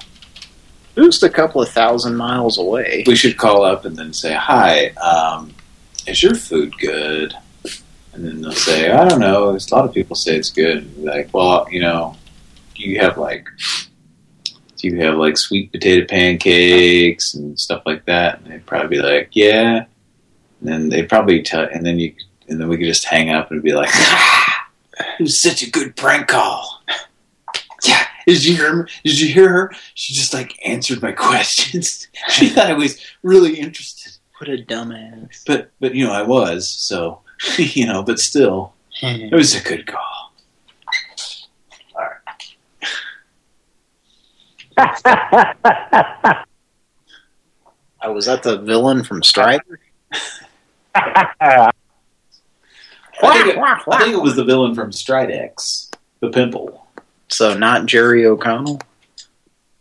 S3: Just a couple of thousand miles away.
S2: We should call up and then say, hi, um, is your food good? And then they'll say, I don't know, there's a lot of people say it's good. Like, well, you know, do you have like, do you have like sweet potato pancakes and stuff like that? And they'd probably be like, yeah. And then they'd probably tell, and then you, and then we could just hang up and be like, it was such a good prank call. Yeah, did you hear? Did you hear her? She just like answered my questions. she thought I was really interested.
S3: What a dumbass.
S2: But but you know I was so you know but still hmm. it was a good call. All right.
S3: Oh, was that the villain from Strider?
S2: I think, it, I think it was the villain from Stridex, the pimple.
S3: So not Jerry O'Connell?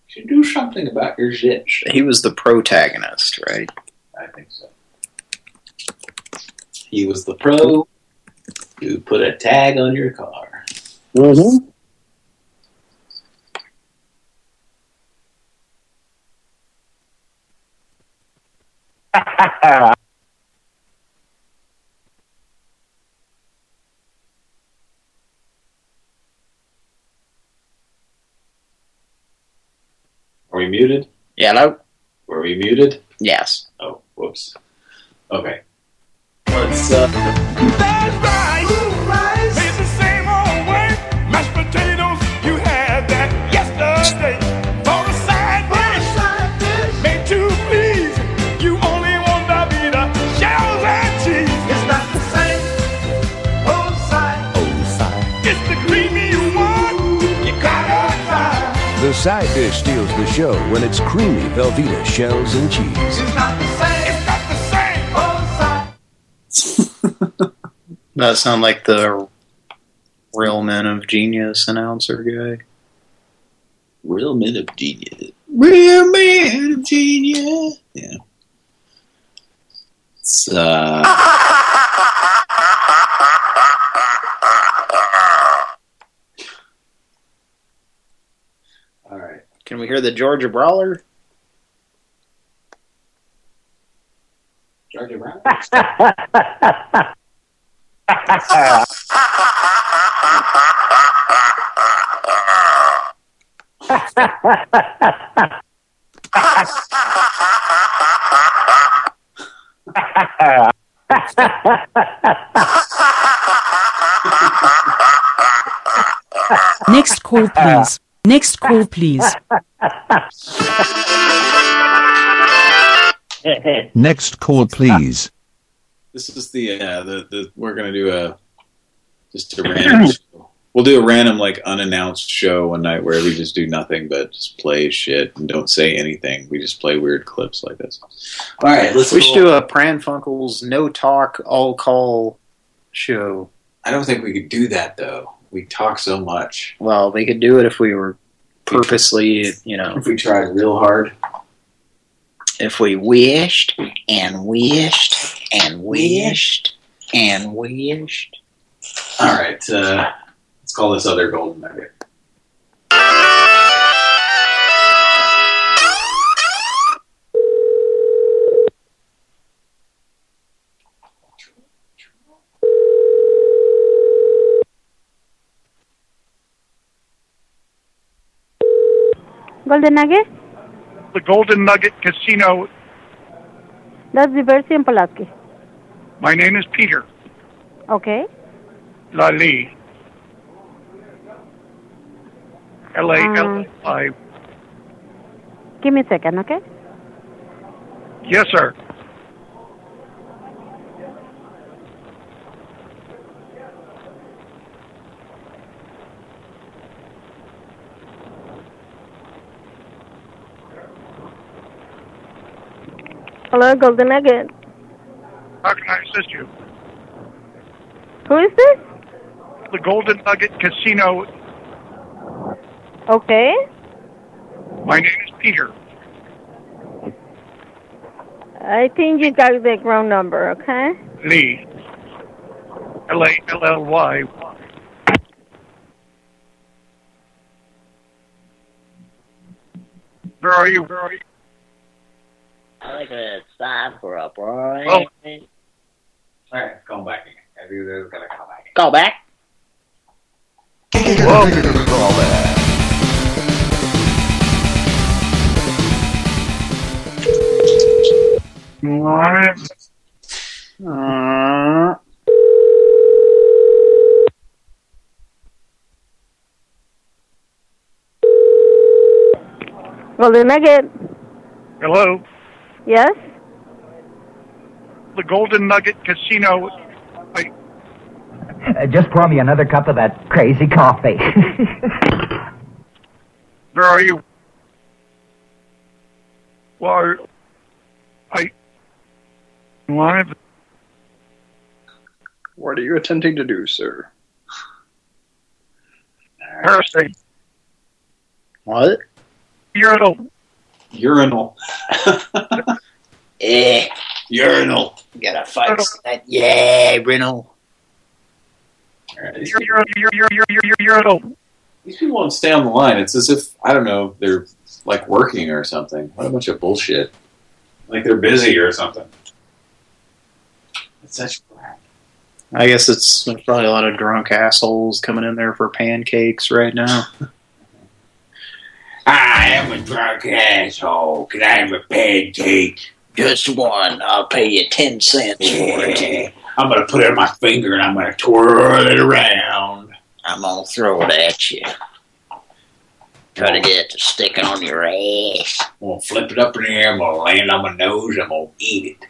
S2: Should do something about your shit.
S3: He was the protagonist, right?
S2: I think so. He was the pro who put a tag on your car.
S3: Mm-hmm.
S2: Are we muted?
S3: Yeah, no.
S2: Were we muted?
S3: Yes.
S2: Oh, whoops. Okay. Let's uh
S53: side dish steals the show when it's creamy Velveeta shells and cheese.
S3: That sound like the Real Men of Genius announcer guy.
S2: Real Men of Genius. Real Men of Genius. Yeah. It's uh
S3: Can we hear the Georgia Brawler?
S2: Georgia Brown?
S54: Next call, please. Next call, please.
S1: Next call, please.
S2: This is the uh, the the we're gonna do a just a random. show. We'll do a random like unannounced show one night where we just do nothing but just play shit and don't say anything. We just play weird clips like this. All right, let's.
S3: We
S2: go-
S3: should do a Pran Funkels no talk all call show.
S2: I don't think we could do that though. We talk so much.
S3: Well, we could do it if we were purposely, you know,
S2: If we tried real hard.
S3: if we wished and wished and wished and wished.
S2: All right, uh, let's call this other golden nugget.
S50: Golden Nugget?
S24: The Golden Nugget Casino.
S50: That's Diversey and Pulaski.
S24: My name is Peter
S50: Okay.
S24: Lali. Um, L-A-L-I.
S50: Give me a second, okay?
S24: Yes, sir.
S50: Hello, Golden Nugget.
S24: How can I assist you?
S50: Who is this?
S24: The Golden Nugget Casino.
S50: Okay.
S24: My name is Peter.
S50: I think you got the wrong number, okay?
S24: Lee. L-A-L-L-Y. Where are you? Where are you?
S15: I think it's time for a break.
S2: Oh. All right, call back again. Everybody's gonna call back.
S3: Call back.
S2: Uh,
S50: Golden Nugget.
S24: Hello?
S50: Yes?
S24: The Golden Nugget Casino.
S55: Uh, just pour me another cup of that crazy coffee.
S24: Where are you? Well, I... Live?
S56: What are you attempting to do, sir?
S24: Parasite.
S3: What?
S24: Urinal.
S2: Urinal.
S3: Eh,
S2: Urinal.
S3: gotta fix that. Yeah, rental.
S24: Urinal. Urinal.
S2: These people won't stay on the line. It's as if, I don't know, they're like working or something. What a bunch of bullshit. Like they're busy or something. It's such crap.
S3: I guess it's probably a lot of drunk assholes coming in there for pancakes right now.
S15: I am a drunk asshole. Can I have a pancake?
S3: Just one. I'll pay you ten cents for it.
S15: I'm gonna put it on my finger and I'm gonna twirl it around.
S3: I'm gonna throw it at you. Try to get it to stick on your ass.
S15: I'm gonna flip it up in the air. I'm gonna land on my nose. I'm gonna eat it.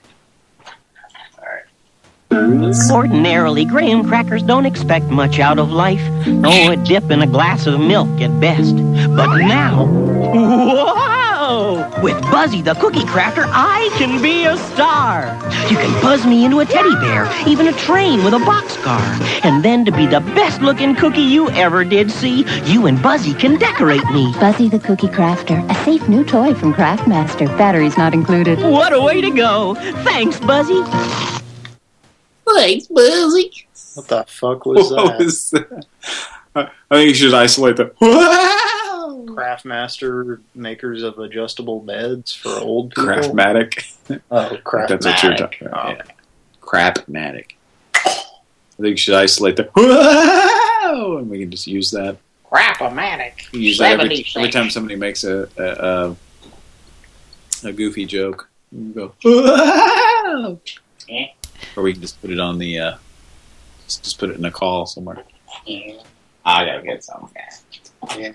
S57: Ordinarily, graham crackers don't expect much out of life. Oh, a dip in a glass of milk at best. But now, whoa! With Buzzy the Cookie Crafter, I can be a star. You can buzz me into a teddy bear, even a train with a boxcar. And then to be the best looking cookie you ever did see, you and Buzzy can decorate me.
S19: Buzzy the Cookie Crafter, a safe new toy from Craftmaster. Batteries not included.
S57: What a way to go! Thanks, Buzzy.
S3: Thanks, Buzzy. What the fuck was
S2: What
S3: that?
S2: was that? I I think you should isolate the. Wow!
S3: Craftmaster makers of adjustable beds for old people.
S2: Craftmatic.
S3: Oh, crap.
S2: That's what you're talking about. yeah. Crapmatic. I think you should isolate the whoa, and we can just use that.
S15: Crap-o-matic.
S2: Use that every, every time somebody makes a a, a, a goofy joke. We go whoa,
S15: Eh.
S2: Or we can just put it on the uh, just, just put it in a call somewhere.
S58: I gotta get some.
S15: Yeah.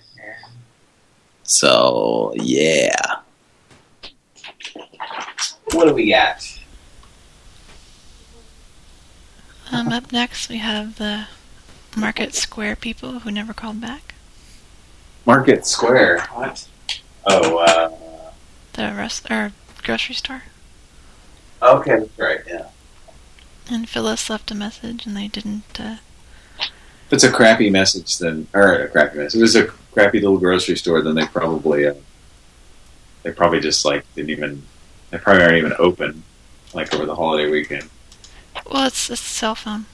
S2: So yeah,
S58: What do we got?
S4: Um, up next, we have the Market Square people who never called back.
S2: Market Square. What? Oh, uh,
S4: The rest or grocery store.
S2: okay, that's right. Yeah.
S4: And Phyllis left a message, and they didn't. Uh,
S2: If it's a crappy message, then or a crappy message. If it's a crappy little grocery store, then they probably uh, they probably just like didn't even they probably aren't even open like over the holiday weekend.
S4: well, it's it's a cell phone.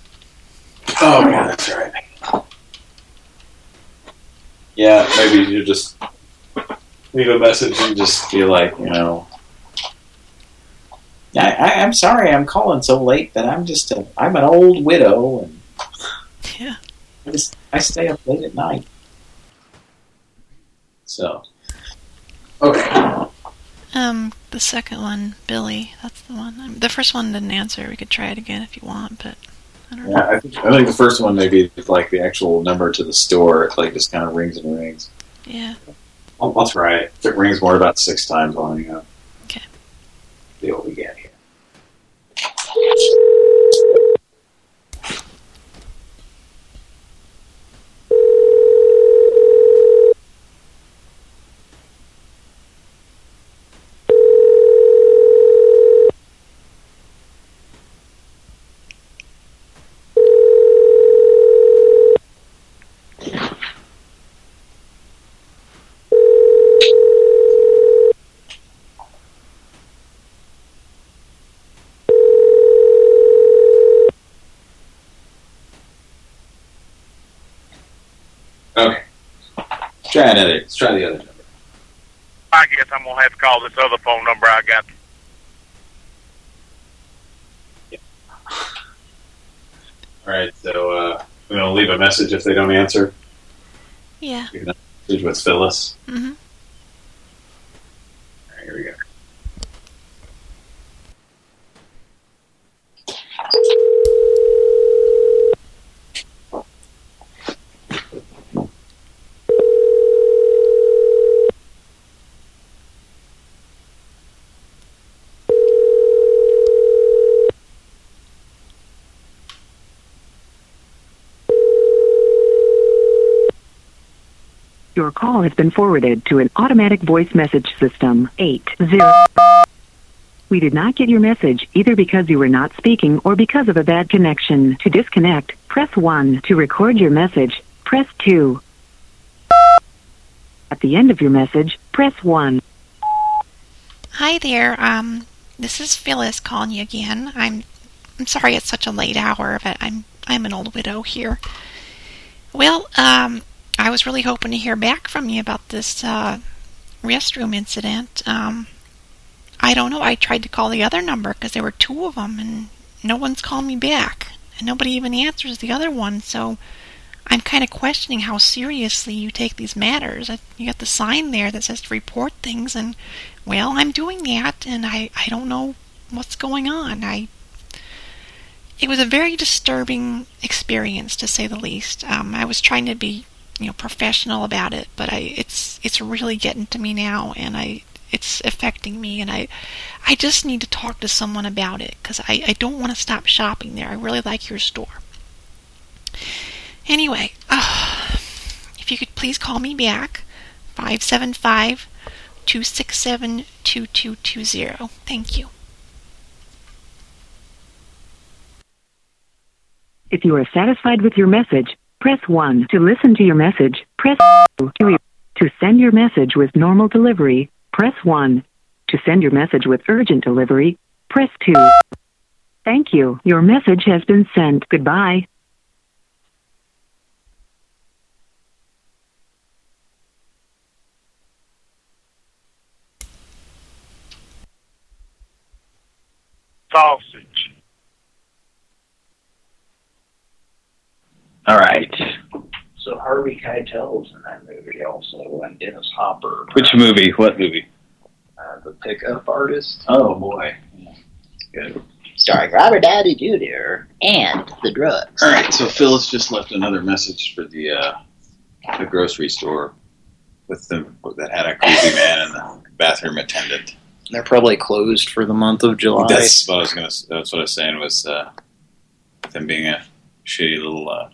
S2: Oh yeah, that's right. Yeah, maybe you just leave a message and just be like, you know, I, I, I'm sorry, I'm calling so late that I'm just a, I'm an old widow and
S4: Yeah.
S2: I just I stay up late at night. So okay,
S4: Um, the second one, Billy. That's the one. Um, the first one didn't answer. We could try it again if you want, but I don't know.
S2: I think I think the first one maybe is like the actual number to the store, it like just kind of rings and rings.
S4: Yeah.
S2: I'll, I'll try it. If it rings more about six times, I'll hang up. What we get here. Try another. Let's try the other number.
S59: I guess I'm gonna have to call this other phone number I got.
S2: All right. So uh, we're gonna leave a message if they don't answer.
S4: Yeah.
S2: Leave a message with Phyllis.
S4: Mm-hmm.
S2: All right, here we go.
S34: Call has been forwarded to an automatic voice message system. 80. We did not get your message either because you were not speaking or because of a bad connection. To disconnect, press 1. To record your message, press 2. At the end of your message, press 1.
S4: Hi there. Um, this is Phyllis calling you again. I'm I'm sorry it's such a late hour, but I'm I'm an old widow here. Well, um, I was really hoping to hear back from you about this uh, restroom incident. Um, I don't know. I tried to call the other number because there were two of them, and no one's called me back, and nobody even answers the other one. So I'm kind of questioning how seriously you take these matters. You got the sign there that says to report things, and well, I'm doing that, and I I don't know what's going on. I it was a very disturbing experience to say the least. Um, I was trying to be you know professional about it, but I it's it's really getting to me now, and I it's affecting me, and I I just need to talk to someone about it because I I don't want to stop shopping there. I really like your store. Anyway, uh, if you could please call me back, 575 267 2220. Thank you.
S34: If you are satisfied with your message, Press 1 to listen to your message. Press 2 to, send your message with normal delivery. Press 1. To send your message with urgent delivery, press 2. Thank you. Your message has been sent. Goodbye.
S24: Sauce.
S3: All right. So Harvey Keitel's in that movie also, and Dennis Hopper.
S2: Which movie? What movie?
S3: Uh, the pickup artist.
S2: Oh boy.
S3: Good. Starring Robert Downey Jr. and the drugs.
S2: All right, so Phyllis just left another message for the uh, the grocery store with the that had a crazy man and the bathroom attendant.
S3: They're probably closed for the month of July.
S2: That's what I was gonna. That's what I was saying was uh, them being a shitty little, uh,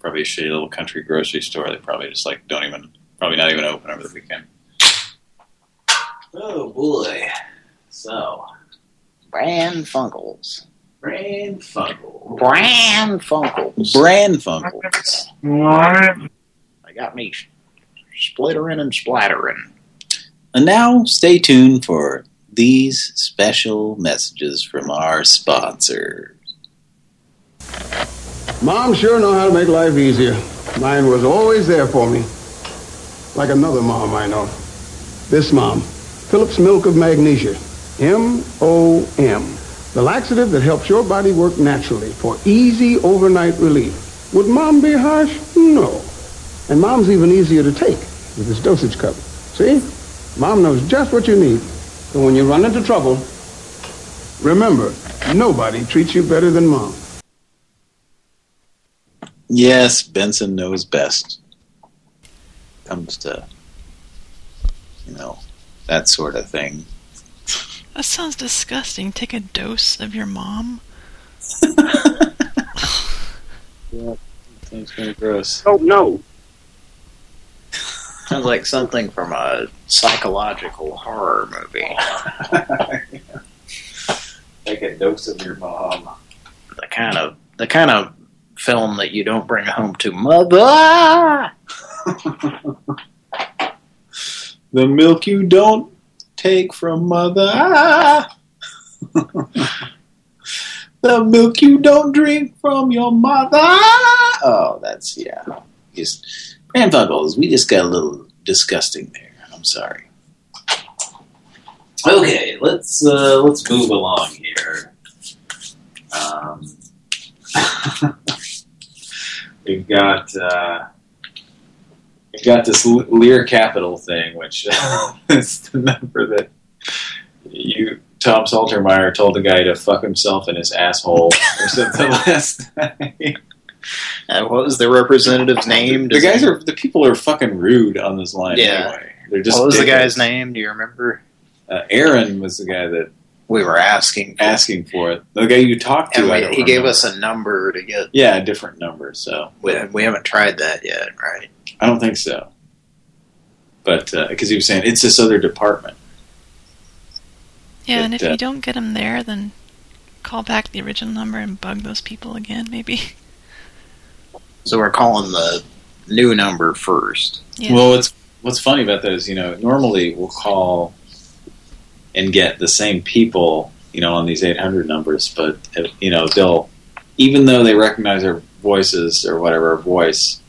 S2: probably a shitty little country grocery store. They probably just like don't even, probably not even open over the weekend.
S3: Oh boy. So, Pran Funkels.
S2: Pran Funkels.
S3: Pran Funkels.
S2: Pran Funkels.
S24: What?
S3: They got me splittering and splattering.
S2: And now, stay tuned for these special messages from our sponsors.
S60: Mom sure know how to make life easier. Mine was always there for me. Like another mom I know. This mom, Phillips Milk of Magnesia. M-O-M. The laxative that helps your body work naturally for easy overnight relief. Would mom be harsh? No. And mom's even easier to take with this dosage cup. See? Mom knows just what you need. So when you run into trouble, remember, nobody treats you better than mom.
S2: Yes, Benson knows best. Comes to, you know, that sort of thing.
S4: That sounds disgusting. Take a dose of your mom.
S2: Yeah, sounds kind of gross.
S60: Oh, no.
S3: Sounds like something from a psychological horror movie.
S2: Take a dose of your mom.
S3: The kind of the kind of film that you don't bring home to mother.
S2: The milk you don't take from mother. the milk you don't drink from your mother. Oh, that's, yeah. Just, Brand Funkles, we just got a little disgusting there. I'm sorry. Okay, let's uh, let's move along here. Um, we've got uh, we've got this Lear Capital thing, which is the number that you Tom Saltermeyer told the guy to fuck himself in his asshole or something last night.
S3: And what was the representative's name?
S2: The
S3: Does
S2: guys are the people are fucking rude on this line
S3: Yeah.
S2: anyway. They're just
S3: what was the guy's name? Do you remember?
S2: Uh, Aaron was the guy that
S3: we were asking
S2: asking for it. The guy you talked to,
S3: And we,
S2: don't
S3: he gave us a number to get.
S2: yeah, a different number. So
S3: We, we haven't tried that yet, right?
S2: I don't think so. But because he was saying it's this other department.
S4: Yeah, and if
S2: uh,
S4: you don't get them there, then call back the original number and bug those people again, maybe.
S3: So we're calling the new number first.
S4: Yeah.
S2: Well, what's what's funny about that is you know normally we'll call and get the same people you know on these 800 numbers, but you know they'll even though they recognize our voices or whatever our voice,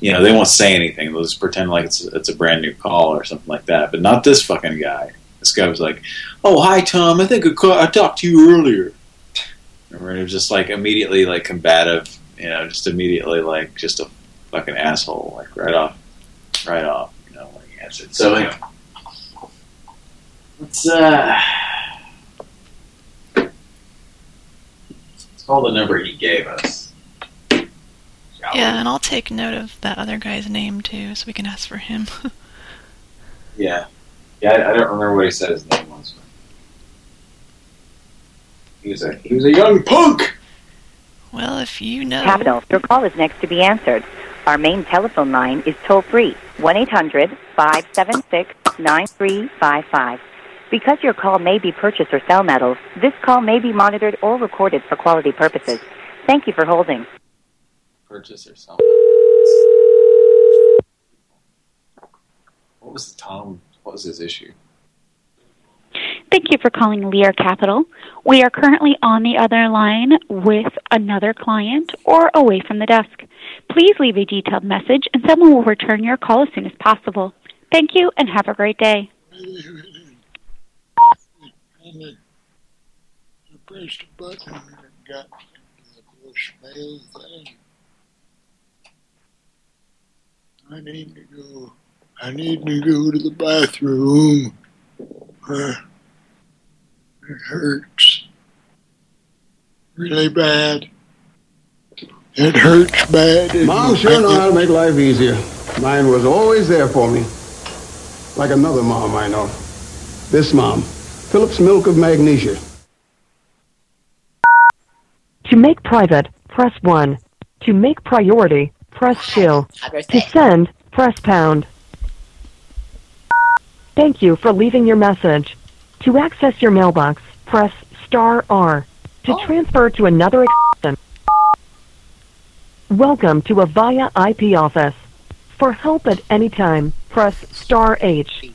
S2: you know they won't say anything. They'll just pretend like it's it's a brand new call or something like that. But not this fucking guy. This guy was like, "Oh, hi Tom. I think I, I talked to you earlier." And it was just like immediately like combative, you know, just immediately like just a fucking asshole, like right off, right off, you know, when he answered. So let's uh, let's call the number he gave us.
S4: Yeah, and I'll take note of that other guy's name too, so we can ask for him.
S2: Yeah, yeah, I, I don't remember what he said his name was. But he was a he was a young punk.
S4: well, if you know.
S61: Capital, your call is next to be answered. Our main telephone line is toll free 1 800 576 9355. Because your call may be purchase or sell metals, this call may be monitored or recorded for quality purposes. Thank you for holding.
S2: Purchase or something. What was the Tom? What was his issue?
S62: Thank you for calling Lear Capital. We are currently on the other line with another client or away from the desk. Please leave a detailed message and someone will return your call as soon as possible. Thank you and have a great day.
S63: Pressed a button and it got into the voicemail thing. I need to go. I need to go to the bathroom. Uh, it hurts really bad. It hurts bad. and
S60: Mom sure know how to make life easier. Mine was always there for me. Like another mom I know. This mom, Phillips Milk of Magnesia.
S64: To make private, press 1. To make priority, press 2. To send, press pound. Thank you for leaving your message. To access your mailbox, press star R. To transfer to another extension. Welcome to Avaya IP office. For help at any time, press star H.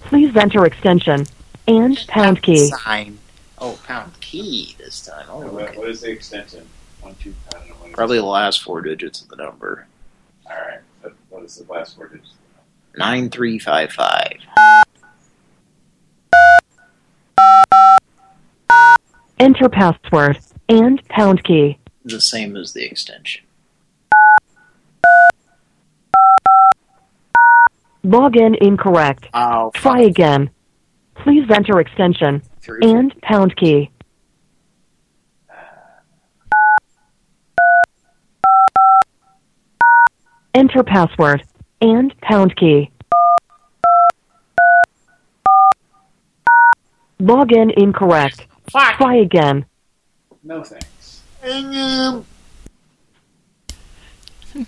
S64: Please enter extension and pound key.
S3: Sign. Oh, pound key this time. Oh,
S2: What- what is the extension? One, two, I don't know. what it is.
S3: Probably the last four digits of the number.
S2: All right. What- What is the last four digits?
S3: 9355.
S64: Enter password and pound key.
S3: The same as the extension.
S64: Login incorrect.
S3: Oh,
S64: Try again. Please enter extension and pound key. Enter password and pound key. Login incorrect. Try again.
S2: No thanks.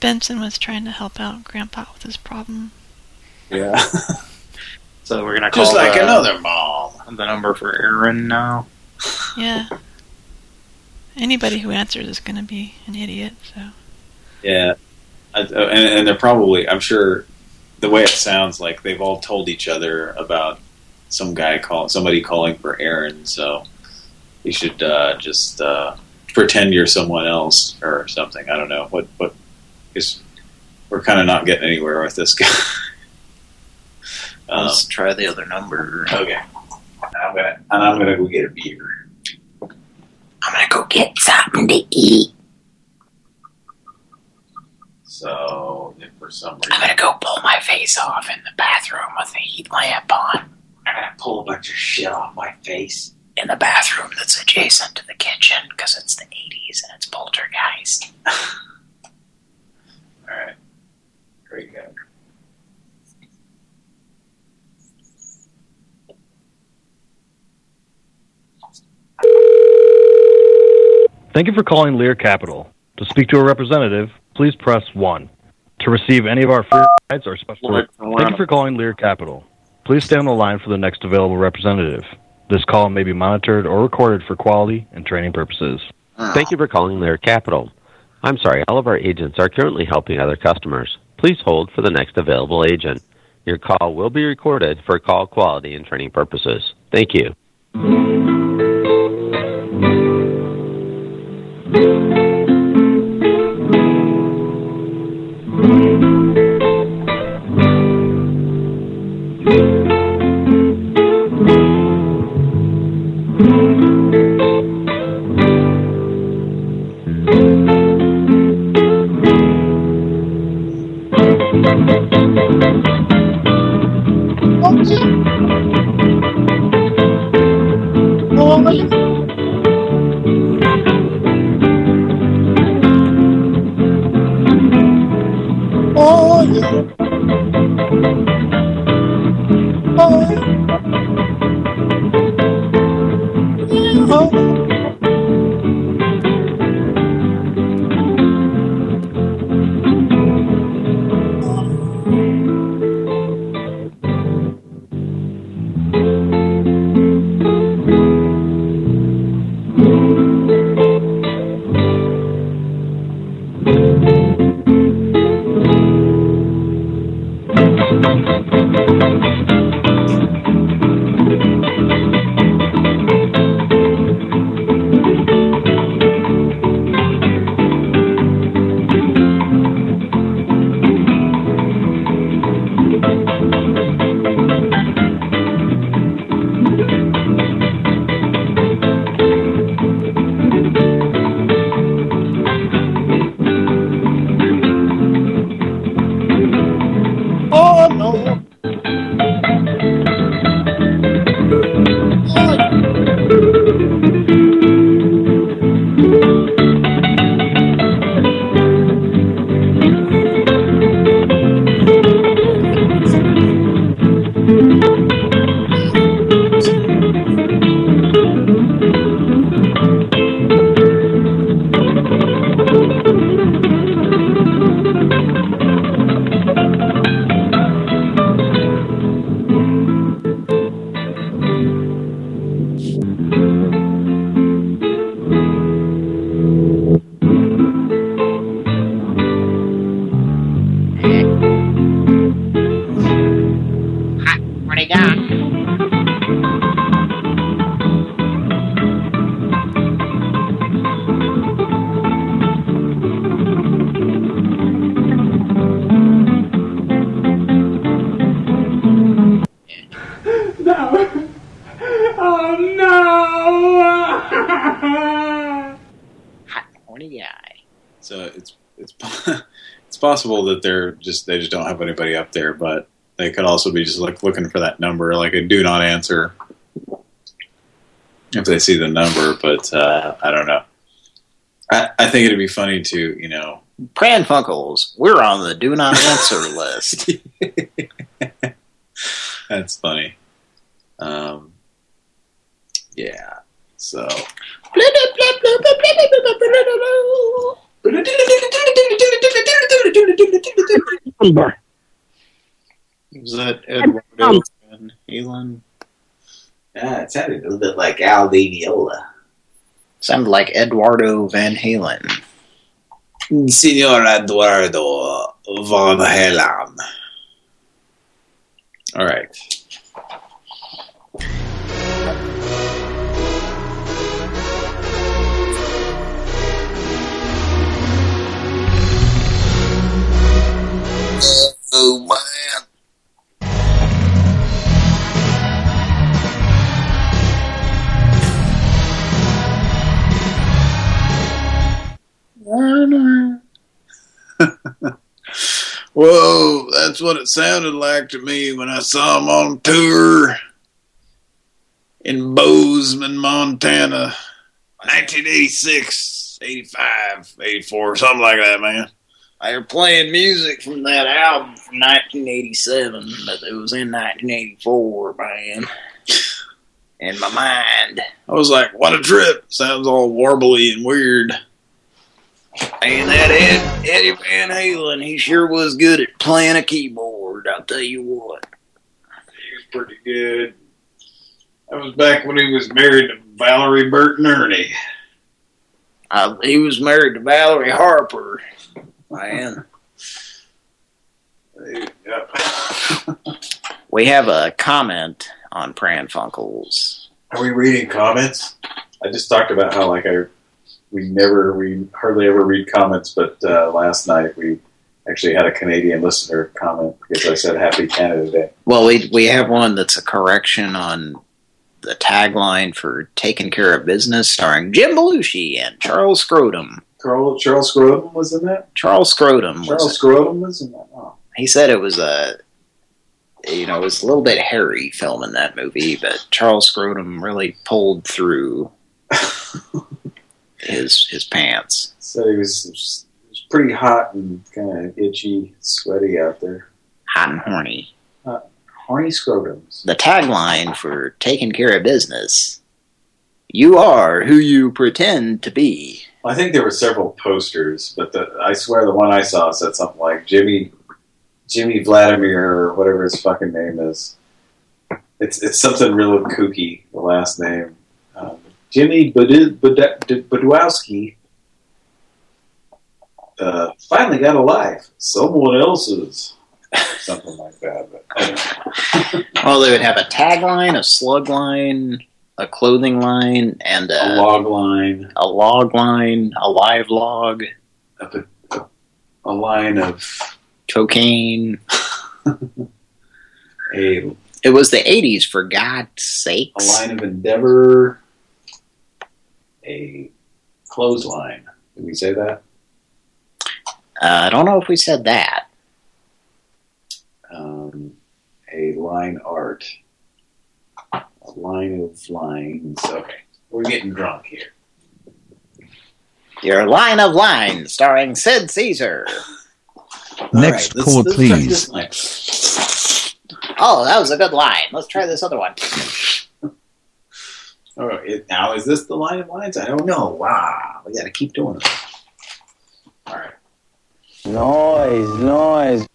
S4: Benson was trying to help out Grandpa with his problem.
S2: Yeah.
S3: So we're gonna call
S2: Just like
S3: the,
S2: another mom.
S3: The number for Aaron now.
S4: Yeah. Anybody who answers is going to be an idiot, so.
S2: Yeah. I, uh, and, and they're probably, I'm sure, the way it sounds like they've all told each other about some guy call somebody calling for Aaron, so you should uh, just uh, pretend you're someone else or something. I don't know what what because we're kind of not getting anywhere with this guy. um,
S3: Let's try the other number.
S2: okay, I'm gonna and I'm gonna go get a beer.
S3: I'm gonna go get something to eat.
S2: So if for some reason
S3: I'm gonna go pull my face off in the bathroom with the heat lamp on.
S40: I'm gonna pull a bunch of shit off my face.
S3: In the bathroom that's adjacent to the kitchen because it's the 80s and it's poltergeist.
S2: All right, great guy.
S65: Thank you for calling Lear Capital. To speak to a representative, please press 1. To receive any of our free rides or special...
S3: Wait,
S65: Thank you for calling Lear Capital. Please stay on the line for the next available representative. This call may be monitored or recorded for quality and training purposes. Ah.
S66: Thank you for calling Lear Capital. I'm sorry, all of our agents are currently helping other customers. Please hold for the next available agent. Your call will be recorded for call quality and training purposes. Thank you.
S63: Oh,
S2: possible that they're just they just don't have anybody up there, but they could also be just like looking for that number, like a do not answer if they see the number. But uh, I don't know. I, I think it'd be funny to you know
S15: Pran Funkels, we're on the do not answer list.
S2: that's funny. Um, yeah. So
S15: Is that Eduardo Van Halen?
S67: Yeah, it sounded a little bit like Al Viola.
S15: Sounded like Eduardo Van Halen.
S2: Signor Eduardo Van Halen. All right.
S68: Oh man.
S2: Whoa, that's what it sounded like to me when I saw him on tour in Bozeman, Montana. 1986, 85, 84, something like that, man.
S15: They were playing music from that album from 1987, but it was in 1984, man. In my mind.
S2: I was like, what a trip. Sounds all warbly and weird.
S15: And that Ed, Eddie Van Halen, he sure was good at playing a keyboard, I'll tell you what.
S2: He was pretty good. That was back when he was married to Valerie Burton Ernie.
S15: Uh, he was married to Valerie Harper, man.
S2: Yep.
S15: We have a comment on Pran Funkels.
S2: Are we reading comments? I just talked about how like I we never we hardly ever read comments, but uh, last night we actually had a Canadian listener comment because I said Happy Canada Day.
S15: Well, we we have one that's a correction on the tagline for Taking Care of Business, starring Jim Belushi and Charles Scrotum.
S2: Carl, Charles Scrotum was in that.
S15: Charles Scrotum.
S2: Charles
S15: Was,
S2: Scrotum was in that. Oh.
S15: he said it was a, you know, it was a little bit hairy film in that movie, but Charles Scrotum really pulled through his his pants.
S2: So he was, it was pretty hot and kind of itchy, sweaty out there.
S15: Hot and horny.
S2: Uh, horny scrotums.
S15: The tagline for Taking Care of Business, you are who you pretend to be.
S2: I think there were several posters, but the, I swear the one I saw said something like Jimmy Jimmy Vladimir or whatever his fucking name is. It's it's something real kooky. The last name, um, Jimmy Bud- Bud- Uh, finally got a life. Someone else's. Something like that. But anyway.
S15: Well, they would have a tagline, a slug line, a clothing line, and a,
S2: a log line,
S15: a log line, a live log,
S2: a, a line of
S15: cocaine.
S2: a
S15: It was the 80s, for God's sake.
S2: a line of endeavor, a clothesline. Did we say that?
S15: Uh, I don't know if we said that.
S2: Um, a line art, line of lines. Okay, we're getting drunk here.
S15: Your Line of Lines, starring Sid Caesar.
S69: Next
S2: let's-
S69: call, please.
S15: Oh, that was a good line. Let's try this other one.
S2: Oh, it, now is this the line of lines? I don't know. Wow, we got to keep doing it. All right.
S15: Noise, noise.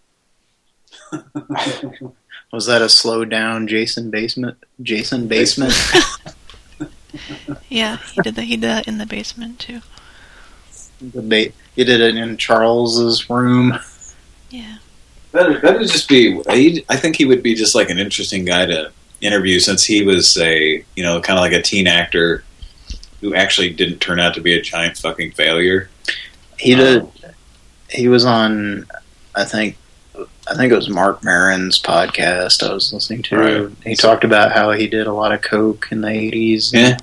S15: was that a slow down Jason Basement? Jason Basement?
S4: Yeah, he did that. He did that in the basement too.
S15: the ba- you did it in Charles's room.
S4: Yeah.
S2: That that would just be. he- I think he would be just like an interesting guy to interview, since he was a you know kind of like a teen actor who actually didn't turn out to be a giant fucking failure.
S15: He did. Um, he was on, I think,
S3: I think it was Marc Maron's podcast I was listening to.
S2: Right.
S3: He talked about how he did a lot of coke in the 80s.
S2: Yeah.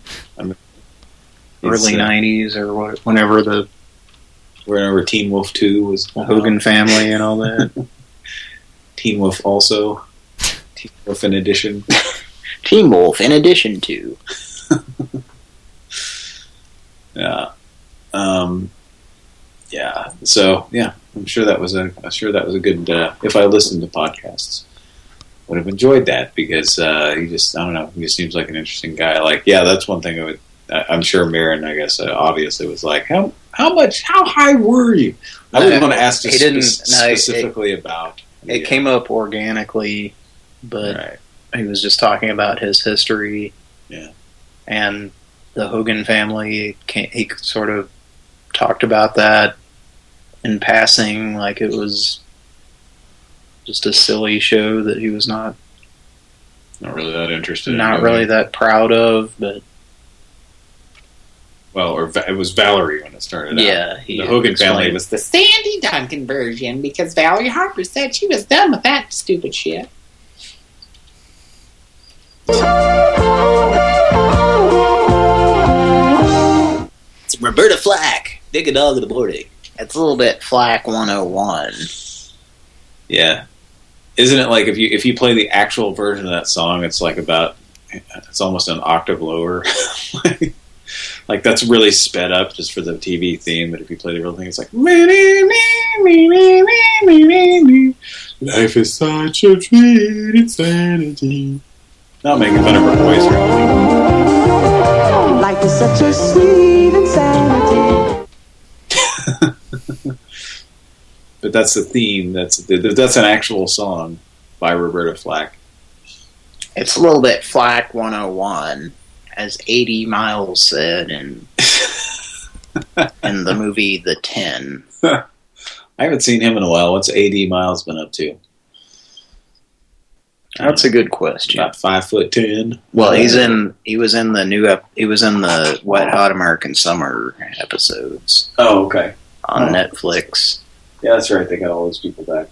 S3: Early
S2: uh,
S3: 90s or what, whenever the
S2: Whenever Teen Wolf 2 was
S3: Hogan family and all that.
S2: Teen Wolf also. Teen Wolf in addition.
S3: Teen Wolf in addition to.
S2: Yeah. Um, yeah. So yeah, I'm sure that was a I'm sure that was a good. Uh, if I listened to podcasts, would have enjoyed that because uh, he just I don't know. He just seems like an interesting guy. Like yeah, that's one thing I would. I- I'm sure Maron, I guess, uh, obviously was like, how how much, how high were you? I wouldn't want to ask
S3: he didn't-
S2: spe-
S3: no, it-
S2: specifically about.
S3: It came up organically, but he was just talking about his history.
S2: Yeah.
S3: And the Hogan family, he sort of talked about that in passing, like it was just a silly show that he was not
S2: Not really that interested.
S3: not
S2: doing.
S3: really that proud of, but
S2: Well, or it was Valerie when it started.
S3: Yeah,
S2: out.
S3: he
S2: the Hogan family was
S15: The Sandy Duncan version because Valerie Harper said she was done with that stupid shit.
S40: It's Roberta Flack. Big a dog in the morning.
S3: It's a little bit Flack 101.
S2: Yeah. Isn't it like if you if you play the actual version of that song, it's like about it's almost an octave lower. like that's really sped up just for the TV theme. But if you play the real thing, it's like life is such a treat, insanity. Not making fun of her voice or anything.
S70: Life is such a sweet
S2: But that's the theme. That's that's an actual song by Roberta Flack.
S3: It's a little bit Flack 101, as AD Miles said in in the movie The Ten.
S2: I haven't seen him in a while. What's AD Miles been up to?
S3: That's a good question.
S2: About five foot ten.
S3: Well, he's in. He was in the new. Ep, he was in the Wet Hot American Summer episodes
S2: Oh, okay.
S3: On
S2: Oh.
S3: Netflix.
S2: Yeah, that's right. They got all those people back.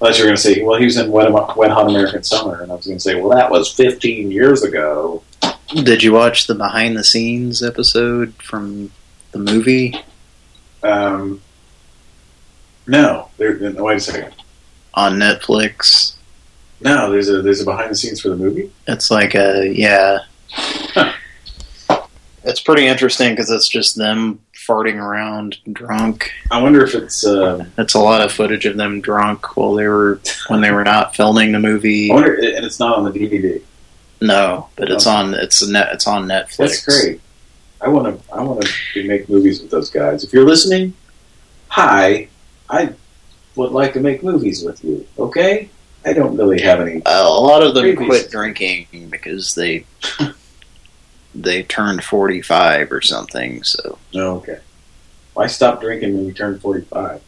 S2: Unless you're going to say, well, he was in Wet, Wet Hot American Summer, and I was going to say, well, that was 15 years ago.
S3: Did you watch the behind the scenes episode from the movie
S2: Um, no, there, wait a second.
S3: on Netflix?
S2: No, there's a there's a behind the scenes for the movie.
S3: It's like a yeah. It's pretty interesting because it's just them farting around drunk.
S2: I wonder if it's. Uh,
S3: It's a lot of footage of them drunk while they were when they were not filming the movie.
S2: I wonder, and it's not on the DVD.
S3: No, but it's on it's net it's on Netflix.
S2: That's great. I want to I want to make movies with those guys. If you're listening, hi, I would like to make movies with you. Okay, I don't really have any.
S3: Uh, a lot of them
S2: Previous-
S3: quit drinking because they they turned forty five or something. So
S2: No, okay. Why stop drinking when you turn 45?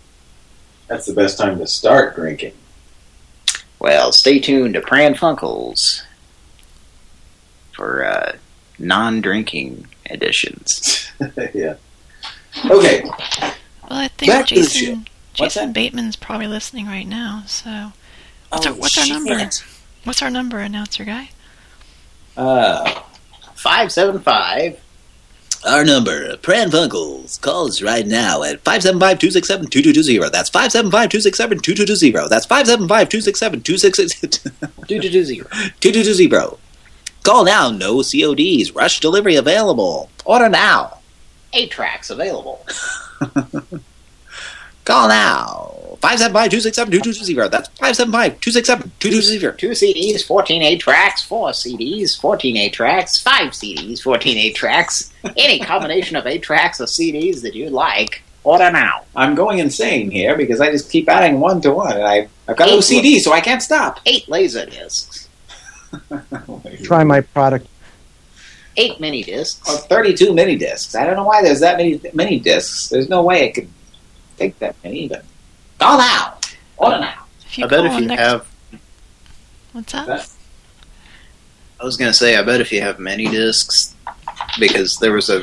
S2: That's the best time to start drinking.
S3: well, stay tuned to Pran Funkels for uh, non drinking editions.
S2: yeah. Okay.
S4: Well, I think
S2: Back
S4: Jason Jason Bateman's probably listening right now. So, what's
S2: Oh,
S4: our what's our number? What's our number, announcer guy?
S40: Uh,
S3: Five seven five.
S40: our number, Pran Funkels. Call us right now at 575-267-2220. That's 575-267-2220. That's 575-267-266...
S3: Two two two zero.
S40: 2220. Call now. No CODs. Rush delivery available. Order now.
S3: Eight tracks available.
S40: Call now. 575-267-2220. That's 575-267-2220.
S3: Two CDs, 14 8 tracks, four CDs, 14 8 tracks, five CDs, 14 8 tracks, any combination of 8 tracks or CDs that you'd like. Order now.
S2: I'm going insane here because I just keep adding one to one, and I, I've got no
S3: Eight-
S2: CD, so I can't stop.
S3: Eight laser discs,
S71: Try my product.
S3: eight mini discs,
S2: Oh, 32 mini discs. I don't know why there's that many mini discs. There's no way I could take that many, but
S3: Call now. Order now.
S4: If you
S3: I bet if you
S4: next,
S3: have,
S4: what's that?
S2: that,
S3: I was going to say, I bet if you have many discs, because there was a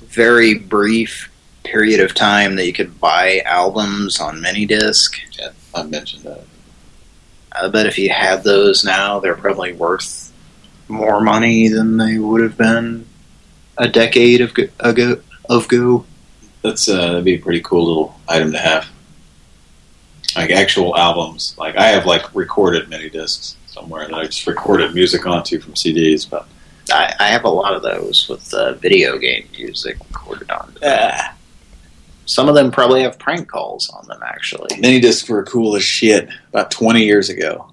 S3: very brief period of time that you could buy albums on mini disc.
S2: yeah, I mentioned that.
S3: I bet if you had those now, they're probably worth more money than they would have been a decade of go, ago. Of go.
S2: That's uh, that'd be a pretty cool little item to have. Like actual albums. Like I have like recorded mini discs somewhere that I just recorded music onto from CDs. But
S3: I, I have a lot of those with uh, video game music recorded on. them. Some of them probably have prank calls on them, actually.
S2: mini discs were cool as shit about 20 years ago.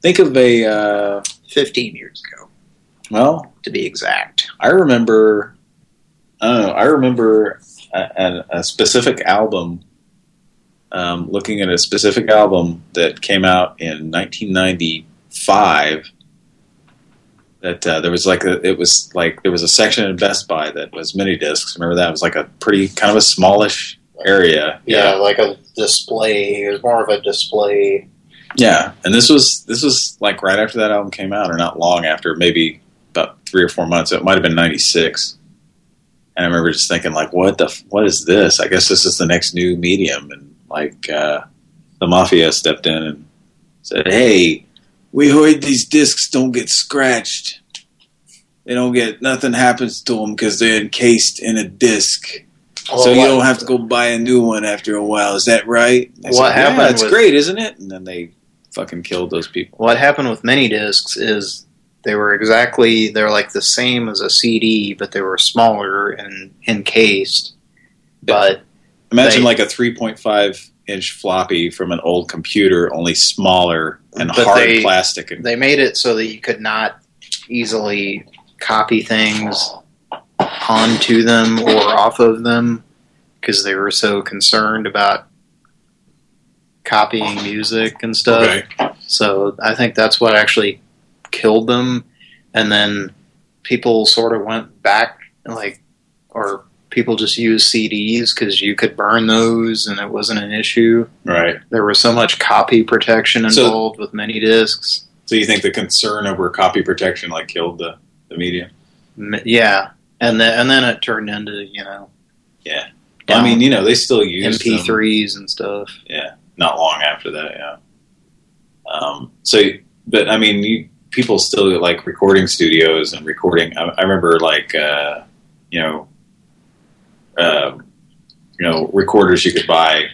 S2: Think of a uh,
S3: 15 years ago.
S2: Well,
S3: to be exact,
S2: I remember. I don't know. I remember a, a, a specific album. Um, looking at a specific album that came out in 1995. That uh, there was like a, it was like there was a section in Best Buy that was mini discs. Remember that? It was like a pretty kind of a smallish area.
S3: Yeah, like a display. It was more of a display.
S2: Yeah, and this was this was like right after that album came out, or not long after, maybe about three or four months. It might have been '96. And I remember just thinking, like, what the what is this? I guess this is the next new medium. And like, uh, the mafia stepped in and said, "Hey, we heard these discs don't get scratched. They don't get nothing happens to them because they're encased in a disc."
S3: Well,
S2: so you
S3: what-
S2: don't have to go buy a new one after a while. Is that right? I
S3: What
S2: said, yeah,
S3: happened
S2: It's great, isn't it? And then they fucking killed those people.
S3: What happened with many discs is they were exactly they're like the same as a CD, but they were smaller and encased. But
S2: Imagine
S3: they-
S2: like a 3.5 inch floppy from an old computer, only smaller and hard
S3: they-
S2: plastic. And
S3: they made it so that you could not easily copy things onto them or off of them because they were so concerned about copying music and stuff.
S2: Okay.
S3: So I think that's what actually killed them. And then people sort of went back, like, or people just used CDs because you could burn those and it wasn't an issue.
S2: right.
S3: There was so much copy protection
S2: So-
S3: involved with many discs.
S2: So you think the concern over copy protection like killed the, the medium?
S3: M- Yeah, and then and then it turned into you know
S2: Yeah. I mean, you know, they still use.
S3: MP3s and stuff.
S2: Yeah, not long after that. Yeah. Um, so, but I mean, you, people still like recording studios and recording. I, I remember like uh, you know, uh, you know, recorders you could buy.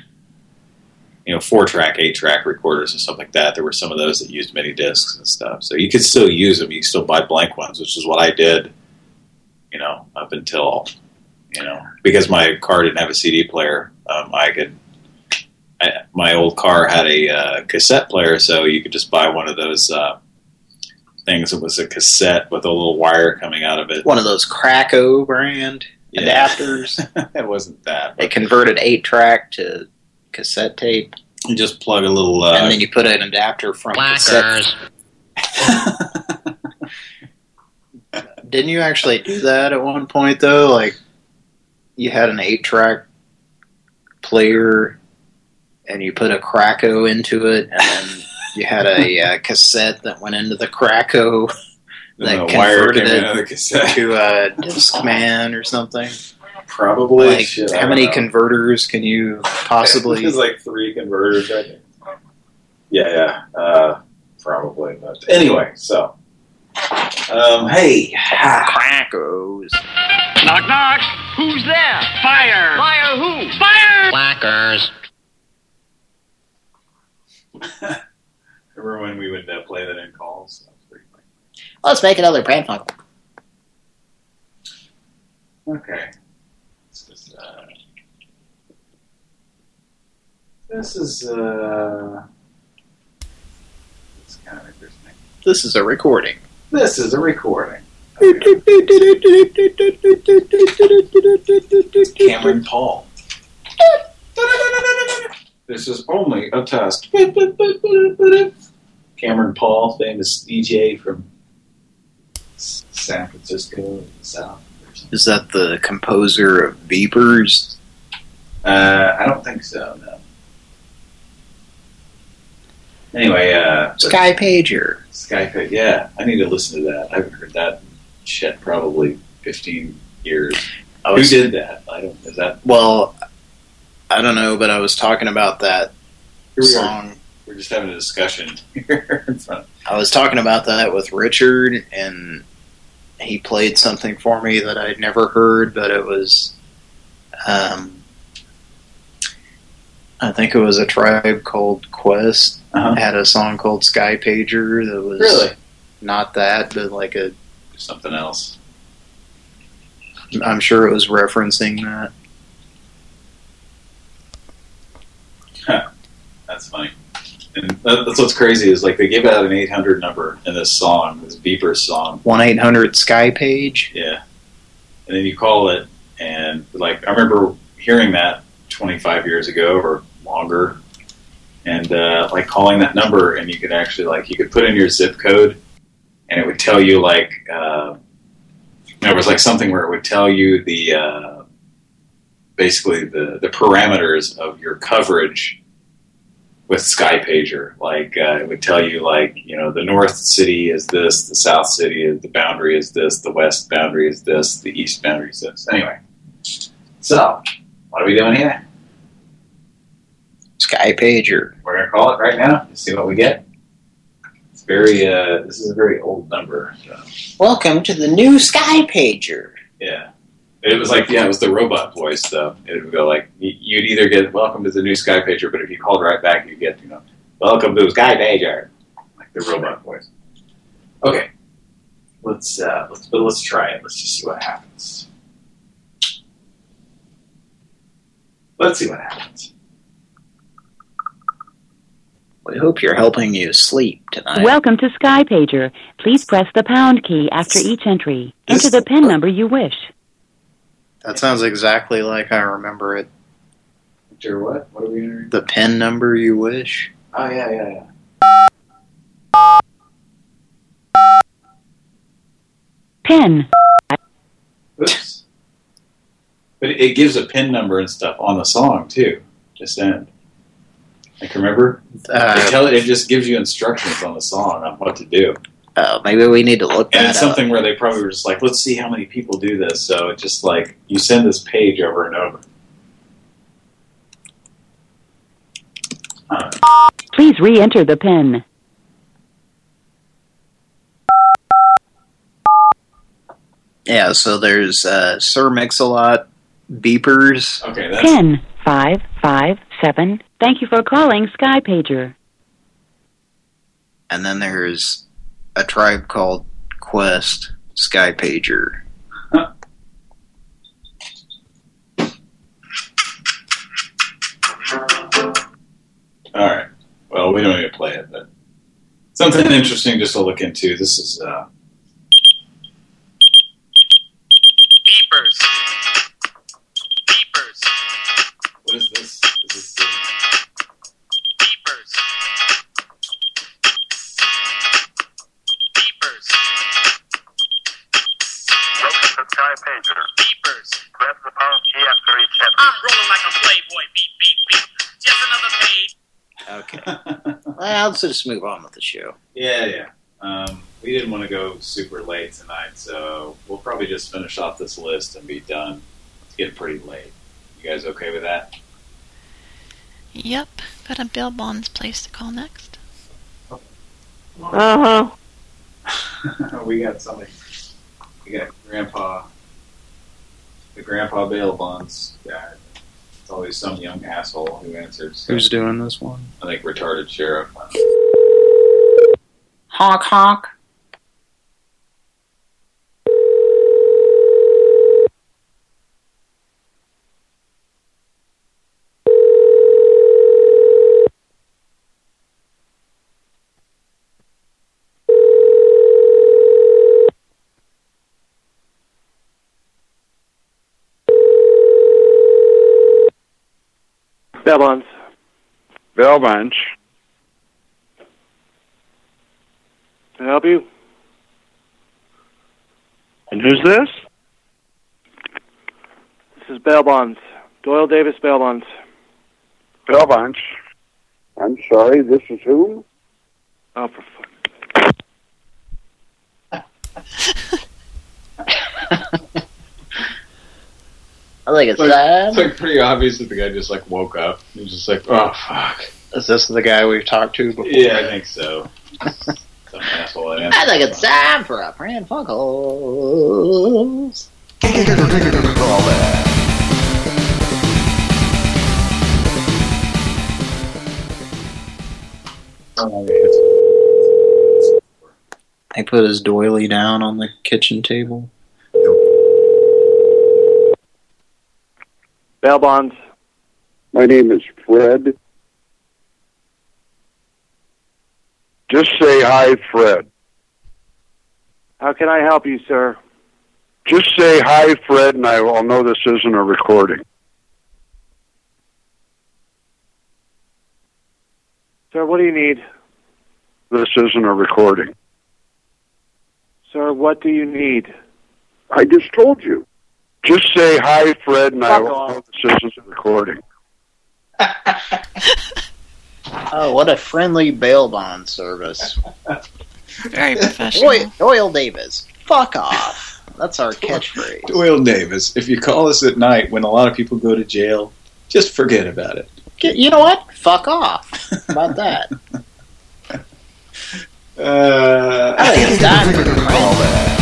S2: You know, four track, eight track recorders and stuff like that. There were some of those that used mini discs and stuff. So you could still use them. You could still buy blank ones, which is what I did. You know, up until you know, because my car didn't have a CD player, um, I could. I, my old car had a uh, cassette player, so you could just buy one of those uh, things. It was a cassette with a little wire coming out of it.
S3: One of those Krakow brand
S2: Yeah.
S3: adapters.
S2: it wasn't that.
S3: They converted eight track to cassette tape,
S2: You just plug a little. Uh,
S3: and then you put an adapter from cassette. Didn't you actually do that at one point though? Like you had an eight track player and you put a Krakow into it and then you had a uh, cassette that went into the Krakow
S2: And
S3: that
S2: the
S3: converted it
S2: out of the cassette.
S3: to a Discman or something.
S2: Probably.
S3: Like
S2: Shit,
S3: how many
S2: know.
S3: converters can you possibly
S2: There's like three converters, I think. Yeah, yeah, uh, probably. But anyway, so um, hey,
S3: crackers.
S57: Knock, knock. Who's there? Fire. Fire who? Fire. Blackers.
S2: remember when we would uh, play that in calls? That was pretty funny.
S15: Let's make another prank phone.
S2: Okay. This is, uh, this is, uh, it's kind of interesting.
S3: This is a recording.
S2: This is a recording. Cameron Paul. This is only a test. Cameron Paul, famous DJ from S- San Francisco in the South.
S3: Is that the composer of Beepers?
S2: Uh, I don't think so, no. Anyway, uh, but-
S3: Sky Pager.
S2: Yeah, I need to listen to that. I haven't heard that shit probably 15 years.
S3: I was-
S2: Who did that? I don't. Is that
S3: Well, I don't know, but I was talking about that
S2: we are. we're just having a discussion here in front.
S3: I was talking about that with Richard, and he played something for me that I'd never heard, but it was, um, I think it was a tribe called Quest. Had a song called Sky Pager that was
S2: Really?
S3: not that, but like a
S2: something else.
S3: I'm sure it was referencing that.
S2: That's funny. And that's what's crazy is like they give out an 800 number in this song, this beeper song.
S3: One eight hundred Sky Page.
S2: Yeah. And then you call it, and like I remember hearing that 25 years ago or longer, and uh, like calling that number, and you could actually like you could put in your zip code, and it would tell you like uh, there was like something where it would tell you the uh, basically the the parameters of your coverage with Sky Pager. Like uh, it would tell you like you know the north city is this, the south city is the boundary is this, the west boundary is this, the east boundary is this. Anyway, so what are we doing here?
S3: Sky Pager.
S2: We're gonna call it right now. See what we get. It's very. Uh, this is a very old number. So,
S3: Welcome to the new Sky Pager.
S2: yeah. It was like, yeah, it was the robot voice, though. It would go like, you'd either get "Welcome to the new Sky Pager," but if you called right back, you'd get, you know, "Welcome to the Sky Pager," like the robot voice. Okay, let's uh, let's but let's try it. Let's just see what happens. Let's see what happens.
S3: We hope you're helping you sleep tonight.
S64: Welcome to Sky Pager. Please press the pound key after each entry. Enter the PIN number you wish.
S3: That sounds exactly like I remember it.
S2: Sure, what? What are we entering?
S3: The PIN number you wish.
S2: Oh yeah, yeah, yeah.
S64: PIN.
S2: Oops. But it gives a pin number and stuff on the song too. Just end. Like remember,
S3: Uh,
S2: they tell it. It just gives you instructions on the song on what to do.
S3: Oh, maybe we need to look
S2: And
S3: that
S2: it's
S3: up.
S2: something where they probably were just like, let's see how many people do this. So it's just like you send this page over and over.
S64: Please re-enter the PIN.
S3: Yeah, so there's uh, Sir Mix-a-Lot beepers.
S2: Okay,
S64: PIN five five seven. Thank you for calling Sky Pager.
S3: And then there's a tribe called Quest Sky Pager.
S2: All right. Well, we don't need to play it, but something interesting just to look into. This is uh,
S72: rolling like a playboy. Beep, beep, beep. Just another page.
S3: Okay. well, let's just move on with the show.
S2: Yeah, yeah. Um, we didn't want to go super late tonight, so we'll probably just finish off this list and be done. It's getting pretty late. You guys okay with that?
S4: Yep. Got a bail bonds place to call next.
S73: Uh huh.
S2: we got somebody. We got Grandpa. The Grandpa bail bonds guy. It's always some young asshole who answers.
S3: Who's doing this one?
S2: I think retarded sheriff.
S3: Honk honk.
S74: Bell bonds.
S24: Bell bunch.
S74: Can I help you?
S24: And who's this?
S74: This is bail bonds. Doyle Davis bail bonds.
S24: Bell bunch.
S60: I'm sorry, this is whom?
S74: Oh, for fuck.
S3: I think it's
S2: like,
S3: sad.
S2: It's like pretty obvious that the guy just like woke up. He's just like, oh fuck.
S3: Is this the guy we've talked to before?
S2: Yeah, I think so. Some asshole that
S3: I think it's time for a Pran Funkels. He put his doily down on the kitchen table.
S74: Bail bonds.
S59: My name is Fred. Just say hi, Fred.
S74: How can I help you, sir?
S59: Just say hi, Fred, and I will know this isn't a recording.
S74: Sir, what do you need?
S59: This isn't a recording.
S74: Sir, what do you need?
S59: I just told you. Just say hi, Fred, and I will
S74: off.
S59: know this isn't recording.
S3: Oh, what a friendly bail bond service.
S4: Very professional.
S3: Doyle, Doyle Davis, fuck off. That's our catchphrase.
S2: Doyle Davis, if you call us at night when a lot of people go to jail, just forget about it.
S3: You know what? Fuck off. How about that?
S2: Uh,
S3: I think it's time for Pran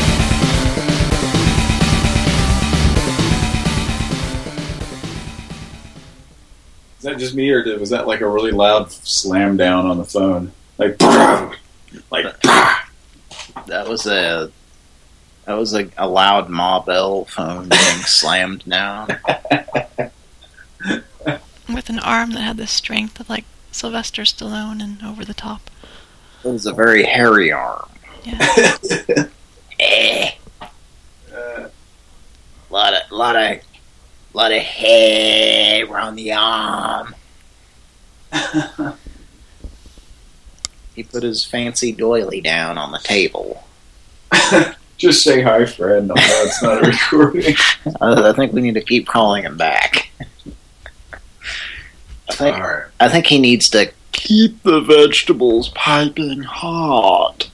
S2: that just me, or did, was that like a really loud slam down on the phone? Like, like
S3: That was a that was a, a loud Ma Bell phone being slammed down.
S4: With an arm that had the strength of like Sylvester Stallone and over the top.
S3: It was a very hairy arm.
S4: Yeah.
S3: Eh. lot of lot of lot of hair on the arm. he put his fancy doily down on the table.
S2: just say hi, friend. No, it's not a recording.
S3: I, I think we need to keep calling him back. I think I think he needs to keep the vegetables piping hot.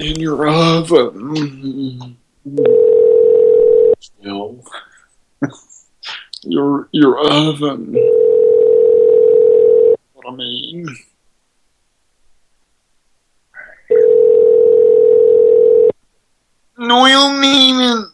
S3: In your oven.
S2: Still.
S3: Your your oven. What I mean. Noel Neiman.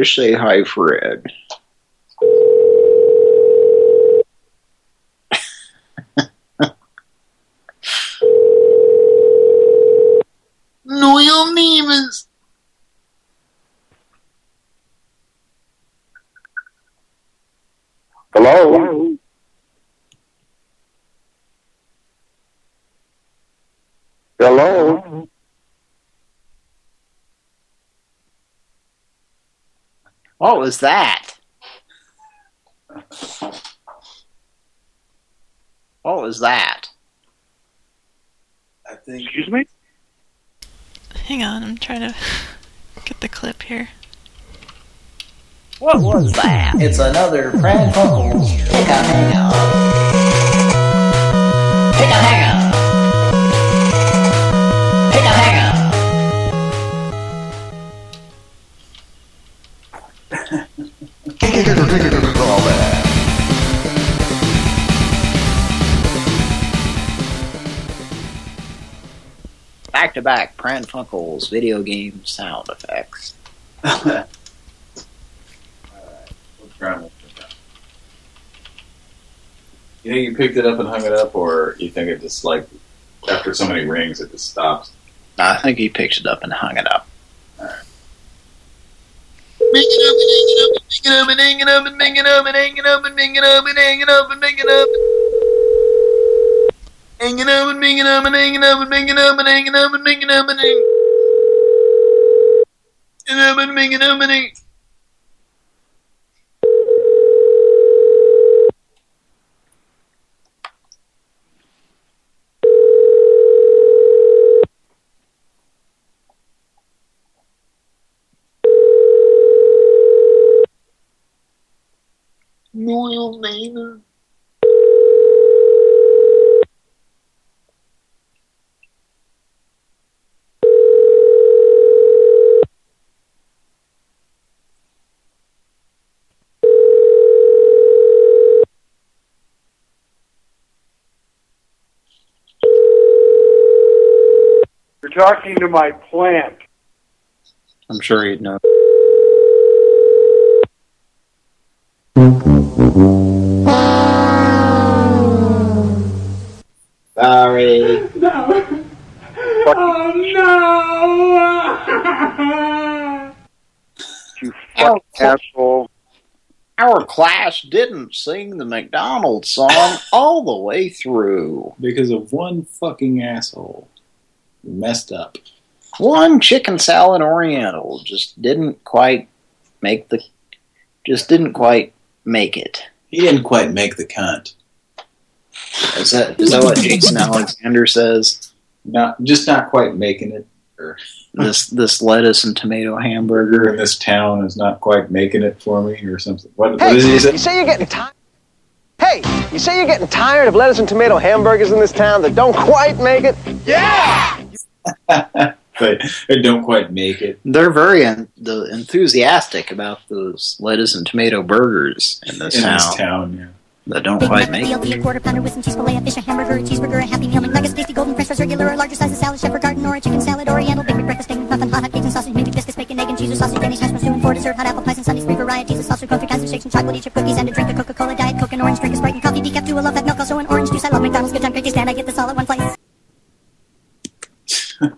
S3: Just say hi, Fred. Noel Neiman's.
S59: Hello? Hello?
S3: What was that? What was that?
S2: I think.
S74: Excuse me?
S4: Hang on, I'm trying to get the clip here.
S3: What was that? It's another Pran Funkels Pick a Hang Up. Pick a Hang Up. To back Pran Funkels video game sound effects.
S2: You think you picked it up and hung it up, or you think it just like after so many rings it just stops?
S3: I think he picked it up and hung it up.
S72: Bing it up and hang it up and bing it up and hang it up and bing it up and hang it up and hang it up and bing it up.
S2: Hanging up and hanging up and hanging up and hanging up and hanging up and hanging up and hanging up and hanging up and hanging
S15: Noel Maynard.
S59: Talking to my plant.
S2: I'm sure he'd know.
S40: Sorry.
S70: No. Oh no!
S59: You fucking oh. asshole.
S3: Our class didn't sing the McDonald's song all the way through.
S2: Because of one fucking asshole. You messed up.
S3: One chicken salad oriental just didn't quite make the just didn't quite make it.
S2: He didn't quite make the cunt.
S3: Is that is that what Jason Alexander says?
S2: Not just not quite making it. Or
S3: This this lettuce and tomato hamburger
S2: in this town is not quite making it for me or something. What, what
S75: Hey,
S2: is he
S75: you
S2: say?
S75: say you're getting tired. Hey, you say you're getting tired of lettuce and tomato hamburgers in this town that don't quite make it? Yeah!
S2: But they don't quite make it.
S3: They're very en the enthusiastic about those lettuce and tomato burgers in this
S2: In
S3: town.
S2: this town, yeah.
S3: That don't
S76: Big
S3: quite make
S76: BLT, a
S3: it.
S76: quarter pounder with some cheese fillet, a fish, a hamburger, a cheeseburger, a Happy Meal, McNuggets, tasty golden french fries, regular or larger size of salad, shepherd garden or a chicken salad, oriental, big breakfast, steak, muffin, hot hot cakes and sausage, maybe biscuits, bacon, egg and cheese or sausage, Danish hash brown, for dessert, hot apple pies and sundaes, three varieties of sauce coffee, kinds of shakes and chocolate, each of cookies and a drink, a Coca-Cola, diet coke, an orange drink, a Sprite and coffee, decaf, do a love that milk, also an orange juice. I love McDonald's, good time, great taste, and I get this all at one place.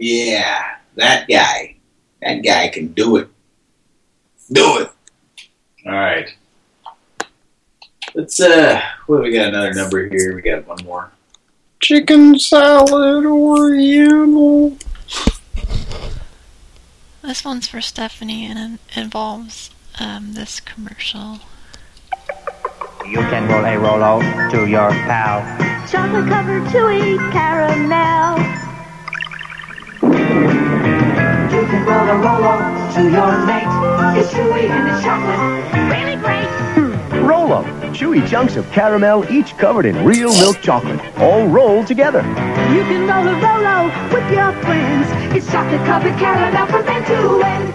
S40: Yeah, that guy. That guy can do it. Do it.
S2: All right. Let's uh, what have we got? Another number here. We got one more.
S3: Chicken salad oriental.
S4: This one's for Stephanie and it involves um, this commercial.
S77: You can roll a Rolo to your pal.
S76: Chocolate covered chewy caramel.
S70: You can roll a Rolo to your mate. It's chewy and it's chocolate.
S76: Really great.
S75: Hmm, Rolo, chewy chunks of caramel, each covered in real milk chocolate, all rolled together.
S70: You can roll a Rolo with your friends. It's chocolate covered caramel from end to end.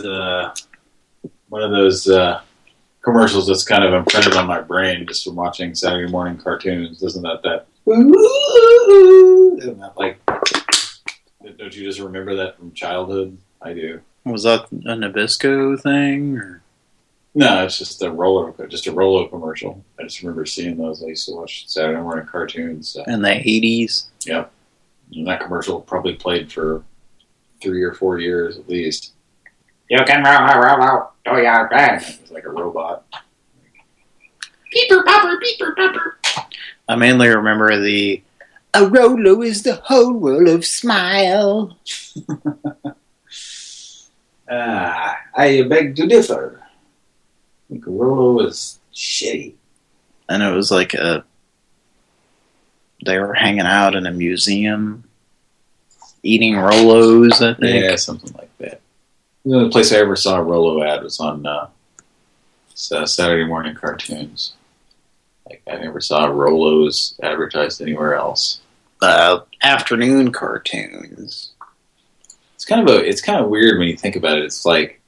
S2: Uh, one of those uh, commercials that's kind of imprinted on my brain just from watching Saturday morning cartoons. Doesn't that that? Isn't that like? Don't you just remember that from childhood? I do.
S3: Was that a Nabisco thing? Or?
S2: No, it's just a roller, just a Rolo commercial. I just remember seeing those. I used to watch Saturday morning cartoons. So.
S3: In the 80s?
S2: Yep. And that commercial probably played for three or four years at least.
S3: You can roll a Rolo to your bed.
S2: It was like a robot.
S15: Peeper popper, peeper popper.
S3: I mainly remember the A Rolo is the whole world of smile.
S2: Ah, I beg to differ. I think Rolo is shitty.
S3: And it was like a they were hanging out in a museum eating Rolos, I think.
S2: Yeah, something like that. The only place I ever saw a Rolo ad was on uh, uh, Saturday morning cartoons. Like I never saw Rolos advertised anywhere else.
S3: Uh, afternoon cartoons.
S2: It's kind of a it's kind of weird when you think about it. It's like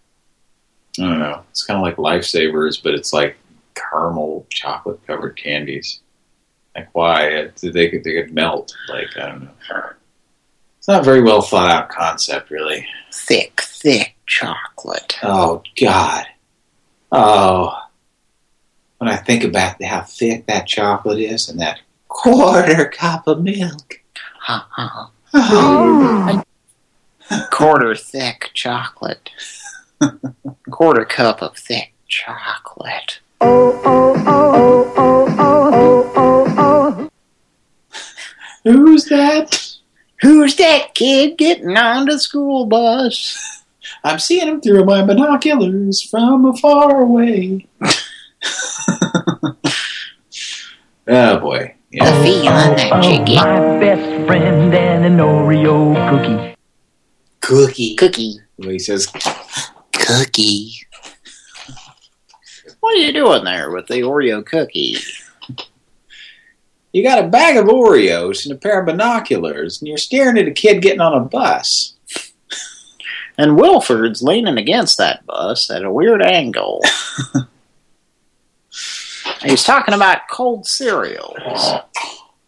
S2: I don't know. It's kind of like lifesavers, but it's like caramel chocolate covered candies. Like why? They could they could melt. Like I don't know. It's not a very well thought out concept, really.
S3: Thick, thick chocolate.
S2: Oh God. Oh. When I think about how thick that chocolate is and that quarter cup of milk.
S3: Oh. Quarter thick chocolate.
S15: Quarter cup of thick chocolate.
S78: Oh, oh, oh, oh, oh, oh, oh, oh.
S2: Who's that?
S15: Who's that kid getting on the school bus?
S2: I'm seeing him through my binoculars from far away. oh boy.
S79: The feeling that you get.
S80: My best friend and an Oreo cookie.
S2: Cookie.
S15: Cookie.
S2: Well, he says
S15: Cookie. What are you doing there with the Oreo cookie?
S2: You got a bag of Oreos and a pair of binoculars, and you're staring at a kid getting on a bus.
S15: And Wilford's leaning against that bus at a weird angle. He's talking about cold cereals.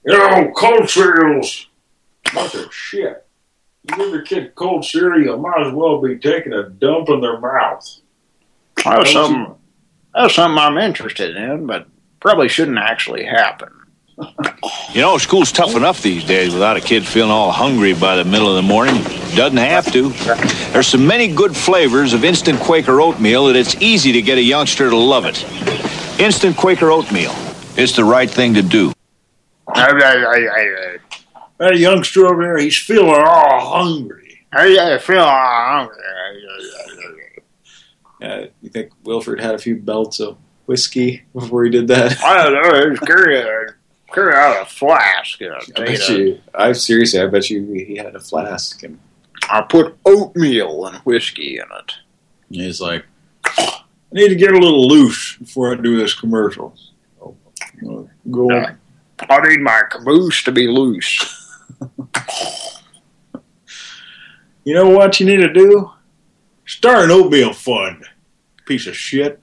S81: You know, cold cereals. Bunch of shit. You give your kid cold cereal, might as well be taking a dump in their mouth.
S15: That's something, that's something I'm interested in, but probably shouldn't actually happen.
S1: You know, school's tough enough these days without a kid feeling all hungry by the middle of the morning. Doesn't have to. There's so many good flavors of instant Quaker oatmeal that it's easy to get a youngster to love it. Instant Quaker oatmeal. It's the right thing to do.
S81: That youngster over there, he's feeling all hungry.
S15: I feel hungry.
S2: Uh, you think Wilford had a few belts of whiskey before he did that?
S15: I don't know. He's carrying, carrying out a flask. You know,
S2: I bet you. I seriously, I bet you he had a flask, and
S15: I put oatmeal and whiskey in it.
S2: he's like,
S81: I need to get a little loose before I do this commercial. So, go on.
S15: I need my caboose to be loose.
S81: You know what you need to do? Start an oatmeal fund. Piece of shit.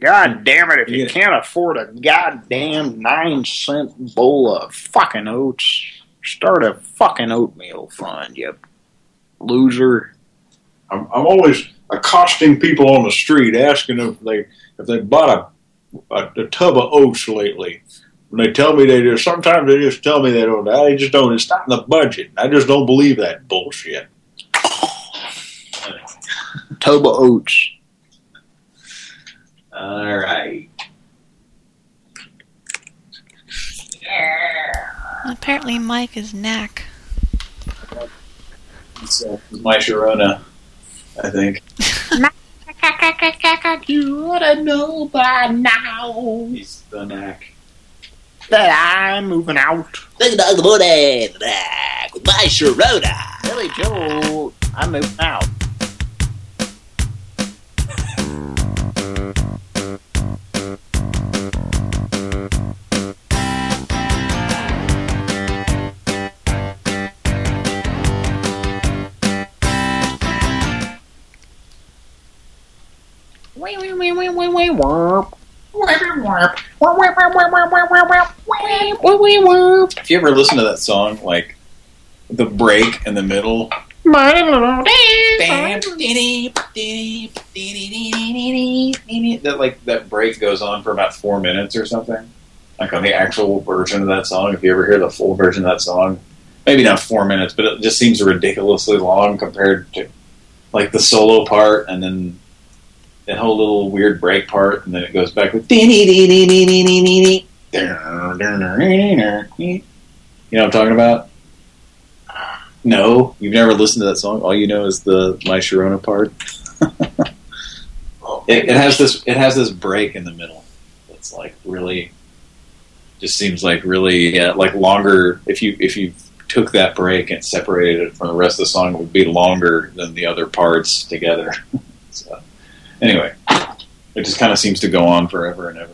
S15: God damn it, if you can't afford a goddamn nine cent bowl of fucking oats, start a fucking oatmeal fund, you loser.
S81: I'm, I'm always accosting people on the street, asking if they if they bought a, a, a tub of oats lately. When they tell me they do, sometimes they just tell me they don't. I just don't. It's not in the budget. I just don't believe that bullshit.
S15: Tub of oats.
S2: All right.
S4: Apparently Mike is knack.
S2: It's, uh, it's my Sharona, I think.
S79: You ought to know by now
S2: He's the knack.
S15: that I'm moving out.
S82: Look at the morning back Sharona.
S15: Billy Joe, I'm moving out.
S2: If you ever listen to that song, like the break in the middle, that like that break goes on for about four minutes or something. Like on the actual version of that song, if you ever hear the full version of that song, maybe not four minutes, but it just seems ridiculously long compared to like the solo part and then that whole little weird break part, and then it goes back with. You know what I'm talking about? No, you've never listened to that song. All you know is the My Sharona part. it, it has this. It has this break in the middle. It's like really, just seems like really uh, like longer. If you if you took that break and separated it from the rest of the song, it would be longer than the other parts together. so, anyway, it just kind of seems to go on forever and ever.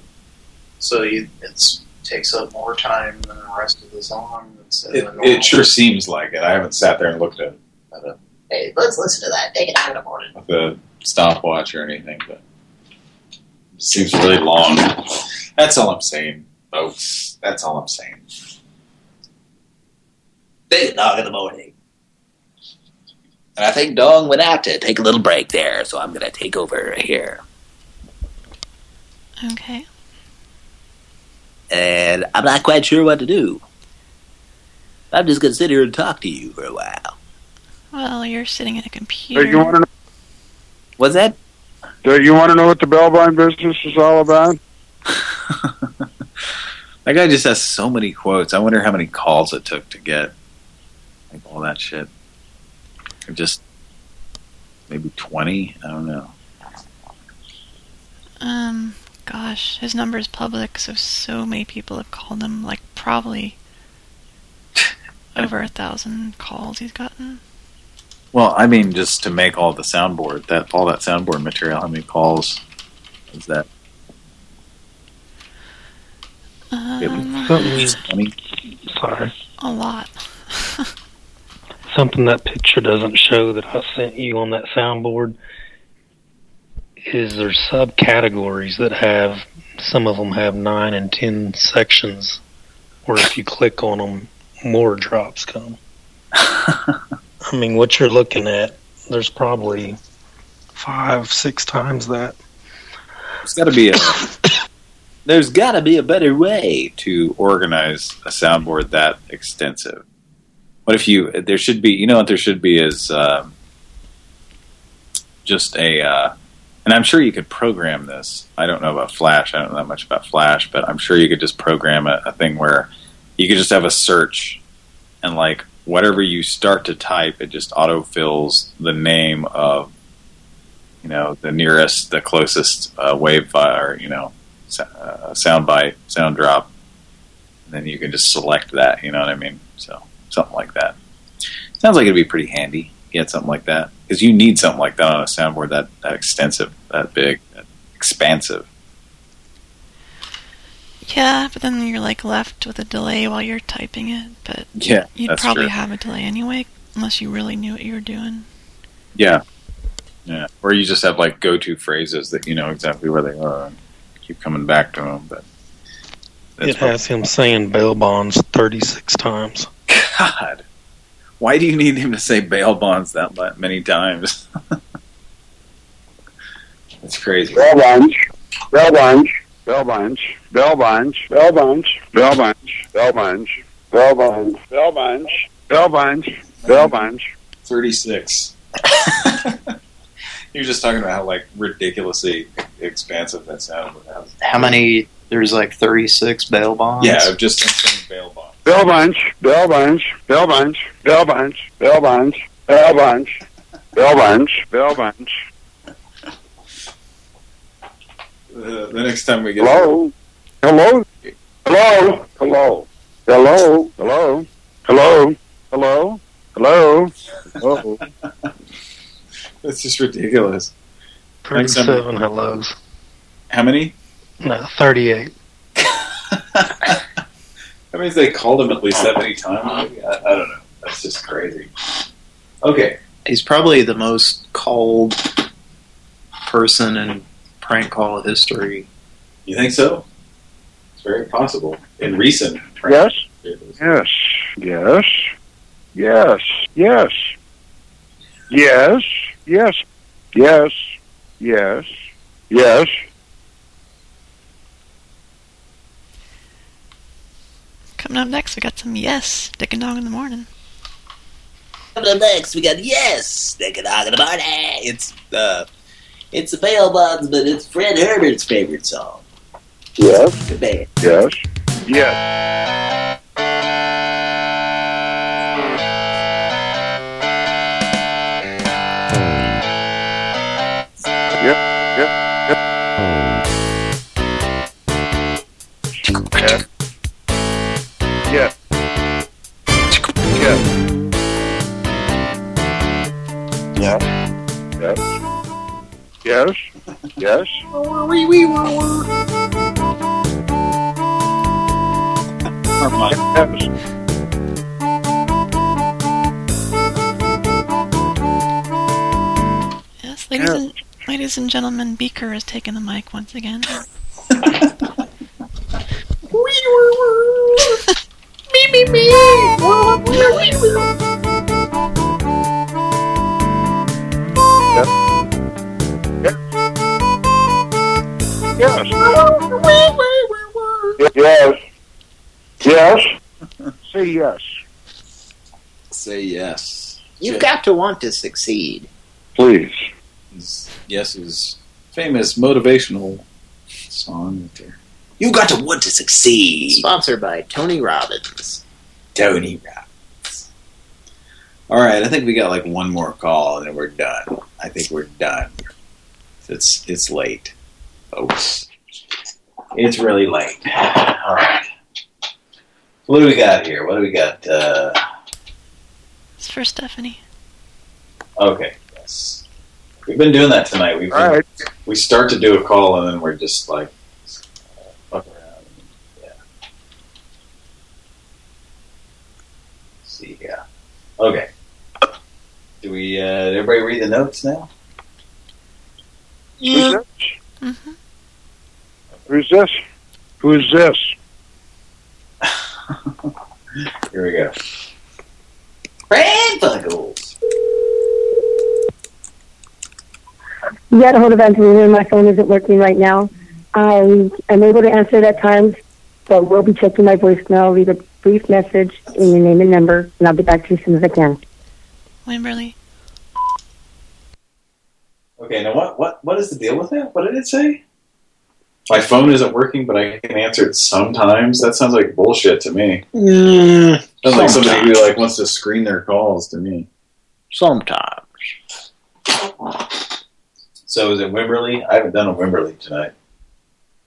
S15: So you, it's takes up more time than the rest of the song instead
S2: It,
S15: of the normal.
S2: it sure seems like it. I haven't sat there and looked at, at a,
S79: Hey, let's listen to that. Take it out in the morning.
S2: with a stopwatch or anything, but it seems really long. That's all I'm saying, folks. That's all I'm saying.
S82: Big dog in the morning. And I think Dong went out to take a little break there, so I'm going to take over here.
S4: Okay.
S82: And I'm not quite sure what to do. I'm just going to sit here and talk to you for a while.
S4: Well, you're sitting at a computer.
S82: What's that?
S59: Do you want to know what the Bellbine business is all about?
S2: That guy just has so many quotes. I wonder how many calls it took to get like all that shit. Or just maybe 20? I don't know.
S4: Um, gosh, his number is public, so so many people have called him. Like probably over a thousand calls he's gotten.
S2: Well, I mean, just to make all the soundboard, that all that soundboard material, how many calls is that?
S4: Um,
S83: Something, sorry.
S4: a lot.
S83: Something that picture doesn't show that I sent you on that soundboard is there's subcategories that have, some of them have nine and ten sections, where if you click on them, more drops come. I mean, what you're looking at, there's probably five, six times that.
S2: There's got to be a there's got to be a better way to organize a soundboard that extensive. What if you there should be you know what there should be is um, just a uh, and I'm sure you could program this. I don't know about Flash. I don't know that much about Flash, but I'm sure you could just program a, a thing where you could just have a search and like whatever you start to type, it just autofills the name of you know the nearest, the closest uh, wave file, or you know uh, sound bite, sound drop, and then you can just select that. You know what I mean? So something like that. Sounds like it'd be pretty handy. Get something like that because you need something like that on a soundboard that that extensive, that big, that expansive.
S4: Yeah, but then you're like left with a delay while you're typing it. But
S2: Yeah,
S4: you'd
S2: that's
S4: probably
S2: true.
S4: have a delay anyway, unless you really knew what you were doing.
S2: Yeah, yeah. Or you just have like go-to phrases that you know exactly where they are and keep coming back to them. But
S83: it has him saying bail bonds 36 times.
S2: God, why do you need him to say bail bonds that many times? That's crazy.
S59: Bell bunch, bell bunch, bell bunch, bell bunch, bell bunch, bell bunch, bell bunch, bell bunch, bell bunch, bell bunch, bell bunch.
S2: Thirty-six. You're just talking about how like ridiculously expansive that sound would.
S3: How many? There's like 36 bail bonds.
S2: Yeah, I've just been saying bail bonds.
S59: Bell Bunch, Bell Bunch, Bell Bunch, Bell Bunch, Bell Bunch, Bell Bunch, Bell Bunch, Bell Bunch.
S2: The, uh, the next time we get
S59: hello, there. hello, hello, hello, hello, hello, hello, hello, hello. hello.
S2: Oh. That's just ridiculous.
S83: Thirty-seven hellos.
S2: How many?
S83: No, thirty-eight.
S2: That means they called him at least 70 times. I, I don't know. That's just crazy. Okay.
S3: He's probably the most called person in prank call history.
S2: You think so? It's very possible. In recent
S59: Yes? Yes. Yes. Yes. Yes. Yes. Yes. Yes. Yes. Yes.
S4: Coming up next, we got some yes, Dick and Dog in the morning.
S40: Coming up next, we got Yes, Dick and Dog in the Morning. It's uh, it's the Bail Bonds, but it's Fred Herbert's favorite song.
S59: Yes.
S40: Good band.
S59: Yes. Yes. Yes. Yes.
S40: Wee wee woo
S59: Yes.
S4: Yes, ladies and ladies and gentlemen, Beaker has taken the mic once again.
S15: Me, me, me.
S59: Yes. Yes. Yes. Say yes.
S2: Say yes.
S3: You've got to want to succeed.
S59: Please.
S2: Yes is famous motivational song. Right there.
S84: You got to want to succeed.
S15: Sponsored by Tony Robbins.
S2: Tony Robbins. All right, I think we got like one more call and then we're done. I think we're done. It's it's late, folks. It's really late. All right. What do we got here? What do we got? Uh,
S4: It's for Stephanie.
S2: okay, yes. We've been doing that tonight. We've been, we start to do a call and then we're just like fuck around. Yeah. see, yeah. Okay. Do we? Uh, did everybody read the notes now?
S59: Who's this?
S4: Mm-hmm.
S59: Who's this? Who's this?
S2: Here we go.
S84: Pran Funkels.
S85: You got a hold of Angelina. My phone isn't working right now. Um, I am able to answer it at times, but we'll be checking my voicemail. Leave a brief message in your name and number, and I'll be back to you as soon as I can.
S4: Wimberly.
S2: Okay, now what what what is the deal with that? What did it say? My phone isn't working, but I can answer it sometimes. That sounds like bullshit to me.
S15: Mm,
S2: Sounds like somebody who like wants to screen their calls to me.
S15: Sometimes.
S2: So is it Wimberly? I haven't done a Wimberly tonight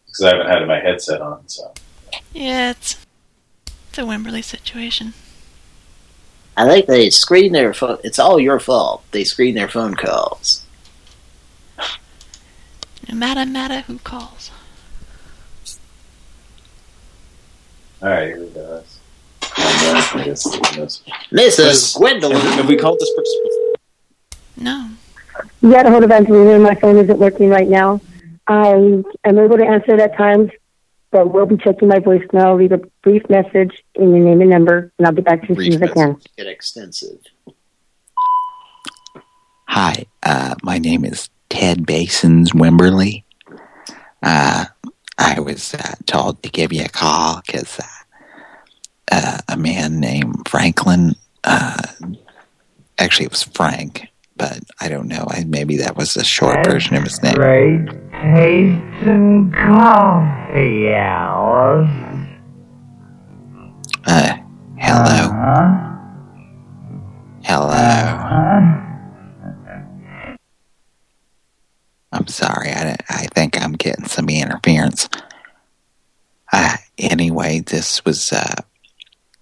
S2: because I haven't had my headset on. So
S4: Yeah, it's it's a Wimberly situation.
S15: I think they screen their phone. It's all your fault. They screen their phone calls.
S4: No matter matter who calls.
S2: All right, here we go. This-
S15: Mrs. Gwendolyn.
S2: Have we called this person before?
S4: No.
S85: You got a hold of Angelina. My phone isn't working right now. I am able to answer it at times, but we'll be checking my voicemail. Leave a brief message in your name and number, and I'll be back to you as soon as I can.
S15: Get extensive.
S69: Hi, uh, my name is Ted Basins Wimberly. Uh, I was uh, told to give you a call because uh, uh, a man named Franklin, uh, actually it was Frank, but I don't know. I, maybe that was a short version of his name.
S83: Great tasting coffee hours.
S69: Uh, hello. Hello. I'm sorry. I, I think I'm getting some interference. Uh, anyway, this was, uh,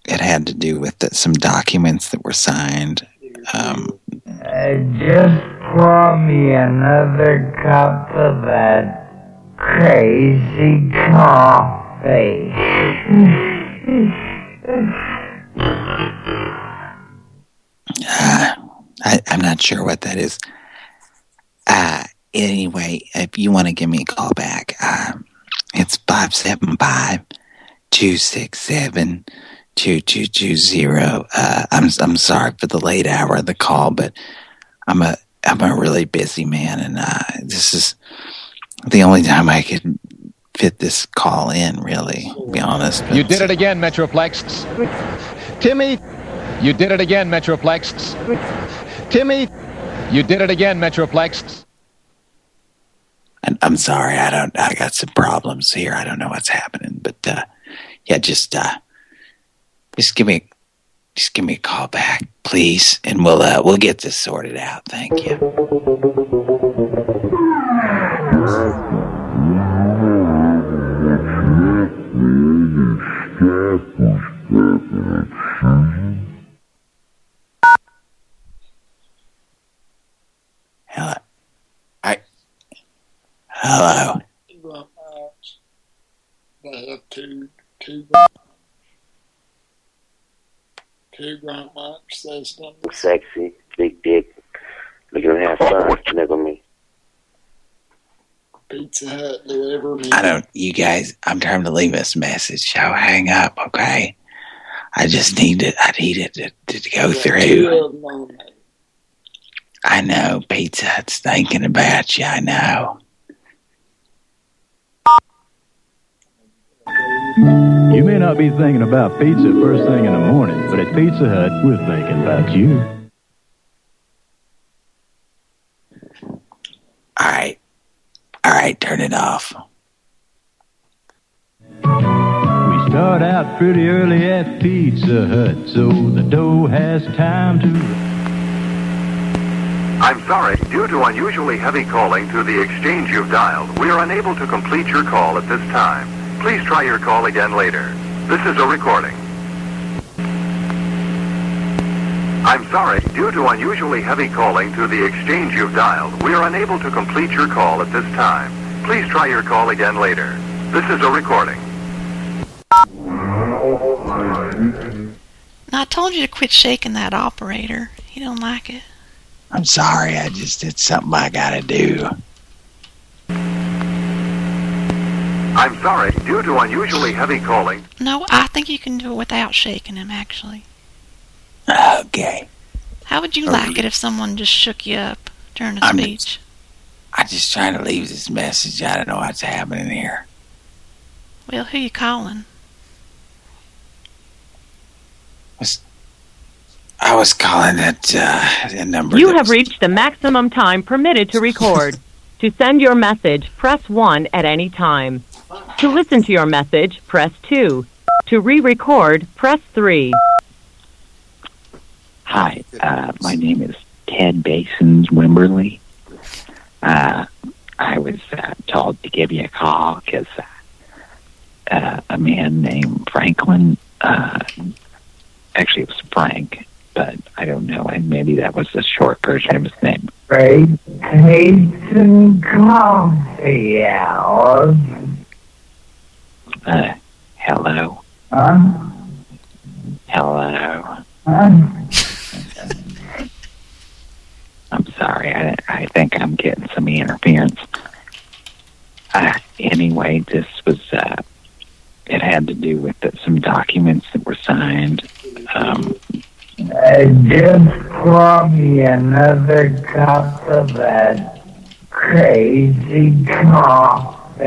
S69: it had to do with the, some documents that were signed. Um,
S83: Uh, just pour me another cup of that crazy coffee.
S69: uh, I, I'm not sure what that is. Uh, anyway, if you want to give me a call back, um, it's 575 267 2220. Uh, I'm I'm sorry for the late hour of the call, but I'm a I'm a really busy man, and uh, this is the only time I could fit this call in. Really, be honest.
S86: You did it again, Metroplex. Timmy, you did it again, Metroplex. Timmy, you did it again, Metroplex.
S69: And I'm sorry, I don't. I got some problems here. I don't know what's happening, but uh, yeah, just uh, just give me just give me a call back, please, and we'll uh, we'll get this sorted out. Thank you. Hello. Hello.
S12: They have two, two, two grunt.
S87: Sexy, big dick. Looking to have fun, snuggle me.
S12: Pizza Hut deliver me.
S69: I don't. You guys, I'm trying to leave this message. So hang up, okay? I just need it. I need it to, to go through.
S12: of them on there.
S69: I know Pizza Hut's thinking about you. I know.
S41: You may not be thinking about pizza first thing in the morning, but at Pizza Hut, we're thinking about you.
S69: All right. All right, turn it off.
S41: We start out pretty early at Pizza Hut, so the dough has time to.
S88: I'm sorry, due to unusually heavy calling to the exchange you've dialed, we are unable to complete your call at this time. Please try your call again later. This is a recording. I'm sorry, due to unusually heavy calling to the exchange you've dialed, we are unable to complete your call at this time. Please try your call again later. This is a recording.
S4: Now, I told you to quit shaking that operator. He don't like it.
S69: I'm sorry, I just did something I gotta do.
S88: I'm sorry, due to unusually heavy calling.
S4: No, I think you can do it without shaking him, actually.
S69: Okay.
S4: How would you
S69: Oh,
S4: like it if someone just shook you up during a
S69: I'm
S4: speech?
S69: I'm just trying to leave this message. I don't know what's happening here.
S4: Well, who you calling?
S69: I was calling that uh, the number.
S14: You
S69: that
S14: have reached the maximum time permitted to record. to send your message, press 1 at any time. To listen to your message, press 2. To re-record, press 3.
S69: Hi, uh, my name is Ted Basins Wimberly. Uh, I was uh, told to give you a call because uh, uh, a man named Franklin, uh, actually it was Frank, but I don't know, and maybe that was the short version of his name.
S83: Great taste and coffee hour.
S69: Uh, hello,
S83: Huh?
S69: hello. I'm sorry, I, I think I'm getting some interference. Uh, anyway, this was, uh, it had to do with the, some documents that were signed. Um,
S83: Uh, just pour me another cup of that crazy coffee.
S69: Uh,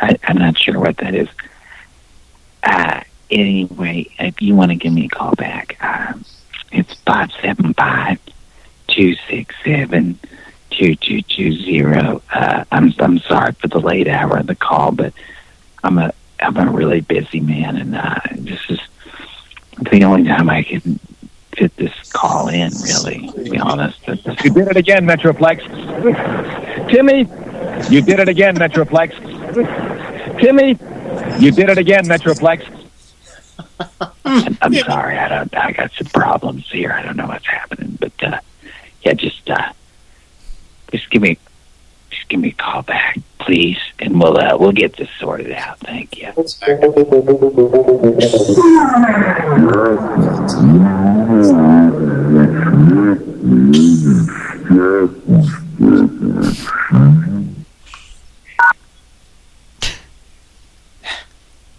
S69: I, I'm not sure what that is. Uh, anyway, if you want to give me a call back, uh, it's five seven five two six seven two two two zero. Uh, I'm I'm sorry for the late hour of the call, but I'm a I'm a really busy man, and uh, this is the only time I can fit this call in. Really, to be honest.
S89: You did it again, Metroplex. Timmy, you did it again, Metroplex. Timmy, you did it again, Metroplex.
S69: I'm, sorry. I don't. I got some problems here. I don't know what's happening, but uh, yeah, just uh, just give me give me a call back, please, and we'll uh, we'll get this sorted out. Thank you.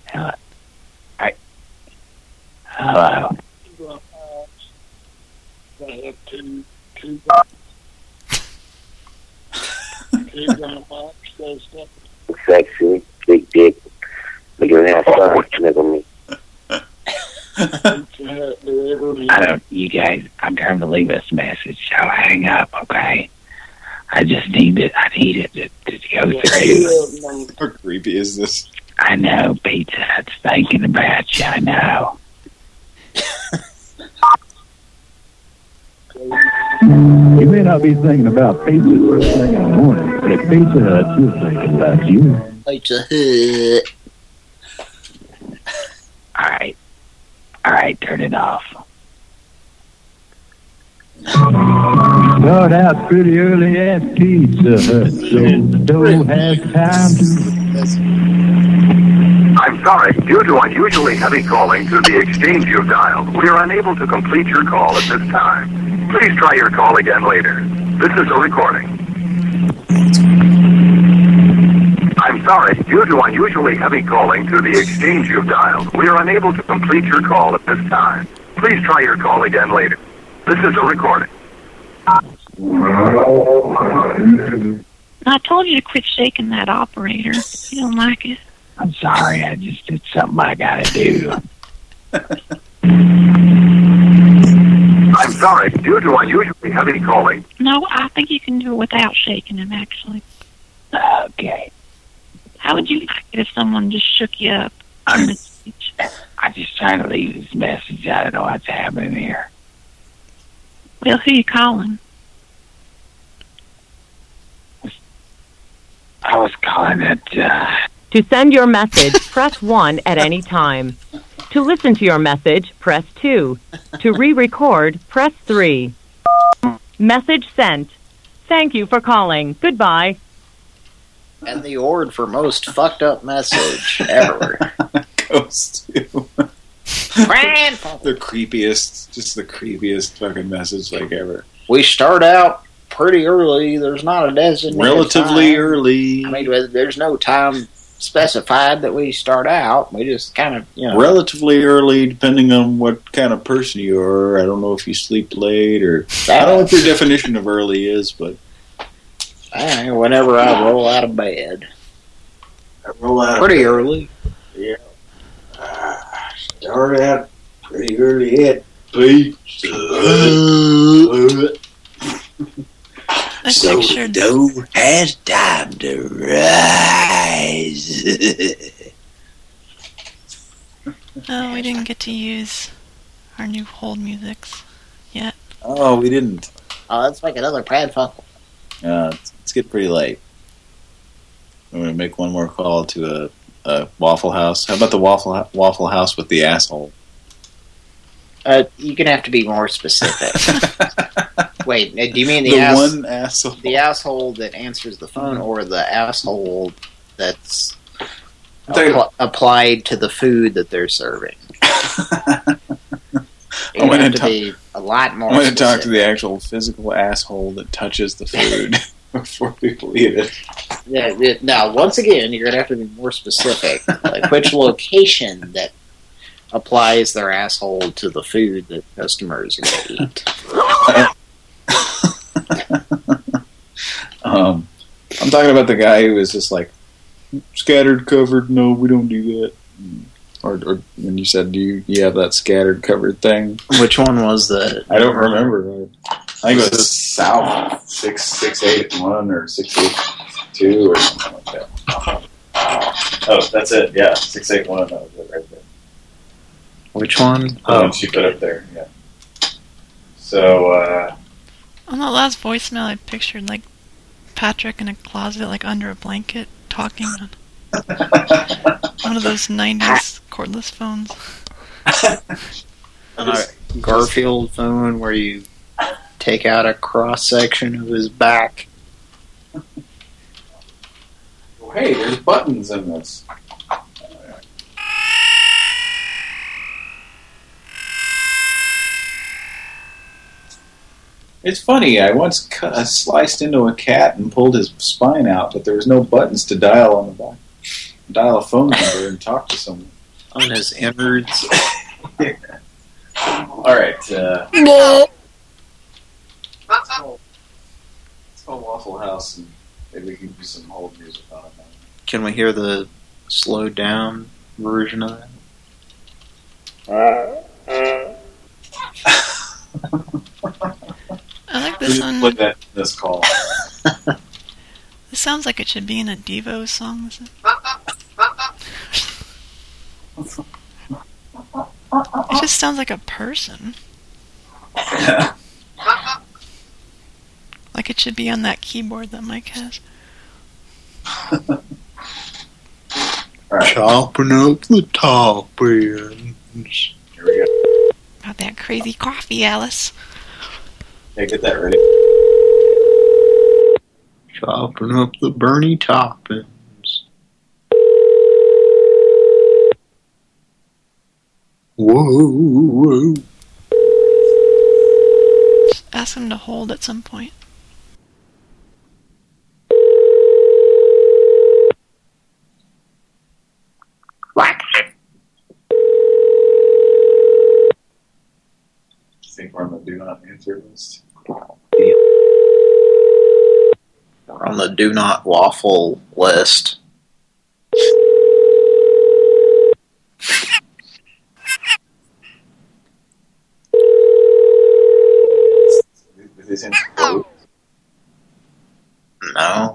S69: Hello. I, hello.
S90: I have two, two, two grandmas says.
S91: Sexy, big dick. Look at that fun. Look at me.
S90: Pizza me.
S69: I don't. You guys, I'm trying to leave this message, so hang up, okay? I just need it. I need it to, to go through.
S2: How creepy is this?
S69: I know Pizza Hut's thinking about you. I know.
S41: You may not be thinking about pizza first thing in the morning, but at Pizza Hut, we're thinking about you.
S15: Pizza Hut.
S69: All right. All right, turn it off.
S41: Start out pretty early at Pizza Hut, so dough has time to.
S88: I'm sorry, due to unusually heavy calling to the exchange you've dialed, we are unable to complete your call at this time. Please try your call again later. This is a recording. I'm sorry, due to unusually heavy calling to the exchange you've dialed, we are unable to complete your call at this time. Please try your call again later. This is a recording.
S4: I told you to quit shaking that operator. You don't like it.
S69: I'm sorry. I just did something I gotta do.
S88: I'm I'm sorry. Due to unusually heavy calling,
S92: No, I think you can do it without shaking him, actually.
S69: Okay.
S92: How would you like it if someone just shook you up?
S69: I'm, I'm just trying to leave this message. I don't know what's happening here.
S92: Well, who you calling?
S69: I was calling it, uh,
S14: To send your message, press 1 at any time. To listen to your message, press 2. To re-record, press 3. Message sent. Thank you for calling. Goodbye.
S15: And the award for most fucked up message ever.
S2: Goes to
S15: Grandpa.
S2: the creepiest, just the creepiest fucking message like ever.
S15: We start out pretty early. There's not a designated
S2: Relatively
S15: time.
S2: early.
S15: I mean, there's no time specified that we start out. We just kind of, you know.
S2: Relatively early, depending on what kind of person you are. I don't know if you sleep late or I don't know what your definition of early is, but
S15: whenever I roll out of bed.
S2: I roll out
S15: Pretty early.
S2: Yeah. Start out pretty early at three.
S4: I
S69: so
S4: pictured
S69: the dough has time to rise.
S4: Oh, we didn't get to use our new hold musics yet.
S2: Oh, we didn't.
S15: Oh, let's make another Pran Funkel.
S2: Uh, it's, it's getting pretty late. I'm going to make one more call to a, Waffle House. How about the Waffle Waffle House with the asshole?
S15: Uh, you're gonna have to be more specific. Wait, uh, do you mean the,
S2: The
S15: ass-
S2: one asshole.
S15: the asshole that answers the phone, or the asshole that's applied to the food that they're serving?
S2: Gonna
S15: have to be a lot more.
S2: I'm going to talk to the actual physical asshole that touches the food before people eat it.
S15: Yeah, yeah, now, once again, you're gonna have to be more specific, like which location that applies their asshole to the food that customers are gonna eat.
S2: Um, I'm talking about the guy who is just like scattered, covered. No, we don't do that. Or, or when you said, "Do you, you have that scattered, covered thing?"
S15: Which one was that?
S2: I don't remember. I think it was South six six eight one or six eight two or something like that. Oh, that's it. Yeah, six eight one. That was it right there.
S15: Which one?
S2: The
S15: Oh,
S2: one she put up there. Yeah. So uh,
S4: On that last voicemail, I pictured like Patrick in a closet, like under a blanket, talking on one of those '90s cordless phones.
S15: on a Garfield phone where you take out a cross section of his back.
S2: oh, hey, there's buttons in this. It's funny. I once cut, uh, sliced into a cat and pulled his spine out, but there was no buttons to dial on the back. Dial a phone number and talk to someone.
S15: On his innards.
S2: All right. Uh, let's call Waffle House and maybe we can do some old music on it.
S15: Can we hear the slowed down version of that?
S4: I like this one.
S2: put that in this call.
S4: This sounds like it should be in a Devo song. Is it? It just sounds like a person. Like it should be on that keyboard that Mike has.
S15: Chopping up the top ends.
S2: Here we go.
S4: About that crazy coffee, Alice.
S2: Yeah, get that ready.
S15: Chopping up the Bernie toppings. Whoa, whoa.
S4: Just ask him to hold at some point. black.
S2: think we're on the do not answer list?
S15: We're on the do not waffle list.
S2: Is this in? Oh.
S15: no.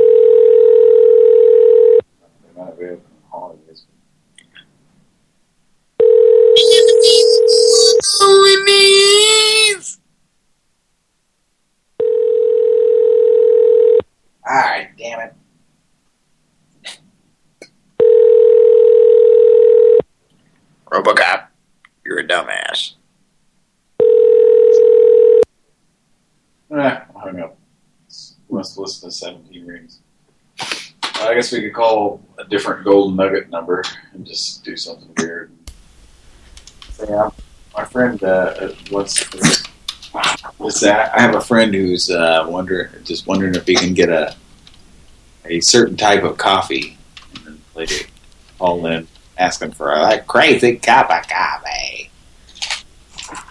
S15: Louise!
S2: Alright, damn it.
S15: Robocop, you're a
S3: dumbass.
S2: Ah, I hung up. Must listen to 17 rings. I guess we could call a different gold nugget number and just do something weird. Yeah my friend uh, wants. I I have a friend who's uh, wonder just wondering if he can get a a certain type of coffee, and then they call in asking for a like, crazy cup of coffee.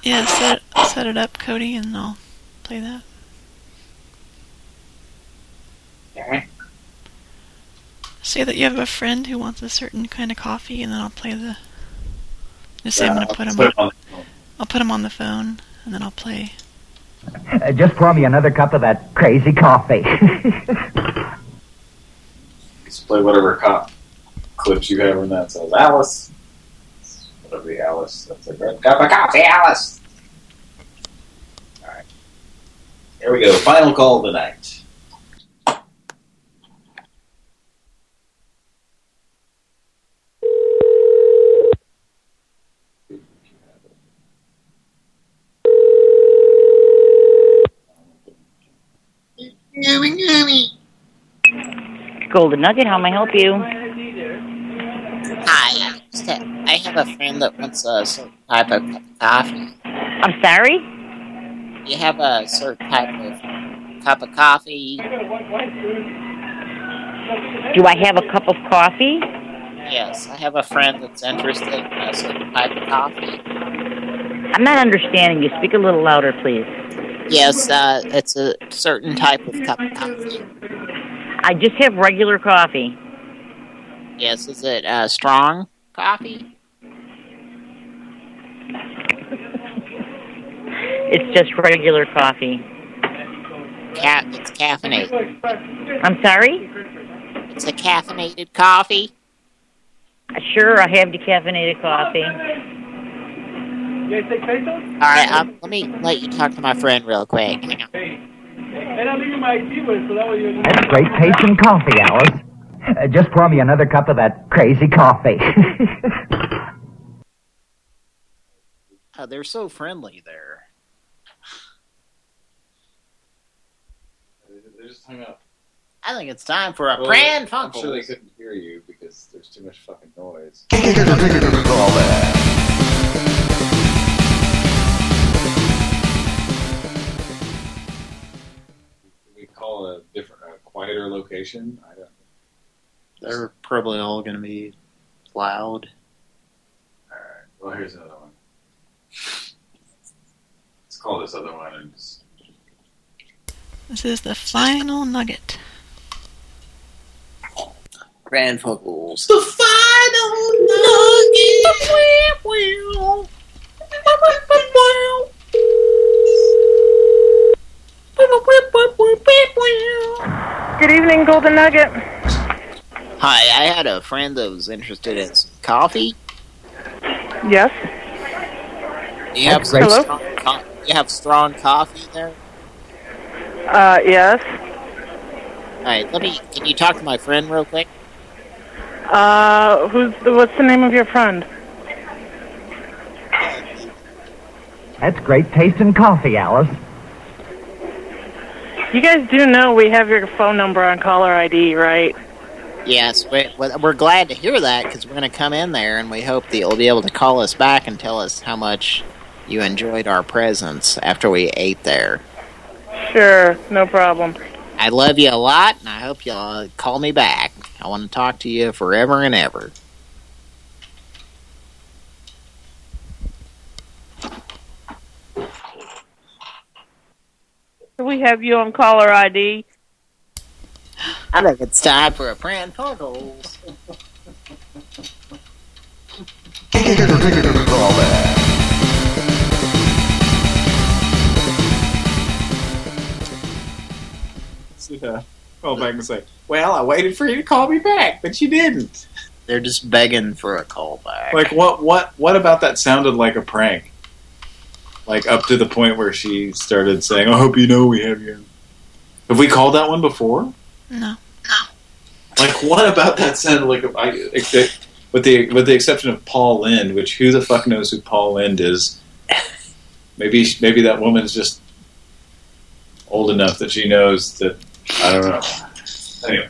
S4: Yeah, set set it up, Cody, and I'll play that. Say that you have a friend who wants a certain kind of coffee, and then I'll play the. Just say I'm
S2: Yeah,
S4: gonna put
S2: I'll
S4: him
S2: put
S4: on.
S2: on
S4: I'll put him on the phone, and then I'll play.
S55: Uh, just pour me another cup of that crazy coffee.
S2: Just play whatever cop clips you have in that says Alice. Whatever the Alice. That's a great cup of coffee, Alice. All right. Here we go. Final call of the night.
S93: Golden Nugget, how may I help you?
S15: Hi, I just ha- I have a friend that wants a certain type of cup of coffee.
S93: I'm sorry?
S15: You have a certain type of cup of coffee?
S93: Do I have a cup of coffee?
S15: Yes, I have a friend that's interested in a certain type of coffee.
S93: I'm not understanding you. Speak a little louder, please.
S15: Yes, uh, it's a certain type of cup of coffee.
S93: I just have regular coffee.
S15: Yes, is it uh, strong coffee?
S93: It's just regular coffee.
S15: Ca- it's caffeinated.
S93: I'm sorry?
S15: It's a caffeinated coffee.
S93: Sure, I have decaffeinated coffee.
S15: All right, um, let me let you talk to my friend real quick. Hang on.
S55: That's great tasting coffee, Alice. Uh, just pour me another cup of that crazy coffee.
S3: Oh, they're so friendly there.
S2: They just hung up.
S3: I think it's time for a
S2: Well,
S3: Pran
S2: I'm sure they couldn't hear you because there's too much fucking noise. We call a different, a quieter location. I don't.
S3: They're probably all going to be loud.
S2: All right. Well, here's another one. Let's call this other one and just.
S4: This is the final nugget.
S3: Pran Funkels.
S15: The final nugget.
S94: Good evening, Golden Nugget.
S3: Hi, I had a friend that was interested in some coffee.
S94: Yes.
S3: Do you have
S94: That's
S3: some
S94: great.
S3: strong you have strong coffee there?
S94: Uh, yes.
S3: All right, let me. Can you talk to my friend real quick?
S94: Uh, who's the, what's the name of your friend?
S55: That's great tasting coffee, Alice.
S94: You guys do know we have your phone number on caller ID, right?
S3: Yes, we, we're glad to hear that because we're going to come in there and we hope that you'll be able to call us back and tell us how much you enjoyed our presence after we ate there.
S94: Sure, no problem.
S3: I love you a lot, and I hope you'll uh, call me back. I want to talk to you forever and ever.
S94: Have you on caller ID.
S3: I think it's time for a Pran Funkels.
S2: Yeah. Call back and say, "Well, I waited for you to call me back, but you didn't."
S3: They're just begging for a call back.
S2: Like what? What? What about that sounded like a prank? Like up to the point where she started saying, "I hope you know we have you." Have we called that one before?
S4: No. No.
S2: Like what about that sounded like a? I, it, it- with the with the exception of Paul Lynde, which who the fuck knows who Paul Lynde is? Maybe maybe that woman's just old enough that she knows that I don't know. Anyway,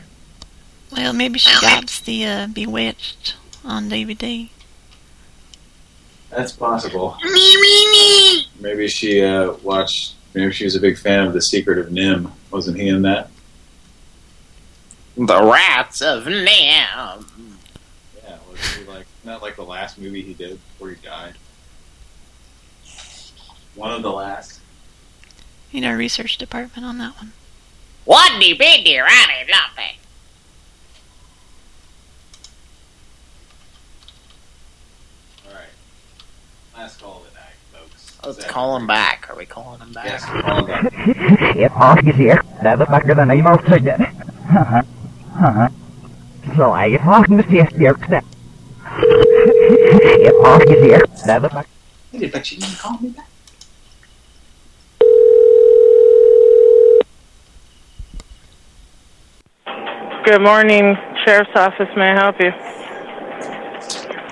S4: Well, maybe she got the uh, Bewitched on DVD.
S2: That's possible. Maybe she uh, watched. Maybe she was a big fan of The Secret of NIMH. Wasn't he in that?
S3: The Rats of NIMH.
S2: Yeah, wasn't he like not like the last movie he did before he died? One of the last.
S4: You know, research department on that one.
S15: What the biddy rally lumpy?
S2: All right. Last call of the night, folks.
S3: Let's call him back. Are we calling him back?
S2: Yes, we're calling back.
S55: If off you see never back to the name of Sigurd. Uh-huh. Uh-huh. So I get off the see here. If off you see never back.
S2: But you didn't call me back.
S94: Good morning, Sheriff's Office. May I help you?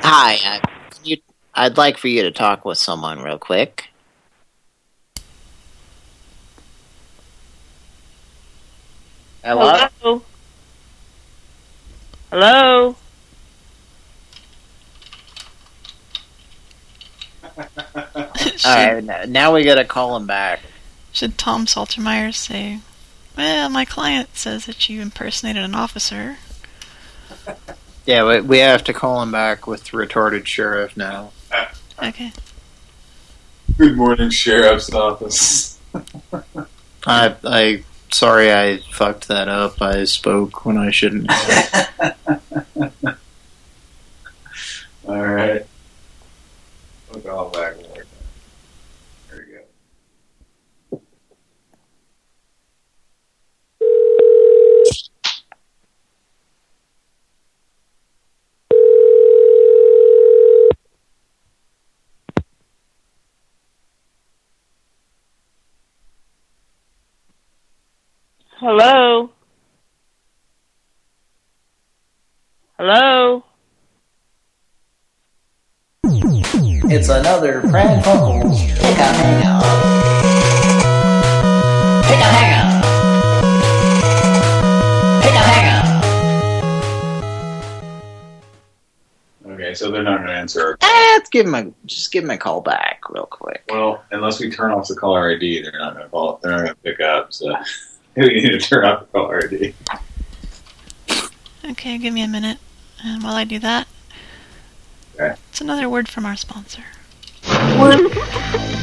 S3: Hi. Uh, you, I'd like for you to talk with someone real quick. Hello?
S94: Hello? Hello?
S3: All right. Now we got to call him back.
S4: Should Tom Saltermeyer say, well, my client says that you impersonated an officer.
S3: Yeah, we, we have to call him back with retarded sheriff now.
S4: Okay.
S2: Good morning, Sheriff's Office.
S3: I I sorry I fucked that up. I spoke when I shouldn't. have.
S2: All right. We'll call back
S94: Hello? Hello?
S40: It's another Brad Buckles pick a hangout. Pick a hangout. Pick a hangout.
S2: Okay, so they're not going to answer.
S3: Eh, let's give him a just give him a call back real quick.
S2: Well, unless we turn off the caller ID, they're not going to call. They're not going to pick up. So we need to turn off the caller ID.
S4: Okay, give me a minute. And while I do that,
S2: Okay.
S4: it's another word from our sponsor.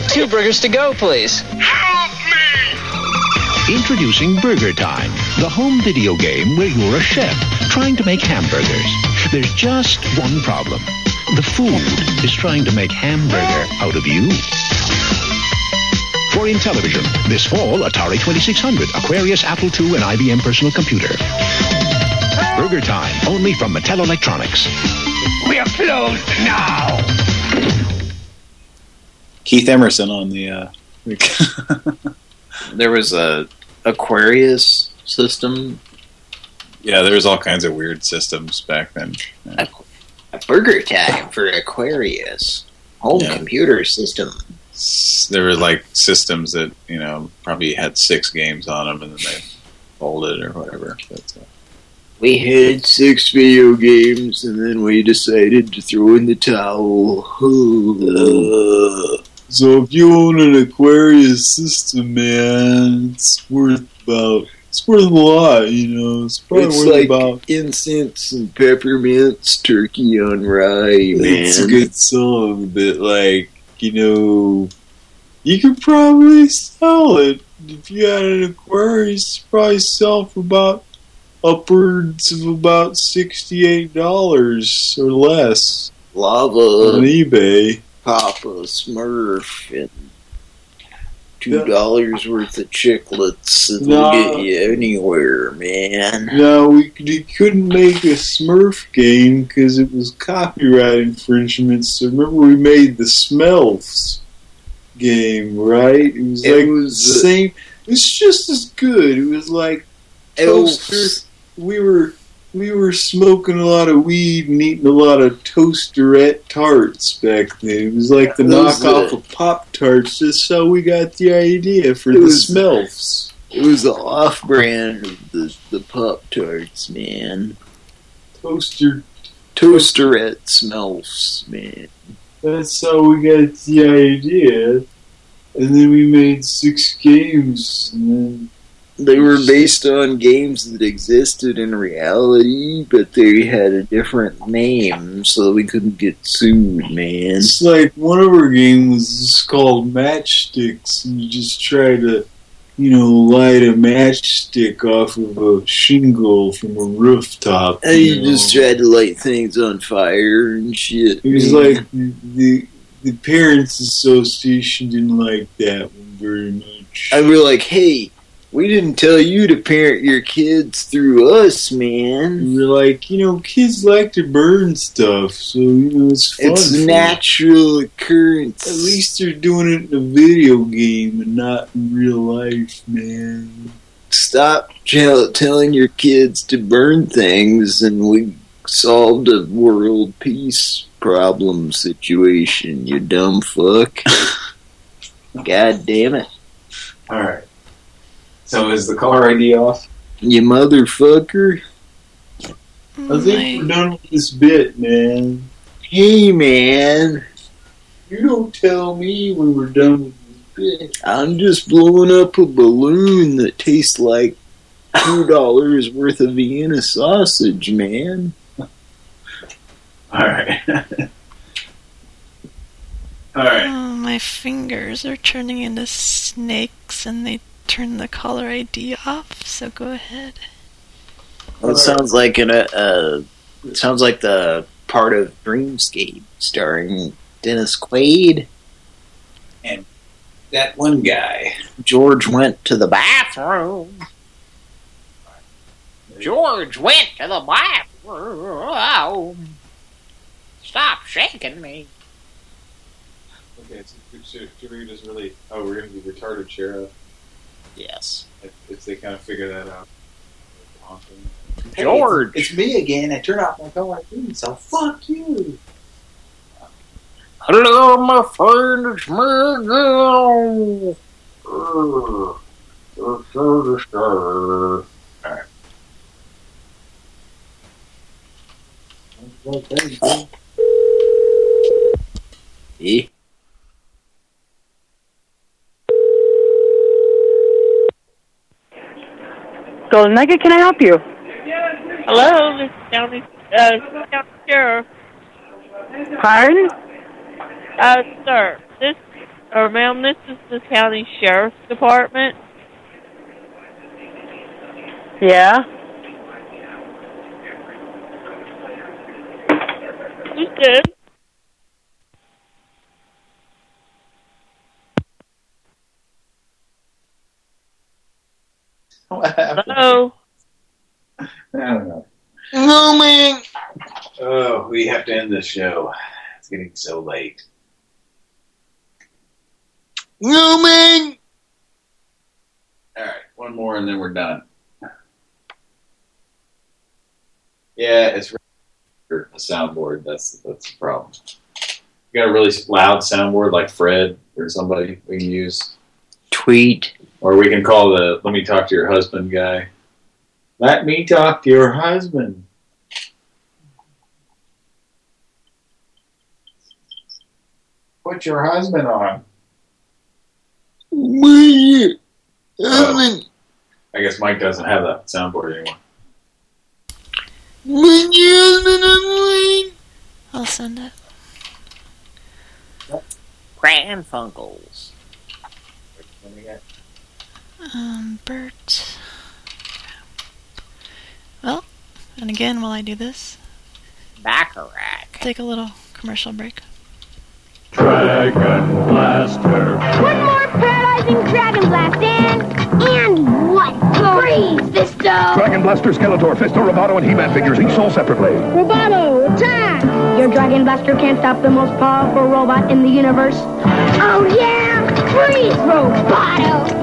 S95: Two burgers to go, please.
S96: Introducing Burger Time, the home video game where you're a chef trying to make hamburgers. There's just one problem. The food is trying to make hamburger out of you. For Intellivision, this fall, Atari 2600, Aquarius, Apple II, and IBM personal computer. Burger Time, only from Mattel Electronics.
S73: We're closed now.
S2: Keith Emerson on the. Uh,
S3: There was a Aquarius system.
S2: yeah, there was all kinds of weird systems back then.
S3: A burger time for Aquarius. Home
S2: Yeah.
S3: computer system.
S2: S- There were like systems that you know probably had six games on them, and then they folded or whatever. But, uh,
S3: We had six video games, and then we decided to throw in the towel.
S2: So if you own an Aquarius system, man, it's worth about it's worth a lot, you know. It's probably
S3: It's
S2: worth
S3: like
S2: about
S3: incense and peppermints, turkey on rye, man.
S2: it's a good song, but like, you know you could probably sell it. If you had an Aquarius, you'd probably sell for about upwards of about sixty eight dollars or less
S3: Lava,
S2: on eBay.
S3: Papa Smurf, and two dollars worth of chiclets, and
S2: No.
S3: they'll get you anywhere, man.
S2: No, we, we couldn't make a Smurf game because it was copyright infringement. So remember, we made the Smelfs game, right? It was
S3: It
S2: like
S3: was,
S2: the
S3: uh,
S2: same. It's just as good. It was like
S3: Elves.
S2: We were
S95: we were smoking a lot of weed and eating a lot of toasterette tarts back then. It was like the
S97: Those,
S95: knockoff of Pop Tarts. That's how we got the idea for the
S97: was-
S95: Smelfs.
S97: It was the off-brand of the the Pop Tarts, man.
S95: Toaster
S97: Toasterette smells, man.
S95: That's how we got the idea. And then we made six games. And then
S97: They were based on games that existed in reality, but they had a different name, so we couldn't get sued, man.
S95: it's like one of our games was called Matchsticks, and you just try to, you know, light a matchstick off of a shingle from a rooftop.
S97: And you
S95: know.
S97: just tried to light things on fire and shit.
S95: It was
S97: man.
S95: like the, the the parents' association didn't like that one very much.
S97: And we're like, hey, we didn't tell you to parent your kids through us, man.
S95: We're like, you know, kids like to burn stuff, so you know it's fun.
S97: It's
S95: for them.
S97: natural occurrence.
S95: At least they're doing it in a video game and not in real life, man.
S97: Stop telling your kids to burn things, and we solved a world peace problem situation. You dumb fuck. God damn it.
S2: All right. So is the caller ID off?
S97: You motherfucker.
S95: I think we're done with this bit, man.
S97: Hey, man.
S95: You don't tell me when we're done with this bit.
S97: I'm just blowing up a balloon that tastes like two dollars worth of Vienna sausage, man.
S2: All right. All right.
S4: Oh, my fingers are turning into snakes and they turn the caller ID off, so go ahead.
S97: Well, it sounds like an uh, uh it sounds like the part of Dreamscape starring Dennis Quaid.
S2: And that one guy.
S97: George went to the bathroom.
S15: George went to the bathroom. Stop shaking me.
S2: Okay, so Doritos really. Oh, we're gonna be retarded sheriff.
S97: Yes.
S2: If, if they kind of figure that out.
S15: George.
S2: it's, me again. I turned off my caller ID, so fuck you.
S15: Hello, my friend, it's me again. Uh, so, so disturbed.
S97: Eh?
S94: Golden Nugget, can I help you?
S89: Hello, this is County, uh, County Sheriff.
S94: Pardon?
S89: Uh, sir, this, or ma'am, this is the County Sheriff's Department.
S94: Yeah?
S89: Who's good? Hello?
S2: I don't know.
S97: No, man.
S2: Oh, we have to end this show. It's getting so late.
S97: No, man.
S2: All right, one more and then we're done. Yeah, it's a soundboard. That's that's the problem. You got a really loud soundboard like Fred or somebody we can use,
S97: Tweet.
S2: Or we can call the "Let me talk to your husband" guy. Let me talk to your husband. Put your husband on. Oh. I guess Mike doesn't have that soundboard anymore.
S4: I'll send it.
S15: Grand Funkles.
S4: Um, Bert. Well, and again, while I do this,
S15: Bacharach.
S4: take a little commercial break.
S98: Dragon Blaster.
S73: One more paralyzing dragon blast and and what? Freeze, Fisto!
S96: Dragon Blaster, Skeletor, Fisto, Roboto, and He-Man figures, each sold separately.
S73: Roboto, attack! Your dragon blaster can't stop the most powerful robot in the universe. Oh yeah, freeze, Roboto!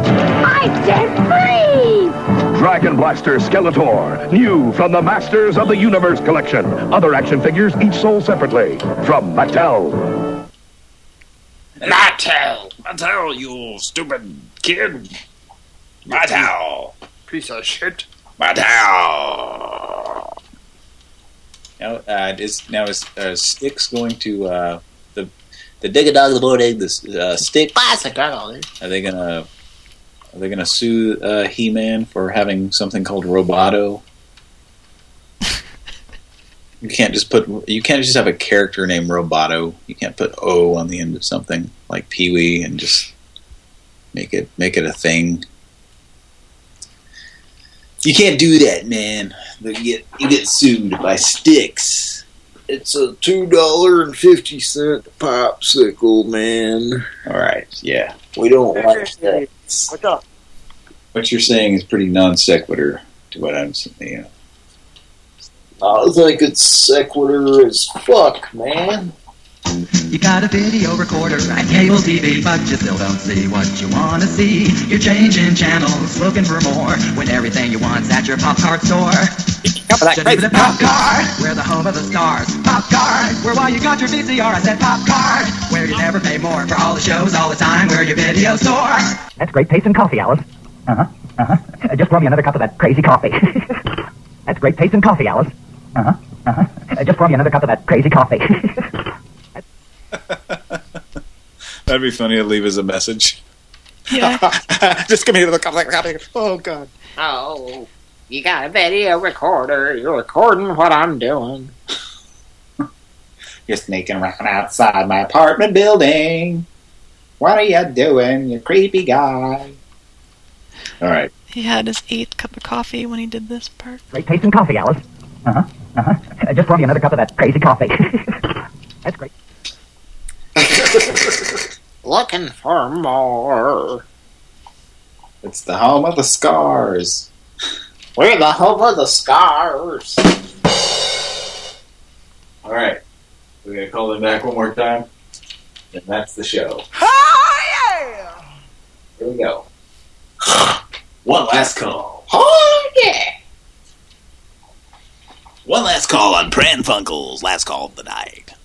S73: I freeze!
S99: Dragon Blaster Skeletor, new from the Masters of the Universe collection. Other action figures each sold separately from Mattel.
S2: Mattel! Mattel, you stupid kid! Mattel!
S3: Piece of shit.
S2: Mattel! Now, uh, is now is uh, Sticks going to uh, the the dig a dog in the morning? This uh, Stick.
S15: Bicycle.
S2: Are they gonna are they gonna sue uh, He-Man for having something called Roboto? you can't just put you can't just have a character named Roboto. You can't put O on the end of something like Pee Wee and just make it make it a thing. You can't do that, man. You get you get sued by Sticks.
S97: It's a two dollar and fifty cent popsicle, man.
S2: All right, yeah.
S97: We don't like that.
S100: What's up?
S2: What you're saying is pretty non sequitur to what I'm saying. You uh, know.
S97: I think it's sequitur as fuck, man.
S101: You got a video recorder and cable TV, but you still don't see what you want to see. You're changing channels, looking for more, when everything you want's at your pop card store. Geneva Pop Card, we're the home of the stars. Pop Card, where while you got your VCR, I said Pop Card, where you never pay more for all the shows all the time. We're your video store.
S55: That's great taste in coffee, Alice. Uh-huh, uh-huh. Uh, Just pour me another cup of that crazy coffee. That's great taste in coffee, Alice. Uh-huh, uh-huh. Uh, Just pour me another cup of that crazy coffee.
S2: That'd be funny to leave as a message.
S4: Yeah.
S2: Just give me the copy. Oh God.
S15: Oh, you got a video recorder. You're recording what I'm doing.
S2: You're sneaking around outside my apartment building. What are you doing, you creepy guy? All right.
S4: He had his eighth cup of coffee when he did this part.
S55: great taste in coffee, Alice. Uh-huh, uh-huh. Uh, Just pour me another cup of that crazy coffee. That's great.
S15: Looking for more.
S2: It's the home of the scars.
S15: We're the home of the scars.
S2: All right. We're going to call them back one more time. And that's the show.
S15: Oh, yeah!
S2: Here we go. One last call.
S15: Oh, yeah!
S40: One last call on Pran Funkels. Last call of the night.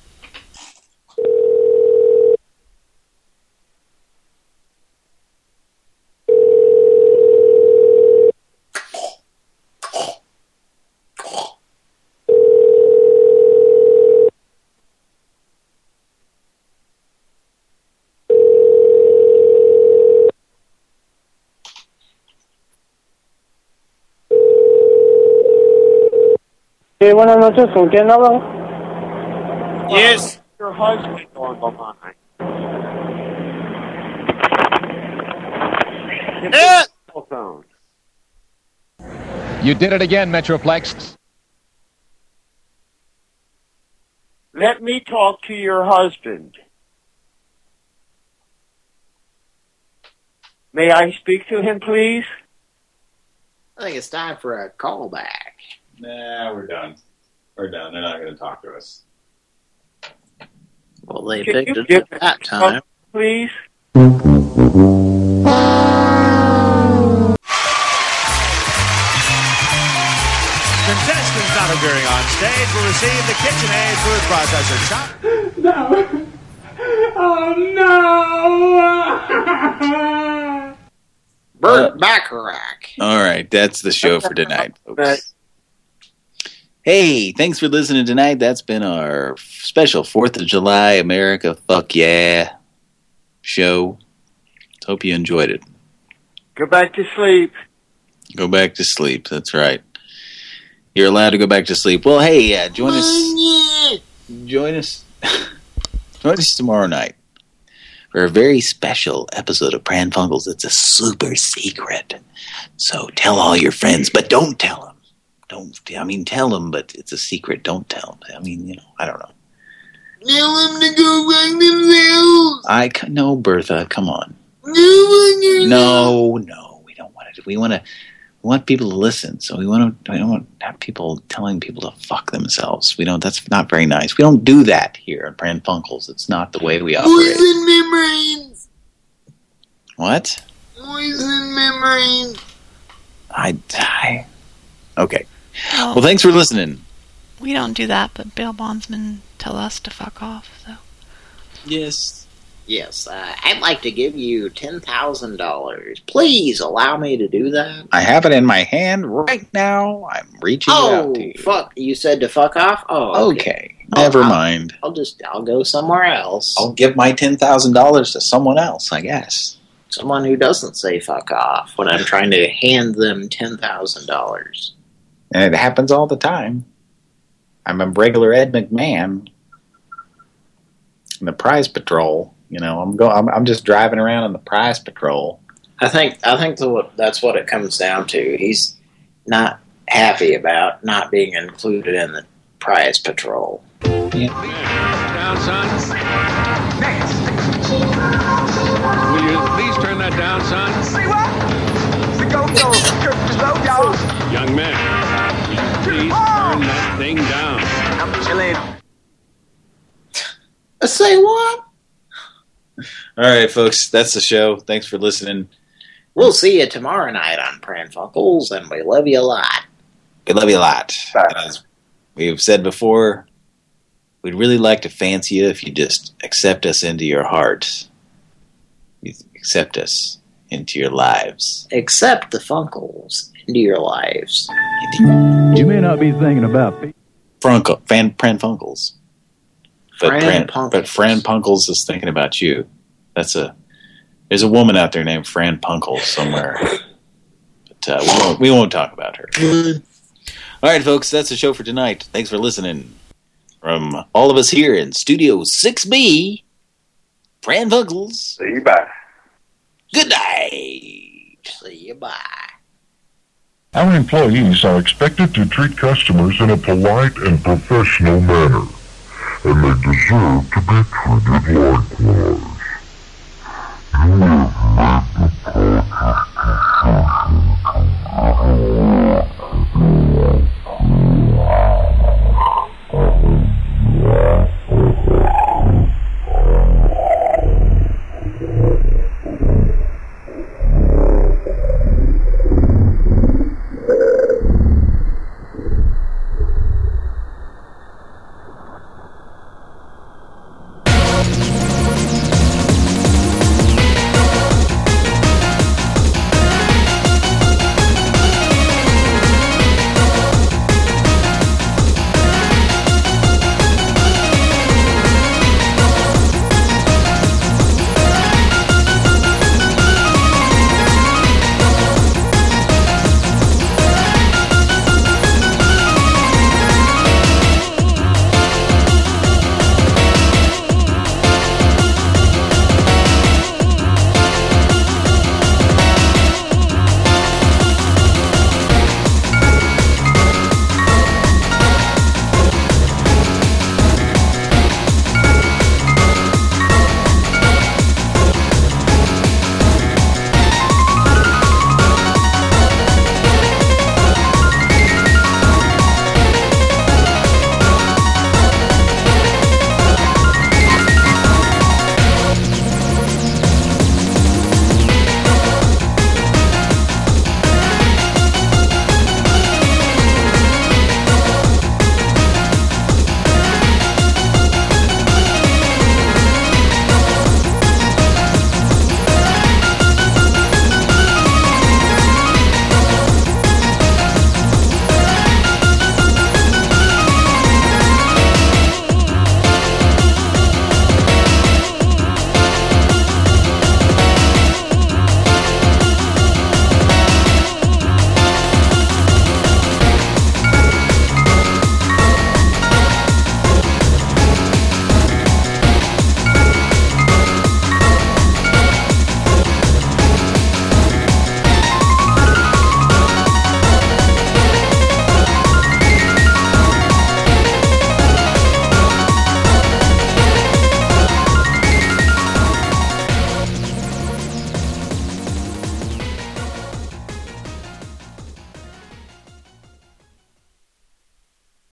S94: Sí, buenas noches, ¿con quién hablan?
S100: Yes. Your husband on the line.
S102: Yeah. You did it again, Metroplex.
S100: Let me talk to your husband. May I speak to him, please?
S15: I think it's time for a callback.
S2: Nah, we're done. We're done. They're not going to talk to us.
S15: Well, they
S100: Can
S15: picked it
S100: give
S15: at that time.
S100: Please?
S103: Contestants not appearing on stage will receive the KitchenAid food processor shop.
S94: No. Oh, no.
S15: Burt Bacharach.
S2: All right, that's the show for tonight, folks. Hey, thanks for listening tonight. That's been our special 4th of July America Fuck Yeah show. Hope you enjoyed it.
S100: Go back to sleep.
S2: Go back to sleep. That's right. You're allowed to go back to sleep. Well, hey, uh, join us. Join us. join us tomorrow night for a very special episode of Pran Funkels. It's a super secret. So tell all your friends, but don't tell them. Don't. I mean, tell them, but it's a secret. Don't tell them. I mean, you know, I don't know.
S97: Tell them to go back themselves.
S2: I no, Bertha. Come on. No, no, we don't want to. We want to. We want people to listen. So we want to. We don't want have people telling people to fuck themselves. We don't. That's not very nice. We don't do that here at Pran Funkels. It's not the way we operate.
S97: Poison memories.
S2: What?
S97: Poison memories.
S2: I, I okay. Well, thanks for listening.
S4: We don't do that, but bail bondsmen tell us to fuck off. So
S2: Yes.
S15: Yes, uh, I'd like to give you $10,000. Please allow me to do that.
S2: I have it in my hand right now. I'm reaching it
S15: Oh,
S2: out to you.
S15: fuck. You said to fuck off? Oh,
S2: Okay. Never mind.
S15: I'll just, I'll go somewhere else.
S2: I'll give my $10,000 to someone else, I guess.
S15: Someone who doesn't say fuck off when I'm trying to hand them $10,000.
S2: And it happens all the time. I'm a regular Ed McMahon in the prize patrol. You know, I'm go. I'm, I'm just driving around in the prize patrol.
S15: I think I think the, that's what it comes down to. He's not happy about not being included in the prize patrol.
S104: Down, son. Will you please turn that down, son?
S105: Say what? The go-go slow down.
S104: Young man, will you please turn that thing down?
S105: I'm chilling.
S15: Uh, say what?
S2: All right, folks, that's the show. Thanks for listening.
S15: We'll see you tomorrow night on Pran Funkels, and we love you a lot.
S2: We love you a lot. And As we've said before, we'd really like to fancy you if you just accept us into your heart. You accept us into your lives.
S15: Accept the Funkels into your lives.
S41: You may not be thinking about
S2: Franco, Fan, Pran Funkels. But
S15: Fran
S2: Fran, but Fran Punkles is thinking about you. That's a there's a woman out there named Fran Punkles somewhere. But uh, we won't we won't talk about her. All right, folks, that's the show for tonight. Thanks for listening. From all of us here in Studio 6B, Fran Funkles.
S59: See you bye.
S2: Good night.
S15: See you bye.
S106: Our employees are expected to treat customers in a polite and professional manner, and they deserve to be treated likewise. You have made the.